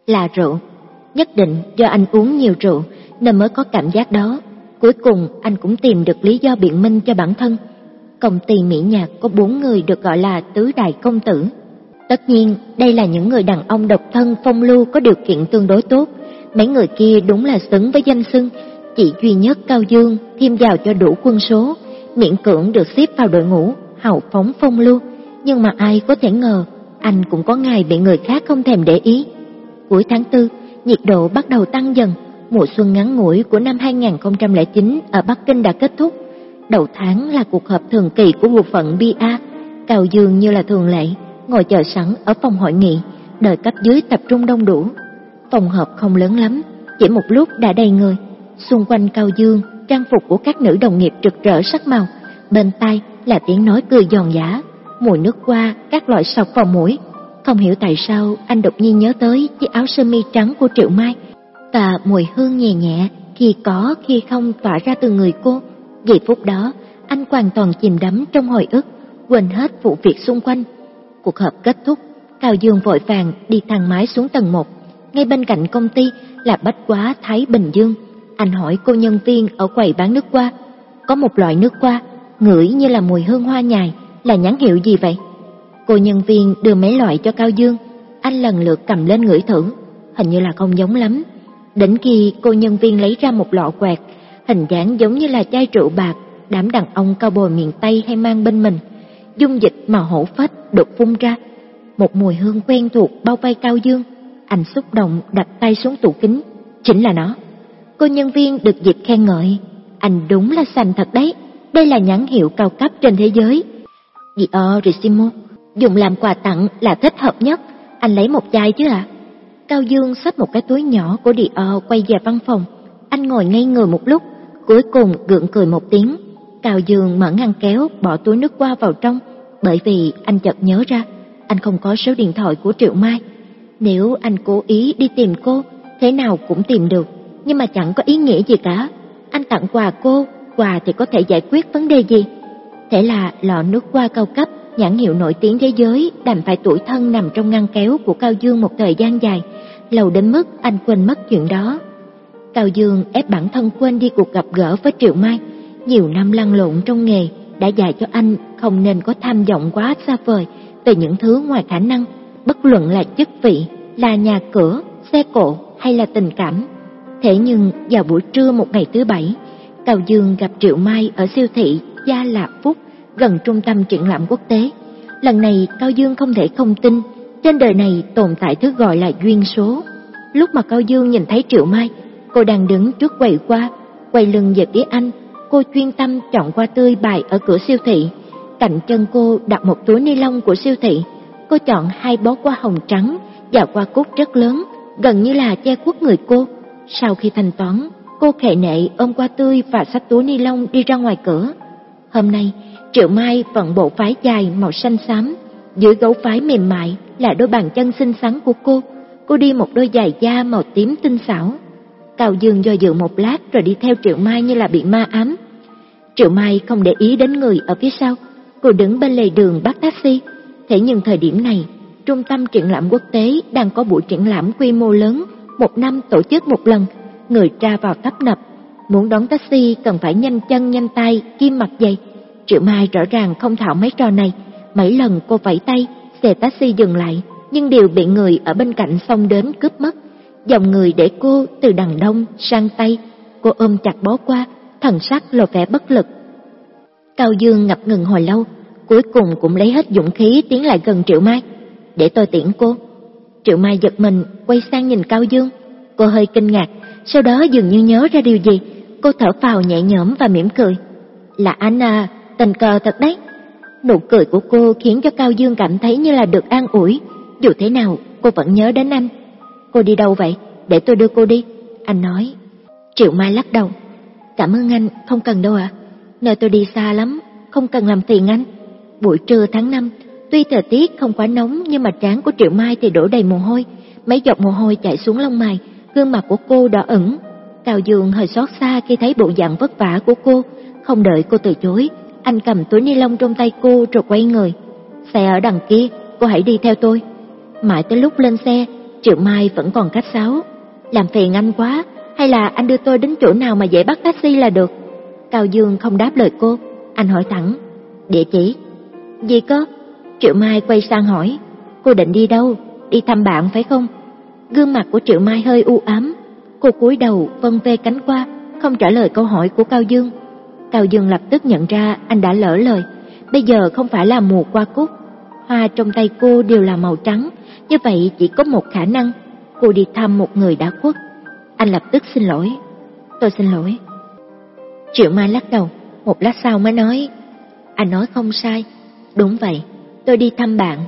Là rượu, nhất định do anh uống nhiều rượu nên mới có cảm giác đó. Cuối cùng anh cũng tìm được lý do biện minh cho bản thân. Công ty mỹ nhạc có bốn người được gọi là tứ đại công tử. Tất nhiên, đây là những người đàn ông độc thân phong lưu có điều kiện tương đối tốt. Mấy người kia đúng là xứng với danh xưng, chỉ duy nhất Cao Dương thêm vào cho đủ quân số, miễn cưỡng được xếp vào đội ngũ hào phóng phong lưu. Nhưng mà ai có thể ngờ, anh cũng có ngày bị người khác không thèm để ý. Cuối tháng tư, nhiệt độ bắt đầu tăng dần, mùa xuân ngắn ngủi của năm 2009 ở Bắc Kinh đã kết thúc. Đầu tháng là cuộc họp thường kỳ của bộ phận BA, Cao Dương như là thường lệ, ngồi chờ sẵn ở phòng hội nghị, đợi cấp dưới tập trung đông đủ. Phòng họp không lớn lắm, chỉ một lúc đã đầy người. Xung quanh Cao Dương, trang phục của các nữ đồng nghiệp rực rỡ sắc màu, bên tai là tiếng nói cười giòn giả, mùi nước hoa, các loại sọc vào mũi. Không hiểu tại sao anh đột nhiên nhớ tới chiếc áo sơ mi trắng của Triệu Mai và mùi hương nhẹ nhẹ khi có khi không tỏa ra từ người cô. Giây phút đó, anh hoàn toàn chìm đắm trong hồi ức, quên hết vụ việc xung quanh. Cuộc họp kết thúc, Cao Dương vội vàng đi thang máy xuống tầng 1. Ngay bên cạnh công ty là Bách Quá Thái Bình Dương. Anh hỏi cô nhân viên ở quầy bán nước qua có một loại nước qua ngửi như là mùi hương hoa nhài, là nhãn hiệu gì vậy? Cô nhân viên đưa mấy loại cho Cao Dương, anh lần lượt cầm lên ngửi thử, hình như là không giống lắm. Đến khi cô nhân viên lấy ra một lọ quẹt, hình dáng giống như là chai rượu bạc, đám đàn ông cao bồi miền Tây hay mang bên mình. Dung dịch mà hổ phách đột phun ra, một mùi hương quen thuộc bao vây Cao Dương. Anh xúc động đặt tay xuống tủ kính, chính là nó. Cô nhân viên được dịp khen ngợi, anh đúng là sành thật đấy, đây là nhãn hiệu cao cấp trên thế giới. Dior Rissimo, dùng làm quà tặng là thích hợp nhất, anh lấy một chai chứ ạ? Cao Dương xách một cái túi nhỏ của Dior quay về văn phòng, anh ngồi ngay người một lúc, cuối cùng gượng cười một tiếng. Cao Dương mở ngăn kéo bỏ túi nước qua vào trong, bởi vì anh chợt nhớ ra, anh không có số điện thoại của Triệu Mai. Nếu anh cố ý đi tìm cô, thế nào cũng tìm được, nhưng mà chẳng có ý nghĩa gì cả. Anh tặng quà cô, quà thì có thể giải quyết vấn đề gì? Thế là lọ nước hoa cao cấp, nhãn hiệu nổi tiếng thế giới đành phải tuổi thân nằm trong ngăn kéo của Cao Dương một thời gian dài, lâu đến mức anh quên mất chuyện đó. Cao Dương ép bản thân quên đi cuộc gặp gỡ với Triệu Mai, nhiều năm lăn lộn trong nghề đã dạy cho anh không nên có tham vọng quá xa vời về những thứ ngoài khả năng, bất luận là chức vị, là nhà cửa, xe cộ hay là tình cảm. Thế nhưng vào buổi trưa một ngày thứ bảy, Cao Dương gặp Triệu Mai ở siêu thị Gia Lạc Phúc gần trung tâm triển lãm quốc tế. Lần này Cao Dương không thể không tin, trên đời này tồn tại thứ gọi là duyên số. Lúc mà Cao Dương nhìn thấy Triệu Mai, cô đang đứng trước quầy qua, quay lưng về phía anh, cô chuyên tâm chọn qua tươi bài ở cửa siêu thị. Cạnh chân cô đặt một túi ni lông của siêu thị. Cô chọn hai bó hoa hồng trắng và hoa cúc rất lớn, gần như là che khuất người cô. Sau khi thanh toán, cô khệ nệ ôm qua tươi và xách túi ni lông đi ra ngoài cửa. Hôm nay, Triệu Mai vận bộ phái dài màu xanh xám, dưới gấu phái mềm mại là đôi bàn chân xinh xắn của cô. Cô đi một đôi giày da màu tím tinh xảo. Cao Dương do dự một lát rồi đi theo Triệu Mai như là bị ma ám. Triệu Mai không để ý đến người ở phía sau, cô đứng bên lề đường bắt taxi. Thế nhưng thời điểm này, trung tâm triển lãm quốc tế đang có buổi triển lãm quy mô lớn, một năm tổ chức một lần, người ra vào tấp nập. Muốn đón taxi cần phải nhanh chân nhanh tay, kim mặt dày. Triệu Mai rõ ràng không thạo mấy trò này, mấy lần cô vẫy tay, xe taxi dừng lại, nhưng đều bị người ở bên cạnh xông đến cướp mất. Dòng người để cô từ đằng đông sang tây, cô cô ôm chặt bó qua, thần sắc lộ vẻ bất lực. Cao Dương ngập ngừng hồi lâu, cuối cùng cũng lấy hết dũng khí tiến lại gần Triệu Mai. Để tôi tiễn cô. Triệu Mai giật mình, quay sang nhìn Cao Dương. Cô hơi kinh ngạc, sau đó dường như nhớ ra điều gì. Cô thở phào nhẹ nhõm và mỉm cười. Là anh à, tình cờ thật đấy. Nụ cười của cô khiến cho Cao Dương cảm thấy như là được an ủi. Dù thế nào, cô vẫn nhớ đến anh. Cô đi đâu vậy? Để tôi đưa cô đi. Anh nói. Triệu Mai lắc đầu. Cảm ơn anh, không cần đâu ạ. À. Nơi tôi đi xa lắm, không cần làm phiền anh. Buổi trưa tháng 5, tuy thời tiết không quá nóng nhưng mà trán của Triệu Mai thì đổ đầy mồ hôi. Mấy giọt mồ hôi chảy xuống lông mày, gương mặt của cô đỏ ửng. Cao Dương hơi xót xa khi thấy bộ dạng vất vả của cô, không đợi cô từ chối, anh cầm túi ni lông trong tay cô rồi quay người. Xe ở đằng kia, cô hãy đi theo tôi. Mãi tới lúc lên xe, Triệu Mai vẫn còn cách sáo. Làm phiền anh quá, hay là anh đưa tôi đến chỗ nào mà dễ bắt taxi là được? Cao Dương không đáp lời cô, anh hỏi thẳng, địa chỉ. Gì cơ? Triệu Mai quay sang hỏi, cô định đi đâu? Đi thăm bạn phải không? Gương mặt của Triệu Mai hơi u ám, cô cúi đầu vân ve cánh qua, không trả lời câu hỏi của Cao Dương. Cao Dương lập tức nhận ra anh đã lỡ lời, bây giờ không phải là mùa qua cúc, hoa trong tay cô đều là màu trắng, như vậy chỉ có một khả năng, cô đi thăm một người đã khuất. Anh lập tức xin lỗi. Tôi xin lỗi. Triệu Mai lắc đầu, một lát sau mới nói, anh nói không sai, đúng vậy, tôi đi thăm bạn,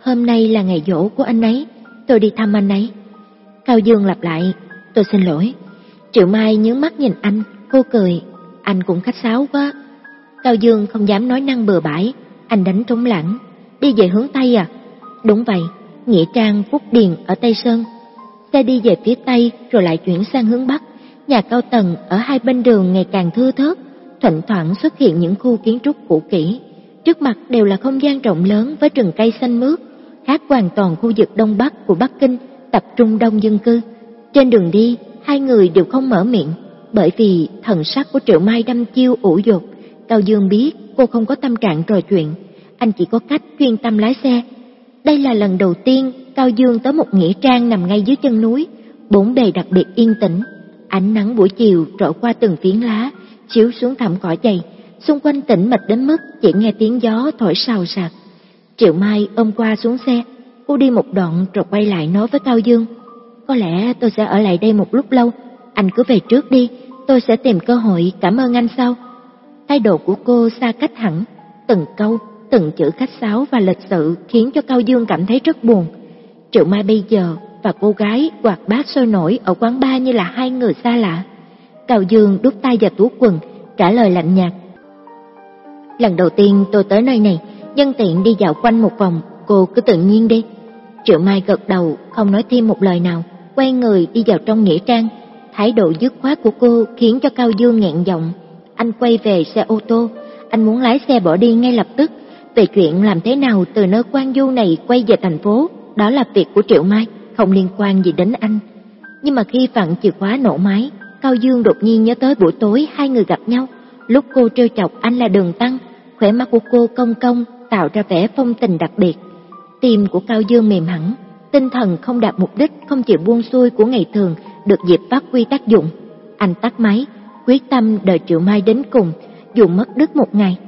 hôm nay là ngày dỗ của anh ấy, tôi đi thăm anh ấy. Cao Dương lặp lại, tôi xin lỗi. Triệu Mai nhớ mắt nhìn anh, cô cười, anh cũng khách sáo quá. Cao Dương không dám nói năng bừa bãi, anh đánh trống lãng, đi về hướng Tây à? Đúng vậy, Nghĩa Trang Phúc Điền ở Tây Sơn. Xe đi về phía Tây rồi lại chuyển sang hướng Bắc, nhà cao tầng ở hai bên đường ngày càng thưa thớt, thỉnh thoảng xuất hiện những khu kiến trúc cũ kỹ. Trước mặt đều là không gian rộng lớn với rừng cây xanh mướt, khác hoàn toàn khu vực đông bắc của Bắc Kinh, tập trung đông dân cư. Trên đường đi, hai người đều không mở miệng, bởi vì thần sắc của Triệu Mai đâm chiêu ủ dột. Cao Dương biết cô không có tâm trạng trò chuyện, anh chỉ có cách chuyên tâm lái xe. Đây là lần đầu tiên Cao Dương tới một nghĩa trang nằm ngay dưới chân núi, bốn bề đặc biệt yên tĩnh. Ánh nắng buổi chiều trội qua từng phiến lá, chiếu xuống thảm cỏ dày, xung quanh tĩnh mịch đến mức chỉ nghe tiếng gió thổi xào sạt. Triệu Mai ôm qua xuống xe, cô đi một đoạn rồi quay lại nói với Cao Dương. Có lẽ tôi sẽ ở lại đây một lúc lâu, anh cứ về trước đi, tôi sẽ tìm cơ hội cảm ơn anh sau. Thái độ của cô xa cách hẳn, từng câu, từng chữ khách sáo và lịch sự khiến cho Cao Dương cảm thấy rất buồn. Triệu Mai bây giờ và cô gái quạt bát sôi nổi ở quán bar như là hai người xa lạ. Cao Dương đút tay vào túi quần, trả lời lạnh nhạt. Lần đầu tiên tôi tới nơi này, nhân tiện đi dạo quanh một vòng, cô cứ tự nhiên đi. Triệu Mai gật đầu, không nói thêm một lời nào, quay người đi vào trong nghĩa trang. Thái độ dứt khoát của cô khiến cho Cao Dương nghẹn giọng. Anh quay về xe ô tô, anh muốn lái xe bỏ đi ngay lập tức. Về chuyện làm thế nào từ nơi quan du này quay về thành phố, đó là việc của Triệu Mai, không liên quan gì đến anh. Nhưng mà khi vặn chìa khóa nổ máy, Cao Dương đột nhiên nhớ tới buổi tối hai người gặp nhau, lúc cô trêu chọc anh là Đường Tăng, khỏe mắt của cô cong cong tạo ra vẻ phong tình đặc biệt. Tim của Cao Dương mềm hẳn, tinh thần không đạt mục đích, không chịu buông xuôi của ngày thường được dịp phát huy tác dụng. Anh tắt máy, quyết tâm đợi Triệu Mai đến cùng, dù mất đứt một ngày.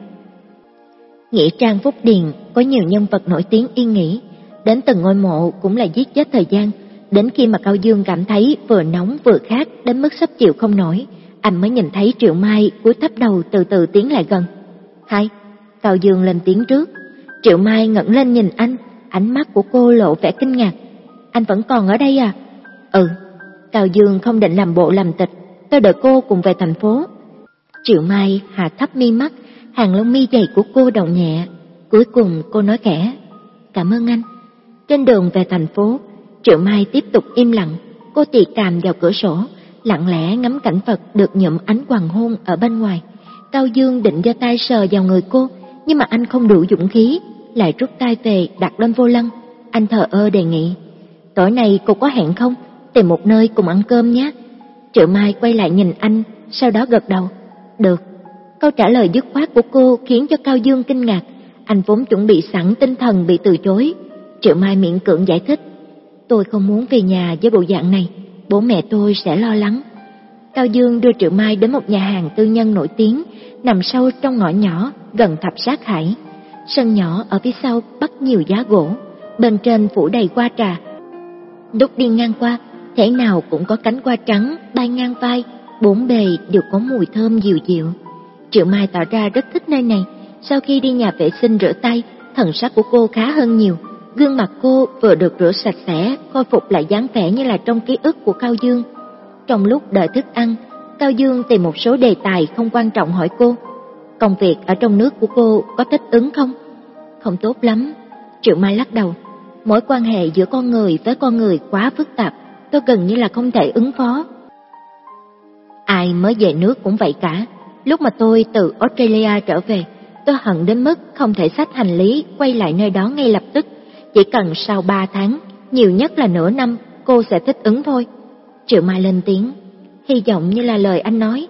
Nghĩa trang Phúc Điền có nhiều nhân vật nổi tiếng yên nghỉ, đến từng ngôi mộ cũng là giết chết thời gian, đến khi mà Cao Dương cảm thấy vừa nóng vừa khát đến mức sắp chịu không nổi, anh mới nhìn thấy Triệu Mai cúi thấp đầu từ từ tiến lại gần. Hai, Cao Dương lên tiếng trước, Triệu Mai ngẩng lên nhìn anh, ánh mắt của cô lộ vẻ kinh ngạc. Anh vẫn còn ở đây à? Ừ, Cao Dương không định làm bộ làm tịch, tôi đợi cô cùng về thành phố. Triệu Mai hạ thấp mi mắt, hàng lông mi dày của cô động nhẹ. Cuối cùng cô nói khẽ, cảm ơn anh. Trên đường về thành phố, Triệu Mai tiếp tục im lặng, cô tì càm vào cửa sổ, lặng lẽ ngắm cảnh vật được nhuộm ánh hoàng hôn ở bên ngoài. Cao Dương định giơ tay sờ vào người cô, nhưng mà anh không đủ dũng khí, lại rút tay về đặt lên vô lăng. Anh thờ ơ đề nghị, tối nay cô có hẹn không? Tìm một nơi cùng ăn cơm nhé. Triệu Mai quay lại nhìn anh, sau đó gật đầu. Được. Câu trả lời dứt khoát của cô khiến cho Cao Dương kinh ngạc. Anh vốn chuẩn bị sẵn tinh thần bị từ chối. Triệu Mai miễn cưỡng giải thích. Tôi không muốn về nhà với bộ dạng này, bố mẹ tôi sẽ lo lắng. Cao Dương đưa Triệu Mai đến một nhà hàng tư nhân nổi tiếng, nằm sâu trong ngõ nhỏ gần thập sát hải. Sân nhỏ ở phía sau bắt nhiều giá gỗ, bên trên phủ đầy hoa trà. Lúc đi ngang qua, thể nào cũng có cánh hoa trắng bay ngang vai, bốn bề đều có mùi thơm dịu dịu. Triệu Mai tỏ ra rất thích nơi này, sau khi đi nhà vệ sinh rửa tay, thần sắc của cô khá hơn nhiều. Gương mặt cô vừa được rửa sạch sẽ, khôi phục lại dáng vẻ như là trong ký ức của Cao Dương. Trong lúc đợi thức ăn, Cao Dương tìm một số đề tài không quan trọng hỏi cô. Công việc ở trong nước của cô có thích ứng không? Không tốt lắm. Triệu Mai lắc đầu. Mối quan hệ giữa con người với con người quá phức tạp, tôi gần như là không thể ứng phó. Ai mới về nước cũng vậy cả. Lúc mà tôi từ Australia trở về, tôi hận đến mức không thể xách hành lý quay lại nơi đó ngay lập tức. Chỉ cần sau ba tháng, nhiều nhất là nửa năm, cô sẽ thích ứng thôi. Triệu Mai lên tiếng, hy vọng như là lời anh nói.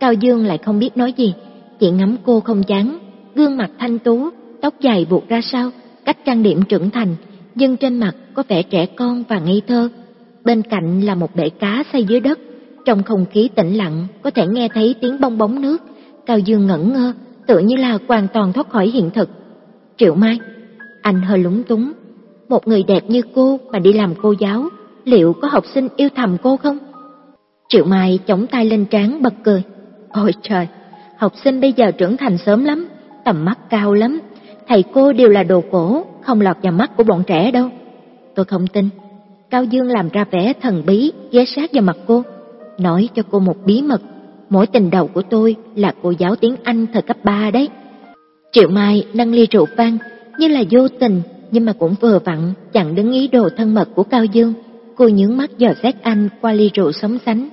Cao Dương lại không biết nói gì, chỉ ngắm cô không chán, gương mặt thanh tú, tóc dài buộc ra sau, cách trang điểm trưởng thành, nhưng trên mặt có vẻ trẻ con và ngây thơ. Bên cạnh là một bể cá xây dưới đất, trong không khí tĩnh lặng có thể nghe thấy tiếng bong bóng nước. Cao Dương ngẩn ngơ, tự như là hoàn toàn thoát khỏi hiện thực. Triệu Mai, anh hơi lúng túng. Một người đẹp như cô mà đi làm cô giáo, liệu có học sinh yêu thầm cô không? Triệu Mai chống tay lên trán bật cười. Ôi trời, học sinh bây giờ trưởng thành sớm lắm, tầm mắt cao lắm. Thầy cô đều là đồ cổ, không lọt vào mắt của bọn trẻ đâu. Tôi không tin. Cao Dương làm ra vẻ thần bí, ghé sát vào mặt cô. Nói cho cô một bí mật. Mỗi tình đầu của tôi là cô giáo tiếng Anh thời cấp 3 đấy. Triệu Mai nâng ly rượu vang, như là vô tình, nhưng mà cũng vừa vặn chặn đứng ý đồ thân mật của Cao Dương. Cô nhướng mắt dò xét anh qua ly rượu sóng sánh.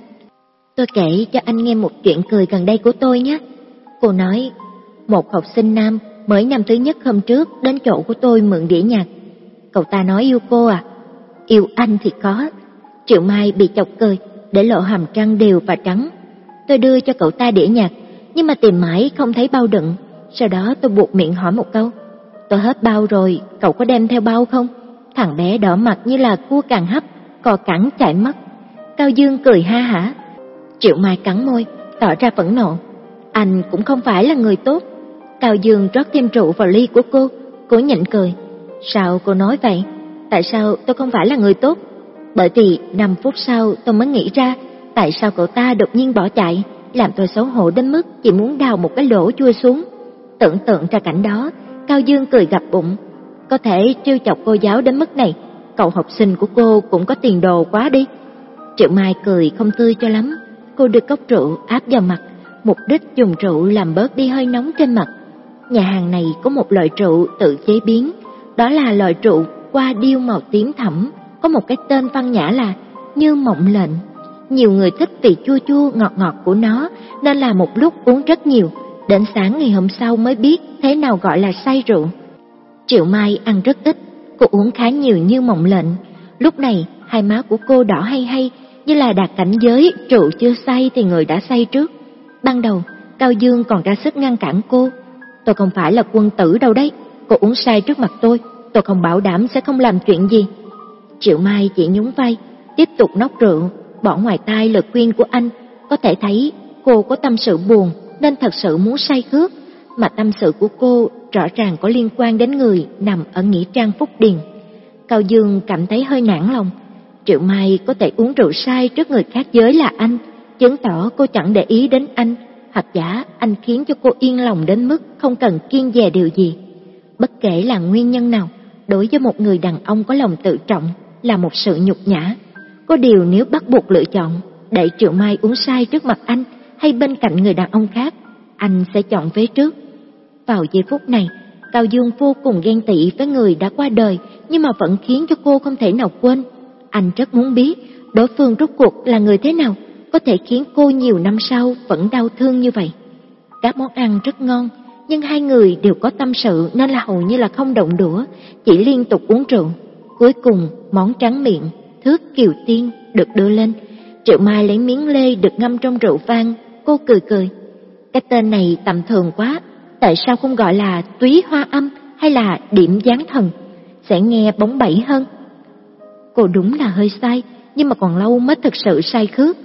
Tôi kể cho anh nghe một chuyện cười gần đây của tôi nhé. Cô nói, một học sinh nam mới năm thứ nhất hôm trước đến chỗ của tôi mượn đĩa nhạc. Cậu ta nói yêu cô à? Yêu anh thì có. Triệu Mai bị chọc cười, để lộ hàm răng đều và trắng. Tôi đưa cho cậu ta đĩa nhạc, nhưng mà tìm mãi không thấy bao đựng. Sau đó tôi buộc miệng hỏi một câu. Tôi hết bao rồi, cậu có đem theo bao không? Thằng bé đỏ mặt như là cua càng hấp, cò cẳng chạy mất. Cao Dương cười ha hả. Triệu Mai cắn môi, tỏ ra phẫn nộ. Anh cũng không phải là người tốt. Cao Dương rót thêm rượu vào ly của cô, cố nhịn cười. Sao cô nói vậy? Tại sao tôi không phải là người tốt? Bởi vì 5 phút sau tôi mới nghĩ ra tại sao cậu ta đột nhiên bỏ chạy, làm tôi xấu hổ đến mức chỉ muốn đào một cái lỗ chui xuống. Tưởng tượng ra cảnh đó, Cao Dương cười gặp bụng. Có thể trêu chọc cô giáo đến mức này, cậu học sinh của cô cũng có tiền đồ quá đi. Triệu Mai cười không tươi cho lắm, cô đưa cốc rượu áp vào mặt, mục đích dùng rượu làm bớt đi hơi nóng trên mặt. Nhà hàng này có một loại rượu tự chế biến, đó là loại rượu qua điêu màu tím thẫm, có một cái tên văn nhã là Như Mộng Lệnh. Nhiều người thích vị chua chua ngọt ngọt của nó, nên là một lúc uống rất nhiều, đến sáng ngày hôm sau mới biết thế nào gọi là say rượu. Triệu Mai ăn rất ít, cô uống khá nhiều như mộng lệnh. Lúc này, hai má của cô đỏ hay hay, như là đạt cảnh giới trụ chưa say thì người đã say trước. Ban đầu, Cao Dương còn ra sức ngăn cản cô. Tôi không phải là quân tử đâu đấy, cô uống say trước mặt tôi, tôi không bảo đảm sẽ không làm chuyện gì. Triệu Mai chỉ nhún vai, tiếp tục nốc rượu, bỏ ngoài tai lời khuyên của anh, có thể thấy cô có tâm sự buồn nên thật sự muốn say khước, mà tâm sự của cô rõ ràng có liên quan đến người nằm ở nghĩa trang Phúc Điền. Cao Dương cảm thấy hơi nản lòng. Triệu Mai có thể uống rượu say trước người khác giới là anh, chứng tỏ cô chẳng để ý đến anh, hoặc giả anh khiến cho cô yên lòng đến mức không cần kiên dè điều gì. Bất kể là nguyên nhân nào, đối với một người đàn ông có lòng tự trọng là một sự nhục nhã. Có điều nếu bắt buộc lựa chọn, để Triệu Mai uống say trước mặt anh hay bên cạnh người đàn ông khác, anh sẽ chọn vế trước. Vào giây phút này, Cao Dương vô cùng ghen tị với người đã qua đời nhưng mà vẫn khiến cho cô không thể nào quên. Anh rất muốn biết đối phương rốt cuộc là người thế nào có thể khiến cô nhiều năm sau vẫn đau thương như vậy. Các món ăn rất ngon, nhưng hai người đều có tâm sự nên là hầu như là không động đũa, chỉ liên tục uống rượu. Cuối cùng, món trắng miệng, thước kiều tiên được đưa lên. Triệu Mai lấy miếng lê được ngâm trong rượu vang, cô cười cười. Cái tên này tầm thường quá, tại sao không gọi là túy hoa âm hay là điểm gián thần, sẽ nghe bóng bẩy hơn. Cô đúng là hơi sai, nhưng mà còn lâu mới thực sự sai khước.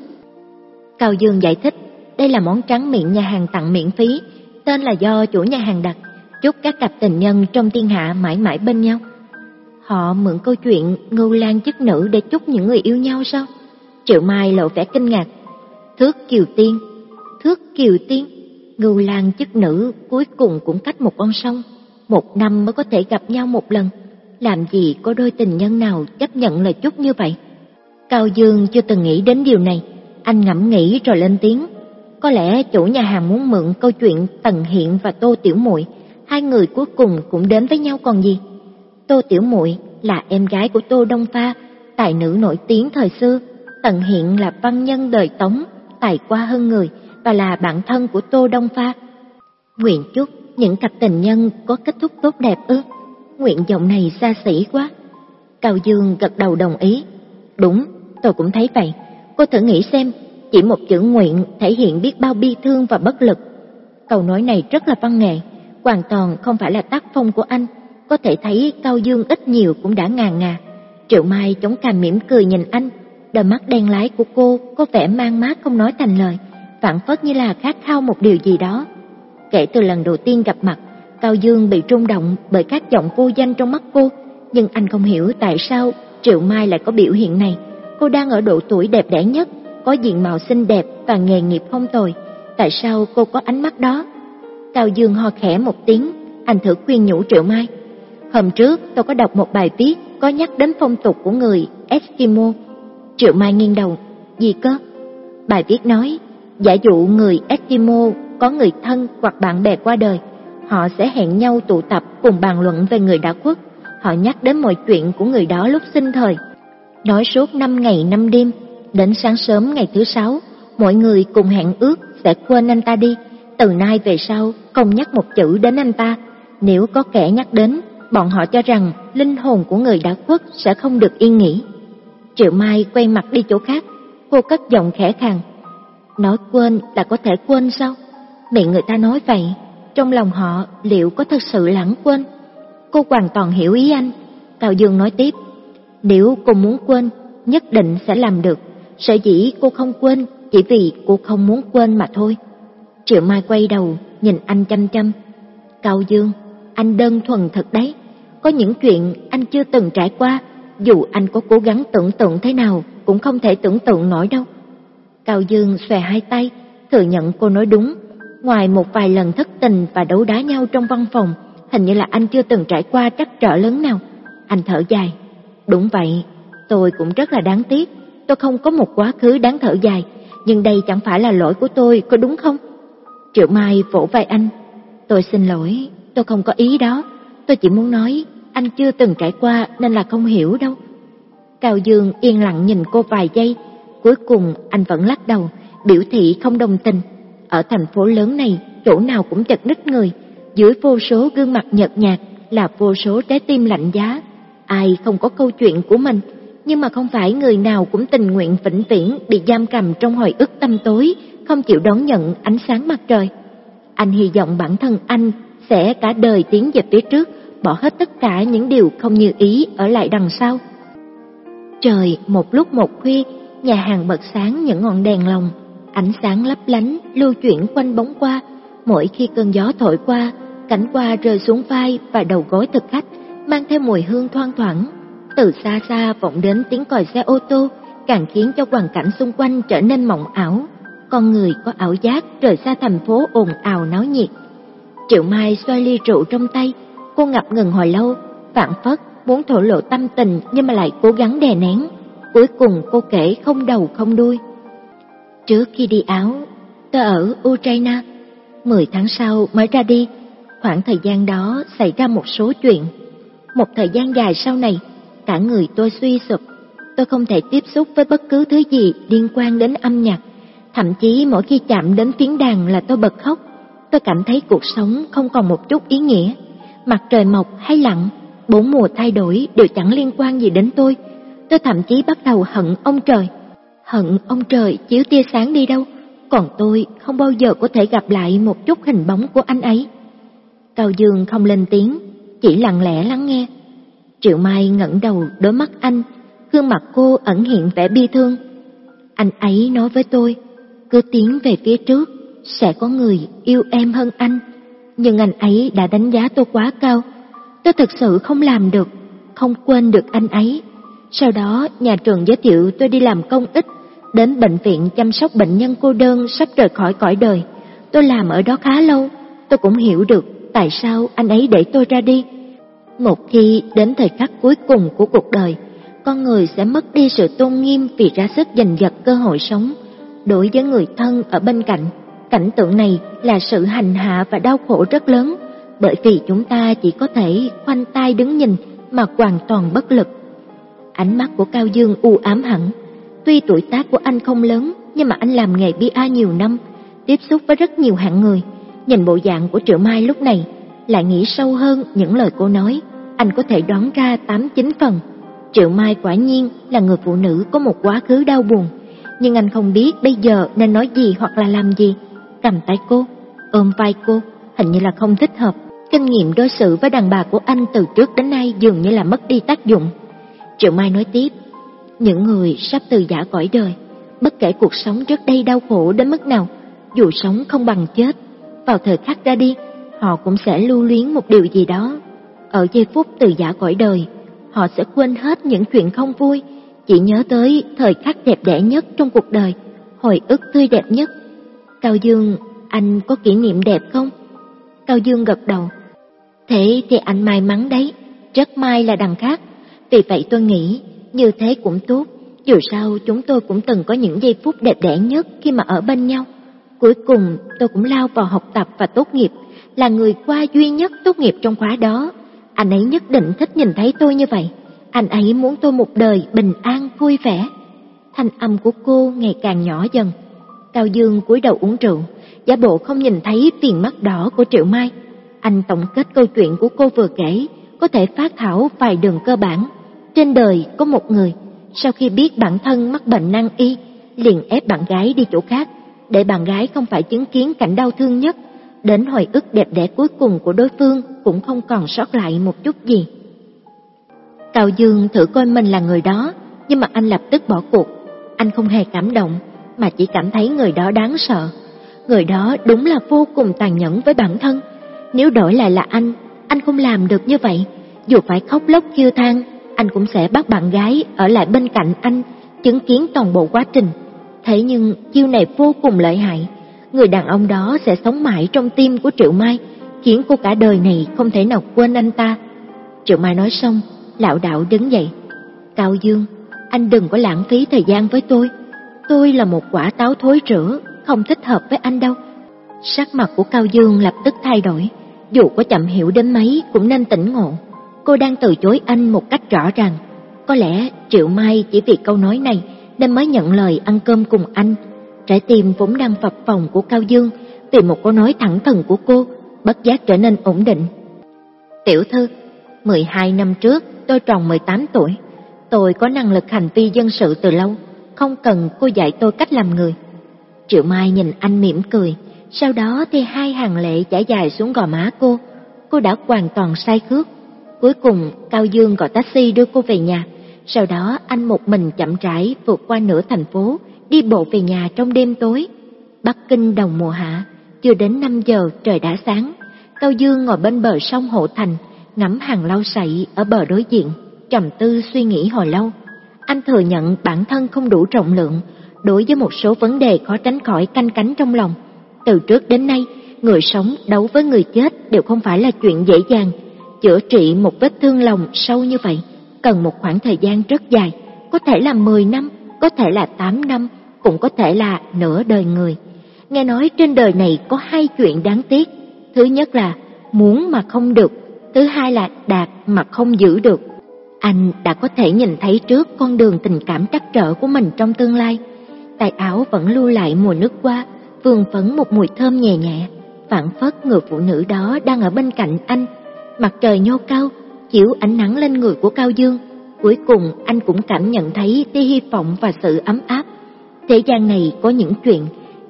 Cao Dương giải thích, đây là món trắng miệng nhà hàng tặng miễn phí, tên là do chủ nhà hàng đặt, chúc các cặp tình nhân trong thiên hạ mãi mãi bên nhau. Họ mượn câu chuyện ngưu lan chức nữ để chúc những người yêu nhau sao? Triệu Mai lộ vẻ kinh ngạc. Thước kiều tiên, thước kiều tiên, ngưu lan chức nữ cuối cùng cũng cách một con sông, một năm mới có thể gặp nhau một lần. Làm gì có đôi tình nhân nào chấp nhận lời chúc như vậy? Cao Dương chưa từng nghĩ đến điều này, anh ngẫm nghĩ rồi lên tiếng. Có lẽ chủ nhà hàng muốn mượn câu chuyện Tần Hiện và Tô Tiểu Muội, hai người cuối cùng cũng đến với nhau còn gì. Tô Tiểu Muội là em gái của Tô Đông Pha, tài nữ nổi tiếng thời xưa. Tần Hiện là văn nhân đời Tống, tài qua hơn người và là bạn thân của Tô Đông Pha. Nguyện chúc những cặp tình nhân có kết thúc tốt đẹp ư? Nguyện vọng này xa xỉ quá. Cao Dương gật đầu đồng ý. Đúng, tôi cũng thấy vậy. Cô thử nghĩ xem, chỉ một chữ nguyện thể hiện biết bao bi thương và bất lực. Câu nói này rất là văn nghệ, hoàn toàn không phải là tác phong của anh. Có thể thấy Cao Dương ít nhiều cũng đã ngàn ngà. Triệu Mai chống cằm mỉm cười nhìn anh, đôi mắt đen lái của cô có vẻ mang mát không nói thành lời, phản phất như là khát khao một điều gì đó. Kể từ lần đầu tiên gặp mặt, Cao Dương bị rung động bởi các giọng vô danh trong mắt cô, nhưng anh không hiểu tại sao Triệu Mai lại có biểu hiện này. Cô đang ở độ tuổi đẹp đẽ nhất, có diện mạo xinh đẹp và nghề nghiệp không tồi. Tại sao cô có ánh mắt đó? Cao Dương ho khẽ một tiếng, anh thử khuyên nhủ Triệu Mai. Hôm trước tôi có đọc một bài viết có nhắc đến phong tục của người Eskimo. Triệu Mai nghiêng đầu, gì cơ? Bài viết nói, giả dụ người Eskimo có người thân hoặc bạn bè qua đời, họ sẽ hẹn nhau tụ tập cùng bàn luận về người đã khuất. Họ nhắc đến mọi chuyện của người đó lúc sinh thời. Nói suốt năm ngày năm đêm, đến sáng sớm ngày thứ sáu, mọi người cùng hẹn ước sẽ quên anh ta đi. Từ nay về sau, không nhắc một chữ đến anh ta. Nếu có kẻ nhắc đến, bọn họ cho rằng linh hồn của người đã khuất sẽ không được yên nghỉ. Triệu Mai quay mặt đi chỗ khác, cô cất giọng khẽ khàng. Nói quên là có thể quên sao? Miệng người ta nói vậy, trong lòng họ liệu có thật sự lãng quên? Cô hoàn toàn hiểu ý anh. Cao Dương nói tiếp, nếu cô muốn quên, nhất định sẽ làm được. Sở dĩ cô không quên chỉ vì cô không muốn quên mà thôi. Triệu Mai quay đầu, nhìn anh chăm chăm. Cao Dương, anh đơn thuần thật đấy. Có những chuyện anh chưa từng trải qua, dù anh có cố gắng tưởng tượng thế nào cũng không thể tưởng tượng nổi đâu. Cao Dương xòe hai tay, thừa nhận cô nói đúng. Ngoài một vài lần thất tình và đấu đá nhau trong văn phòng, hình như là anh chưa từng trải qua trắc trở lớn nào. Anh thở dài. Đúng vậy, tôi cũng rất là đáng tiếc. Tôi không có một quá khứ đáng thở dài, nhưng đây chẳng phải là lỗi của tôi, có đúng không? Triệu Mai vỗ vai anh. Tôi xin lỗi, tôi không có ý đó. Tôi chỉ muốn nói, anh chưa từng trải qua nên là không hiểu đâu. Cao Dương yên lặng nhìn cô vài giây, cuối cùng anh vẫn lắc đầu, biểu thị không đồng tình. Ở thành phố lớn này, chỗ nào cũng chật ních người, dưới vô số gương mặt nhợt nhạt là vô số trái tim lạnh giá. Ai không có câu chuyện của mình, nhưng mà không phải người nào cũng tình nguyện vĩnh viễn bị giam cầm trong hồi ức tâm tối, không chịu đón nhận ánh sáng mặt trời. Anh hy vọng bản thân anh sẽ cả đời tiến về phía trước, bỏ hết tất cả những điều không như ý ở lại đằng sau. Trời một lúc một khuya, nhà hàng bật sáng những ngọn đèn lồng, ánh sáng lấp lánh lưu chuyển quanh bóng qua, mỗi khi cơn gió thổi qua, cảnh qua rơi xuống vai và đầu gối thực khách, mang theo mùi hương thoang thoảng. Từ xa xa vọng đến tiếng còi xe ô tô, càng khiến cho hoàn cảnh xung quanh trở nên mộng ảo. Con người có ảo giác rời xa thành phố ồn ào náo nhiệt. Triệu Mai xoay ly rượu trong tay, cô ngập ngừng hồi lâu, phản phất muốn thổ lộ tâm tình nhưng mà lại cố gắng đè nén. Cuối cùng cô kể không đầu không đuôi. Trước khi đi áo, tôi ở Ukraine, 10 tháng sau mới ra đi. Khoảng thời gian đó xảy ra một số chuyện. Một thời gian dài sau này, cả người tôi suy sụp. Tôi không thể tiếp xúc với bất cứ thứ gì liên quan đến âm nhạc. Thậm chí mỗi khi chạm đến tiếng đàn là tôi bật khóc. Tôi cảm thấy cuộc sống không còn một chút ý nghĩa. Mặt trời mọc hay lặn, bốn mùa thay đổi đều chẳng liên quan gì đến tôi. Tôi thậm chí bắt đầu hận ông trời. Hận ông trời chiếu tia sáng đi đâu, còn tôi không bao giờ có thể gặp lại một chút hình bóng của anh ấy. Cao Dương không lên tiếng, chỉ lặng lẽ lắng nghe. Triệu Mai ngẩng đầu đối mắt anh, gương mặt cô ẩn hiện vẻ bi thương. Anh ấy nói với tôi, Cứ tiến về phía trước, sẽ có người yêu em hơn anh. Nhưng anh ấy đã đánh giá tôi quá cao. Tôi thực sự không làm được, không quên được anh ấy. Sau đó, nhà trường giới thiệu tôi đi làm công ích, đến bệnh viện chăm sóc bệnh nhân cô đơn sắp rời khỏi cõi đời. Tôi làm ở đó khá lâu, tôi cũng hiểu được tại sao anh ấy để tôi ra đi. Một khi đến thời khắc cuối cùng của cuộc đời, con người sẽ mất đi sự tôn nghiêm vì ra sức giành giật cơ hội sống. Đối với người thân ở bên cạnh, cảnh tượng này là sự hành hạ và đau khổ rất lớn, bởi vì chúng ta chỉ có thể khoanh tay đứng nhìn mà hoàn toàn bất lực. Ánh mắt của Cao Dương u ám hẳn, tuy tuổi tác của anh không lớn nhưng mà anh làm nghề bia nhiều năm, tiếp xúc với rất nhiều hạng người. Nhìn bộ dạng của Triệu Mai lúc này, lại nghĩ sâu hơn những lời cô nói, anh có thể đoán ra tám chín phần. Triệu Mai quả nhiên là người phụ nữ có một quá khứ đau buồn, nhưng anh không biết bây giờ nên nói gì hoặc là làm gì. Cầm tay cô, ôm vai cô, hình như là không thích hợp. Kinh nghiệm đối xử với đàn bà của anh từ trước đến nay dường như là mất đi tác dụng. Triệu Mai nói tiếp, những người sắp từ giả cõi đời, bất kể cuộc sống trước đây đau khổ đến mức nào, dù sống không bằng chết, vào thời khắc ra đi, họ cũng sẽ lưu luyến một điều gì đó. Ở giây phút từ giả cõi đời, họ sẽ quên hết những chuyện không vui, chỉ nhớ tới thời khắc đẹp đẽ nhất trong cuộc đời, hồi ức tươi đẹp nhất. Cao Dương, anh có kỷ niệm đẹp không? Cao Dương gật đầu. Thế thì anh may mắn đấy, rất may là đằng khác. Vì vậy tôi nghĩ như thế cũng tốt, dù sao chúng tôi cũng từng có những giây phút đẹp đẽ nhất khi mà ở bên nhau. Cuối cùng tôi cũng lao vào học tập và tốt nghiệp, là người qua duy nhất tốt nghiệp trong khóa đó. Anh ấy nhất định thích nhìn thấy tôi như vậy. Anh ấy muốn tôi một đời bình an vui vẻ. Thanh âm của cô ngày càng nhỏ dần. Cao Dương cúi đầu uống rượu, giả bộ không nhìn thấy viền mắt đỏ của Triệu Mai. Anh tổng kết câu chuyện của cô vừa kể, có thể phát thảo vài đường cơ bản. Trên đời có một người, sau khi biết bản thân mắc bệnh nan y, liền ép bạn gái đi chỗ khác, để bạn gái không phải chứng kiến cảnh đau thương nhất, đến hồi ức đẹp đẽ cuối cùng của đối phương cũng không còn sót lại một chút gì. Cao Dương thử coi mình là người đó, nhưng mà anh lập tức bỏ cuộc. Anh không hề cảm động, mà chỉ cảm thấy người đó đáng sợ. Người đó đúng là vô cùng tàn nhẫn với bản thân. Nếu đổi lại là anh, anh không làm được như vậy. Dù phải khóc lóc kêu than, anh cũng sẽ bắt bạn gái ở lại bên cạnh anh, chứng kiến toàn bộ quá trình. Thế nhưng chiêu này vô cùng lợi hại. Người đàn ông đó sẽ sống mãi trong tim của Triệu Mai, khiến cô cả đời này không thể nào quên anh ta. Triệu Mai nói xong, lão đạo đứng dậy. Cao Dương, anh đừng có lãng phí thời gian với tôi. Tôi là một quả táo thối rữa, không thích hợp với anh đâu. Sắc mặt của Cao Dương lập tức thay đổi, dù có chậm hiểu đến mấy cũng nên tỉnh ngộ. Cô đang từ chối anh một cách rõ ràng. Có lẽ Triệu Mai chỉ vì câu nói này nên mới nhận lời ăn cơm cùng anh. Trái tim vốn đang phập phồng của Cao Dương vì một câu nói thẳng thừng của cô, bất giác trở nên ổn định. Tiểu thư, 12 năm trước tôi tròn 18 tuổi, tôi có năng lực hành vi dân sự từ lâu, không cần cô dạy tôi cách làm người. Triệu Mai nhìn anh mỉm cười, sau đó thì hai hàng lệ chảy dài xuống gò má cô. Cô đã hoàn toàn say khước. Cuối cùng, Cao Dương gọi taxi đưa cô về nhà. Sau đó anh một mình chậm rãi vượt qua nửa thành phố, đi bộ về nhà trong đêm tối. Bắc Kinh đồng mùa hạ, chưa đến 5 giờ trời đã sáng. Cao Dương ngồi bên bờ sông Hộ Thành, ngắm hàng lau sậy ở bờ đối diện, trầm tư suy nghĩ hồi lâu. Anh thừa nhận bản thân không đủ trọng lượng, đối với một số vấn đề khó tránh khỏi canh cánh trong lòng. Từ trước đến nay, người sống đấu với người chết đều không phải là chuyện dễ dàng. Chữa trị một vết thương lòng sâu như vậy, cần một khoảng thời gian rất dài, có thể là 10 năm, có thể là 8 năm, cũng có thể là nửa đời người. Nghe nói trên đời này có hai chuyện đáng tiếc. Thứ nhất là muốn mà không được, thứ hai là đạt mà không giữ được. Anh đã có thể nhìn thấy trước con đường tình cảm trắc trở của mình trong tương lai. Tài áo vẫn lưu lại mùa nước qua, vương phấn một mùi thơm nhẹ nhẹ. Phản phất người phụ nữ đó đang ở bên cạnh anh. Mặt trời nhô cao, chiếu ánh nắng lên người của Cao Dương. Cuối cùng anh cũng cảm nhận thấy tia hy vọng và sự ấm áp. Thế gian này có những chuyện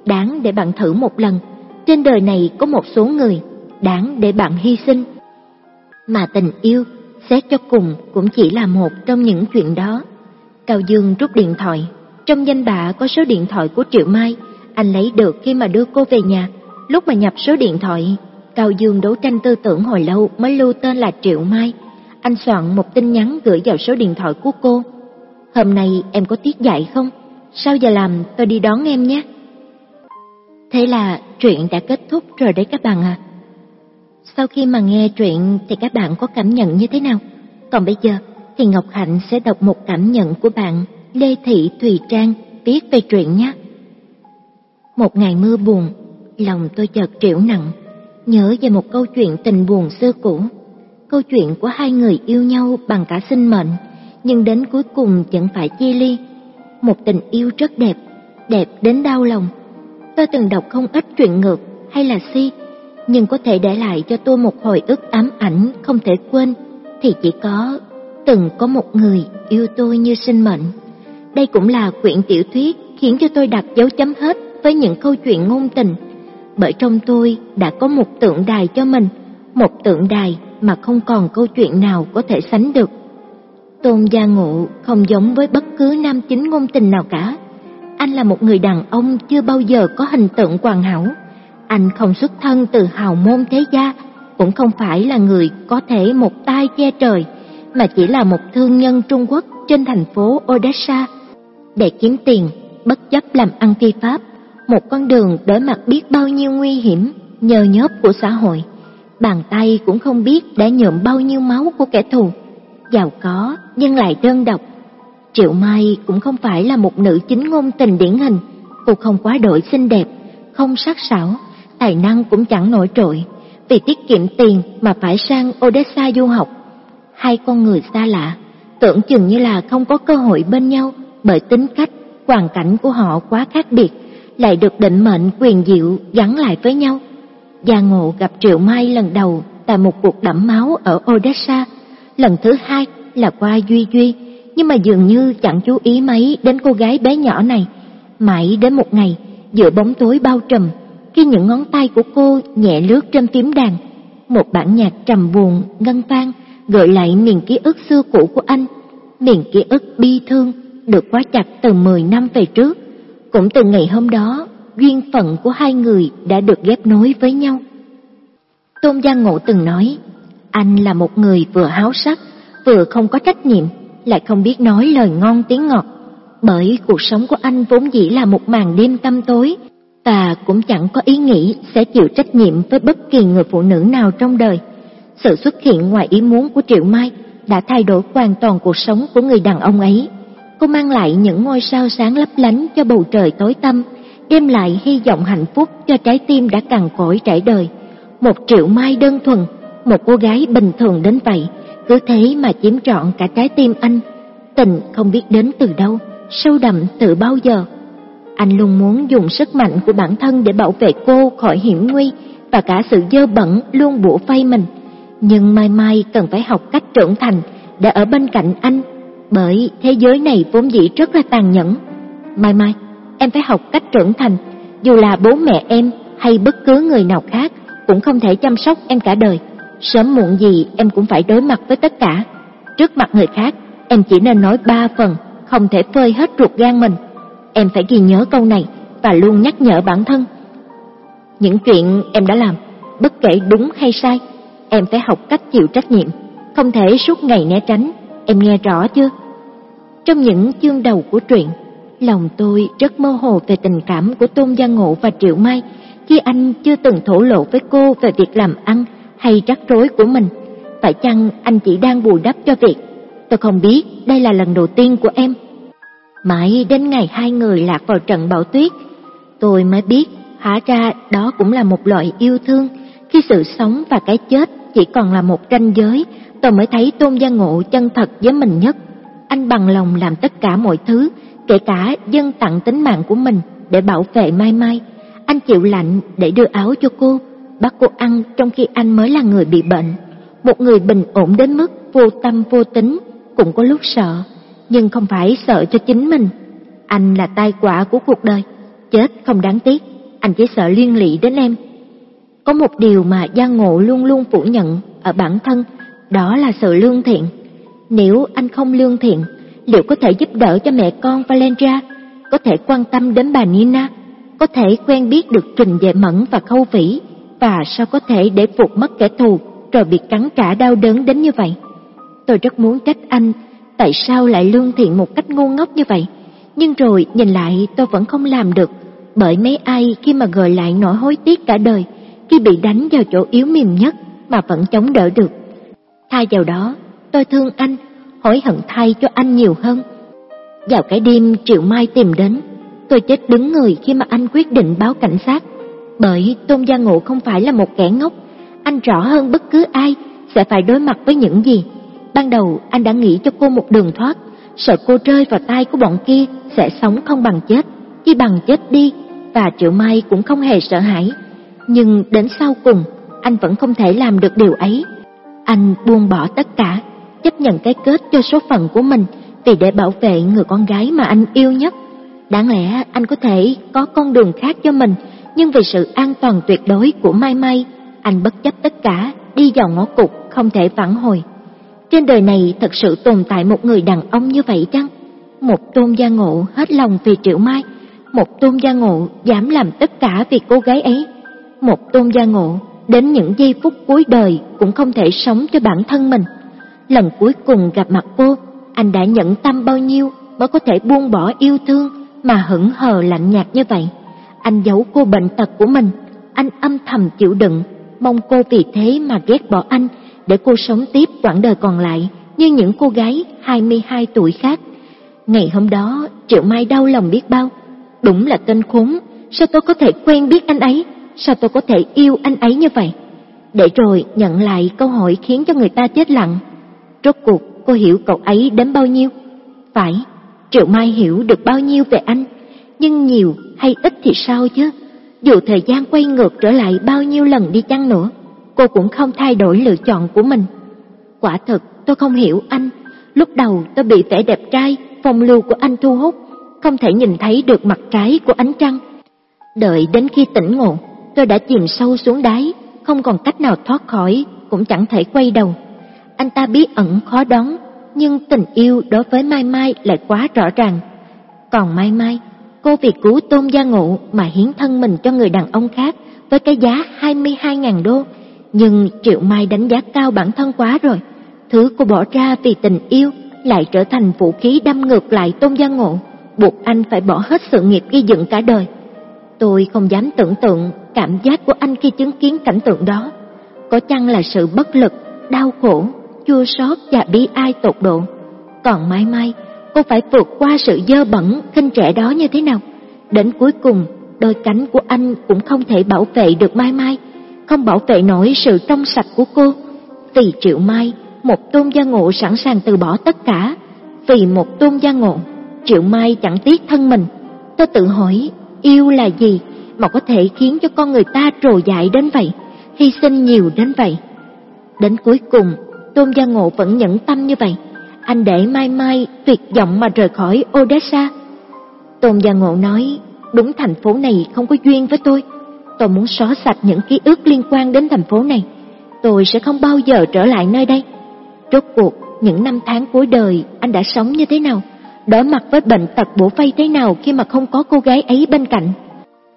đáng để bạn thử một lần. Trên đời này có một số người đáng để bạn hy sinh. Mà tình yêu, xét cho cùng cũng chỉ là một trong những chuyện đó. Cao Dương rút điện thoại. Trong danh bạ có số điện thoại của Triệu Mai. anh lấy được khi mà đưa cô về nhà. Lúc mà nhập số điện thoại, Cao Dương đấu tranh tư tưởng hồi lâu mới lưu tên là Triệu Mai. Anh soạn một tin nhắn gửi vào số điện thoại của cô. Hôm nay em có tiết dạy không? Sau giờ làm tôi đi đón em nhé. Thế là chuyện đã kết thúc rồi đấy các bạn à. Sau khi mà nghe chuyện thì các bạn có cảm nhận như thế nào? Còn bây giờ thì Ngọc Hạnh sẽ đọc một cảm nhận của bạn Lê Thị Thùy Trang viết về chuyện nhé. Một ngày mưa buồn, lòng tôi chợt triểu nặng, nhớ về một câu chuyện tình buồn xưa cũ. Câu chuyện của hai người yêu nhau bằng cả sinh mệnh, nhưng đến cuối cùng vẫn phải chia ly. Một tình yêu rất đẹp, đẹp đến đau lòng. Tôi từng đọc không ít truyện ngược hay là si, nhưng có thể để lại cho tôi một hồi ức ám ảnh không thể quên thì chỉ có từng có một người yêu tôi như sinh mệnh. Đây cũng là quyển tiểu thuyết khiến cho tôi đặt dấu chấm hết với những câu chuyện ngôn tình, bởi trong tôi đã có một tượng đài cho mình, một tượng đài mà không còn câu chuyện nào có thể sánh được. Tôn Gia Ngộ không giống với bất cứ nam chính ngôn tình nào cả. Anh là một người đàn ông chưa bao giờ có hình tượng hoàn hảo. Anh không xuất thân từ hào môn thế gia, cũng không phải là người có thể một tay che trời, mà chỉ là một thương nhân Trung Quốc trên thành phố Odessa. Để kiếm tiền, bất chấp làm ăn phi pháp, một con đường đối mặt biết bao nhiêu nguy hiểm, nhờ nhớp của xã hội. Bàn tay cũng không biết đã nhuộm bao nhiêu máu của kẻ thù. Giàu có nhưng lại đơn độc. Triệu Mai cũng không phải là một nữ chính ngôn tình điển hình, cô không quá đổi xinh đẹp, không sắc sảo, tài năng cũng chẳng nổi trội, vì tiết kiệm tiền mà phải sang Odessa du học. Hai con người xa lạ, tưởng chừng như là không có cơ hội bên nhau bởi tính cách, hoàn cảnh của họ quá khác biệt, lại được định mệnh quyền diệu gắn lại với nhau. Gia Ngộ gặp Triệu Mai lần đầu tại một cuộc đẫm máu ở Odessa, lần thứ hai là qua Duy Duy, nhưng mà dường như chẳng chú ý mấy đến cô gái bé nhỏ này. Mãi đến một ngày, giữa bóng tối bao trùm, khi những ngón tay của cô nhẹ lướt trên phím đàn, một bản nhạc trầm buồn, ngân vang gợi lại miền ký ức xưa cũ của anh, miền ký ức bi thương được khóa chặt từ 10 năm về trước. Cũng từ ngày hôm đó, duyên phận của hai người đã được ghép nối với nhau. Tôn Gia Ngộ từng nói, anh là một người vừa háo sắc, vừa không có trách nhiệm, lại không biết nói lời ngon tiếng ngọt. Bởi cuộc sống của anh vốn dĩ là một màn đêm tăm tối, và cũng chẳng có ý nghĩ sẽ chịu trách nhiệm với bất kỳ người phụ nữ nào trong đời. Sự xuất hiện ngoài ý muốn của Triệu Mai đã thay đổi hoàn toàn cuộc sống của người đàn ông ấy. Cô mang lại những ngôi sao sáng lấp lánh cho bầu trời tối tăm, đem lại hy vọng hạnh phúc cho trái tim đã cằn cỗi trải đời. Một Triệu Mai đơn thuần, một cô gái bình thường đến vậy, cứ thế mà chiếm trọn cả trái tim anh. Tình không biết đến từ đâu, sâu đậm từ bao giờ. Anh luôn muốn dùng sức mạnh của bản thân để bảo vệ cô khỏi hiểm nguy và cả sự dơ bẩn luôn bủa vây mình. Nhưng Mai Mai cần phải học cách trưởng thành để ở bên cạnh anh, bởi thế giới này vốn dĩ rất là tàn nhẫn. Mai Mai, em phải học cách trưởng thành, dù là bố mẹ em hay bất cứ người nào khác cũng không thể chăm sóc em cả đời. Sớm muộn gì em cũng phải đối mặt với tất cả. Trước mặt người khác, em chỉ nên nói ba phần, không thể phơi hết ruột gan mình. Em phải ghi nhớ câu này và luôn nhắc nhở bản thân. Những chuyện em đã làm, bất kể đúng hay sai, em phải học cách chịu trách nhiệm, không thể suốt ngày né tránh, em nghe rõ chưa? Trong những chương đầu của truyện, lòng tôi rất mơ hồ về tình cảm của Tôn Gia Ngộ và Triệu Mai khi anh chưa từng thổ lộ với cô về việc làm ăn hay rắc rối của mình. Phải chăng anh chỉ đang bù đắp cho việc? Tôi không biết đây là lần đầu tiên của em. Mãi đến ngày hai người lạc vào trận bão tuyết, tôi mới biết hóa ra đó cũng là một loại yêu thương khi sự sống và cái chết chỉ còn là một ranh giới, tôi mới thấy Tôn Gia Ngộ chân thật với mình nhất. Anh bằng lòng làm tất cả mọi thứ, kể cả dâng tặng tính mạng của mình để bảo vệ Mai Mai. Anh chịu lạnh để đưa áo cho cô, bắt cô ăn trong khi anh mới là người bị bệnh. Một người bình ổn đến mức vô tâm vô tính, cũng có lúc sợ, nhưng không phải sợ cho chính mình. Anh là tai quả của cuộc đời, chết không đáng tiếc, anh chỉ sợ liên lụy đến em. Có một điều mà gia Ngộ luôn luôn phủ nhận ở bản thân, đó là sự lương thiện. Nếu anh không lương thiện, liệu có thể giúp đỡ cho mẹ con Valentia, có thể quan tâm đến bà Nina, có thể quen biết được Trình Vệ Mẫn và Khâu Vĩ, và sao có thể để phục mất kẻ thù rồi bị cắn cả đau đớn đến như vậy. Tôi rất muốn trách anh, tại sao lại lương thiện một cách ngu ngốc như vậy, nhưng rồi nhìn lại tôi vẫn không làm được, bởi mấy ai khi mà gợi lại nỗi hối tiếc cả đời, khi bị đánh vào chỗ yếu mềm nhất mà vẫn chống đỡ được. Thay vào đó, tôi thương anh, hối hận thay cho anh nhiều hơn. Vào cái đêm Triệu Mai tìm đến, tôi chết đứng người khi mà anh quyết định báo cảnh sát. Bởi Tôn Gia Ngộ không phải là một kẻ ngốc, anh rõ hơn bất cứ ai sẽ phải đối mặt với những gì. Ban đầu anh đã nghĩ cho cô một đường thoát, sợ cô rơi vào tay của bọn kia sẽ sống không bằng chết, chỉ bằng chết đi, và Triệu Mai cũng không hề sợ hãi. Nhưng đến sau cùng, anh vẫn không thể làm được điều ấy. Anh buông bỏ tất cả, chấp nhận cái kết cho số phận của mình vì để bảo vệ người con gái mà anh yêu nhất. Đáng lẽ anh có thể có con đường khác cho mình, nhưng vì sự an toàn tuyệt đối của Mai Mai, anh bất chấp tất cả, đi vào ngõ cụt không thể phản hồi. Trên đời này thật sự tồn tại một người đàn ông như vậy chăng? Một tôn gia ngộ hết lòng vì Triệu Mai, một tôn gia ngộ dám làm tất cả vì cô gái ấy, một tôn gia ngộ đến những giây phút cuối đời cũng không thể sống cho bản thân mình. Lần cuối cùng gặp mặt cô, anh đã nhẫn tâm bao nhiêu mới có thể buông bỏ yêu thương mà hững hờ lạnh nhạt như vậy. Anh giấu cô bệnh tật của mình, anh âm thầm chịu đựng, mong cô vì thế mà ghét bỏ anh để cô sống tiếp quãng đời còn lại như những cô gái 22 tuổi khác. Ngày hôm đó, Triệu Mai đau lòng biết bao. Đúng là tên khốn, sao tôi có thể quen biết anh ấy, sao tôi có thể yêu anh ấy như vậy? Để rồi nhận lại câu hỏi khiến cho người ta chết lặng. Rốt cuộc cô hiểu cậu ấy đến bao nhiêu? Phải, Triệu Mai hiểu được bao nhiêu về anh, nhưng nhiều hay ít thì sao chứ? Dù thời gian quay ngược trở lại bao nhiêu lần đi chăng nữa, cô cũng không thay đổi lựa chọn của mình. Quả thật, tôi không hiểu anh. Lúc đầu tôi bị vẻ đẹp trai, phong lưu của anh thu hút, không thể nhìn thấy được mặt trái của ánh trăng. Đợi đến khi tỉnh ngộ, tôi đã chìm sâu xuống đáy, không còn cách nào thoát khỏi, cũng chẳng thể quay đầu. Anh ta bí ẩn khó đoán, nhưng tình yêu đối với Mai Mai lại quá rõ ràng. Còn Mai Mai, cô vì cứu Tôn Gia Ngộ mà hiến thân mình cho người đàn ông khác với cái giá 22.000 đô, nhưng Triệu Mai đánh giá cao bản thân quá rồi. Thứ cô bỏ ra vì tình yêu lại trở thành vũ khí đâm ngược lại Tôn Gia Ngộ, buộc anh phải bỏ hết sự nghiệp gây dựng cả đời. Tôi không dám tưởng tượng cảm giác của anh khi chứng kiến cảnh tượng đó. Có chăng là sự bất lực, đau khổ, chua xót và bi ai tột độ. Còn Mai Mai, cô phải vượt qua sự dơ bẩn, khinh trẻ đó như thế nào? Đến cuối cùng, đôi cánh của anh cũng không thể bảo vệ được Mai Mai, không bảo vệ nổi sự trong sạch của cô. Vì Triệu Mai, một tôn gia ngộ sẵn sàng từ bỏ tất cả. Vì một tôn gia ngộ, Triệu Mai chẳng tiếc thân mình. Tôi tự hỏi, yêu là gì mà có thể khiến cho con người ta trồ dại đến vậy, hy sinh nhiều đến vậy? Đến cuối cùng, Tôn Gia Ngộ vẫn nhẫn tâm như vậy. Anh để Mai Mai tuyệt vọng mà rời khỏi Odessa. Tôn Gia Ngộ nói, đúng thành phố này không có duyên với tôi. Tôi muốn xóa sạch những ký ức liên quan đến thành phố này. Tôi sẽ không bao giờ trở lại nơi đây. Rốt cuộc, những năm tháng cuối đời anh đã sống như thế nào? Đối mặt với bệnh tật bổ phây thế nào khi mà không có cô gái ấy bên cạnh?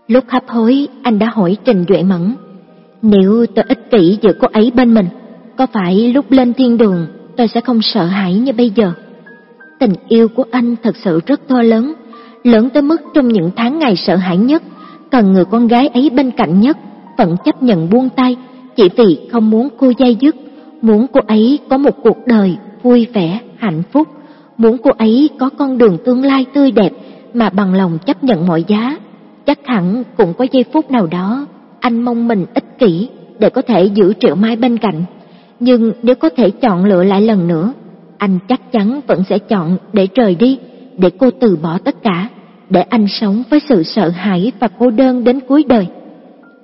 Lúc hấp hối, anh đã hỏi Trình Duệ Mẫn, nếu tôi ích kỷ giữa cô ấy bên mình, có phải lúc lên thiên đường tôi sẽ không sợ hãi như bây giờ? Tình yêu của anh thật sự rất to lớn, lớn tới mức trong những tháng ngày sợ hãi nhất, cần người con gái ấy bên cạnh nhất, vẫn chấp nhận buông tay, chỉ vì không muốn cô dây dứt, muốn cô ấy có một cuộc đời vui vẻ, hạnh phúc, muốn cô ấy có con đường tương lai tươi đẹp mà bằng lòng chấp nhận mọi giá. Chắc hẳn cũng có giây phút nào đó, anh mong mình ích kỷ để có thể giữ Triệu Mai bên cạnh nhưng nếu có thể chọn lựa lại lần nữa, anh chắc chắn vẫn sẽ chọn để rời đi, để cô từ bỏ tất cả, để anh sống với sự sợ hãi và cô đơn đến cuối đời.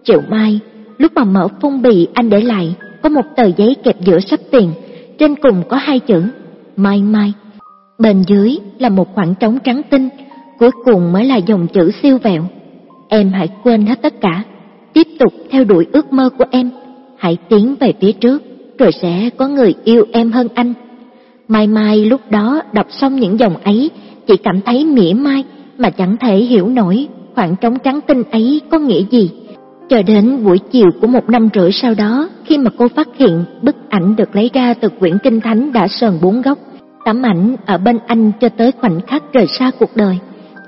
Triệu Mai, lúc mà mở phong bì anh để lại, có một tờ giấy kẹp giữa sắp tiền, trên cùng có hai chữ Mai Mai. Bên dưới là một khoảng trống trắng tinh, cuối cùng mới là dòng chữ siêu vẹo. Em hãy quên hết tất cả, tiếp tục theo đuổi ước mơ của em, hãy tiến về phía trước rồi sẽ có người yêu em hơn anh. Mai Mai lúc đó đọc xong những dòng ấy, chỉ cảm thấy mỉa mai mà chẳng thể hiểu nổi khoảng trống trắng tinh ấy có nghĩa gì. Cho đến buổi chiều của một năm rưỡi sau đó, khi mà cô phát hiện bức ảnh được lấy ra từ quyển kinh thánh đã sờn bốn góc, tấm ảnh ở bên anh cho tới khoảnh khắc rời xa cuộc đời.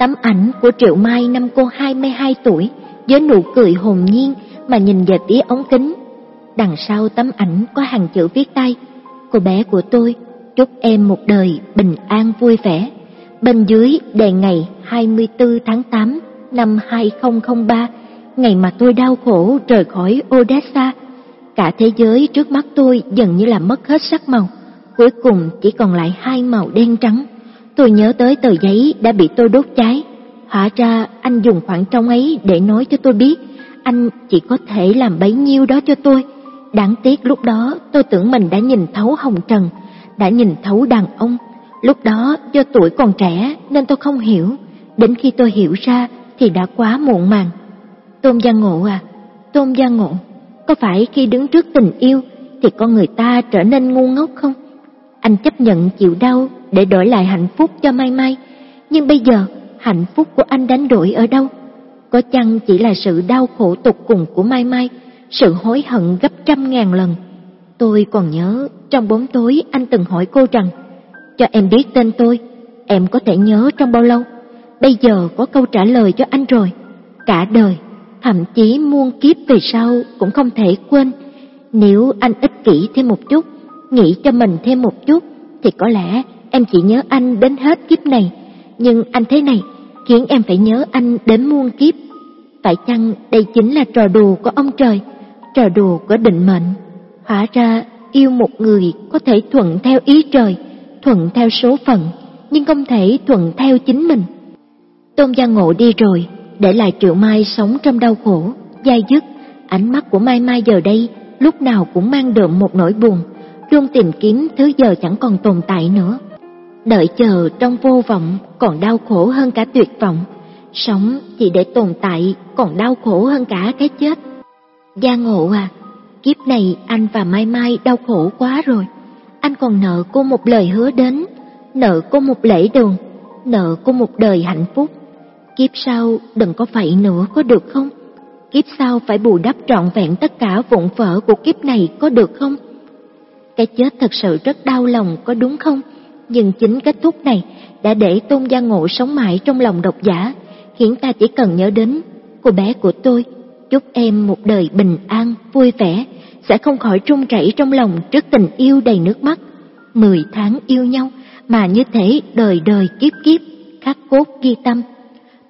Tấm ảnh của Triệu Mai năm cô 22 tuổi, với nụ cười hồn nhiên mà nhìn về phía ống kính. Đằng sau tấm ảnh có hàng chữ viết tay, cô bé của tôi, chúc em một đời bình an vui vẻ. Bên dưới đề ngày 24 tháng 8 năm 2003, ngày mà tôi đau khổ rời khỏi Odessa. Cả thế giới trước mắt tôi dần như là mất hết sắc màu, cuối cùng chỉ còn lại hai màu đen trắng. Tôi nhớ tới tờ giấy đã bị tôi đốt cháy. Hóa ra anh dùng khoảng trống ấy để nói cho tôi biết, anh chỉ có thể làm bấy nhiêu đó cho tôi. Đáng tiếc lúc đó tôi tưởng mình đã nhìn thấu hồng trần, đã nhìn thấu đàn ông. Lúc đó do tuổi còn trẻ nên tôi không hiểu, đến khi tôi hiểu ra thì đã quá muộn màng. Tôn Gia Ngộ à, Tôn Gia Ngộ, có phải khi đứng trước tình yêu thì con người ta trở nên ngu ngốc không? Anh chấp nhận chịu đau để đổi lại hạnh phúc cho Mai Mai, nhưng bây giờ hạnh phúc của anh đánh đổi ở đâu? Có chăng chỉ là sự đau khổ tột cùng của Mai Mai, sự hối hận gấp trăm ngàn lần. Tôi còn nhớ trong bóng tối anh từng hỏi cô rằng, cho em biết tên tôi, em có thể nhớ trong bao lâu? Bây giờ có câu trả lời cho anh rồi, cả đời, thậm chí muôn kiếp về sau cũng không thể quên. Nếu anh ích kỷ thêm một chút, nghĩ cho mình thêm một chút, thì có lẽ em chỉ nhớ anh đến hết kiếp này. Nhưng anh thế này, khiến em phải nhớ anh đến muôn kiếp. Phải chăng đây chính là trò đùa của ông trời, trò đùa của định mệnh? Hóa ra yêu một người có thể thuận theo ý trời, thuận theo số phận, nhưng không thể thuận theo chính mình. Tôn Gia Ngộ đi rồi, để lại Triệu Mai sống trong đau khổ, dai dứt. Ánh mắt của Mai Mai giờ đây lúc nào cũng mang đượm một nỗi buồn, luôn tìm kiếm thứ giờ chẳng còn tồn tại nữa. Đợi chờ trong vô vọng còn đau khổ hơn cả tuyệt vọng, sống chỉ để tồn tại còn đau khổ hơn cả cái chết. Gia Ngộ à, kiếp này anh và Mai Mai đau khổ quá rồi. Anh còn nợ cô một lời hứa đến, nợ cô một lễ đường, nợ cô một đời hạnh phúc. Kiếp sau đừng có vậy nữa có được không? Kiếp sau phải bù đắp trọn vẹn tất cả vụn vỡ của kiếp này có được không? Cái chết thật sự rất đau lòng có đúng không? Nhưng chính kết thúc này đã để Tôn Gia Ngộ sống mãi trong lòng độc giả, khiến ta chỉ cần nhớ đến cô bé của tôi, chúc em một đời bình an, vui vẻ, sẽ không khỏi trung chảy trong lòng trước tình yêu đầy nước mắt. Mười tháng yêu nhau mà như thế đời đời kiếp kiếp, khắc cốt ghi tâm.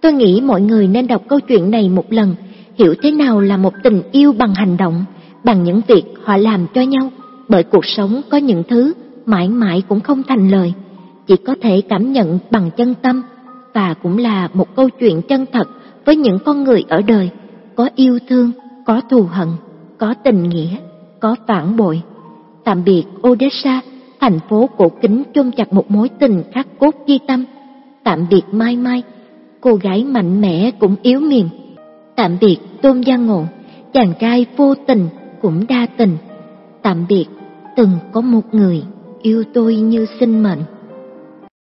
Tôi nghĩ mọi người nên đọc câu chuyện này một lần, hiểu thế nào là một tình yêu bằng hành động, bằng những việc họ làm cho nhau, bởi cuộc sống có những thứ mãi mãi cũng không thành lời, chỉ có thể cảm nhận bằng chân tâm và cũng là một câu chuyện chân thật với những con người ở đời, có yêu thương, có thù hận, có tình nghĩa, có phản bội. Tạm biệt Odessa, thành phố cổ kính chôn chặt một mối tình khắc cốt ghi tâm. Tạm biệt Mai Mai, cô gái mạnh mẽ cũng yếu mềm. Tạm biệt Tôn Gia Ngộ, chàng trai vô tình cũng đa tình. Tạm biệt. Từng có một người yêu tôi như sinh mệnh.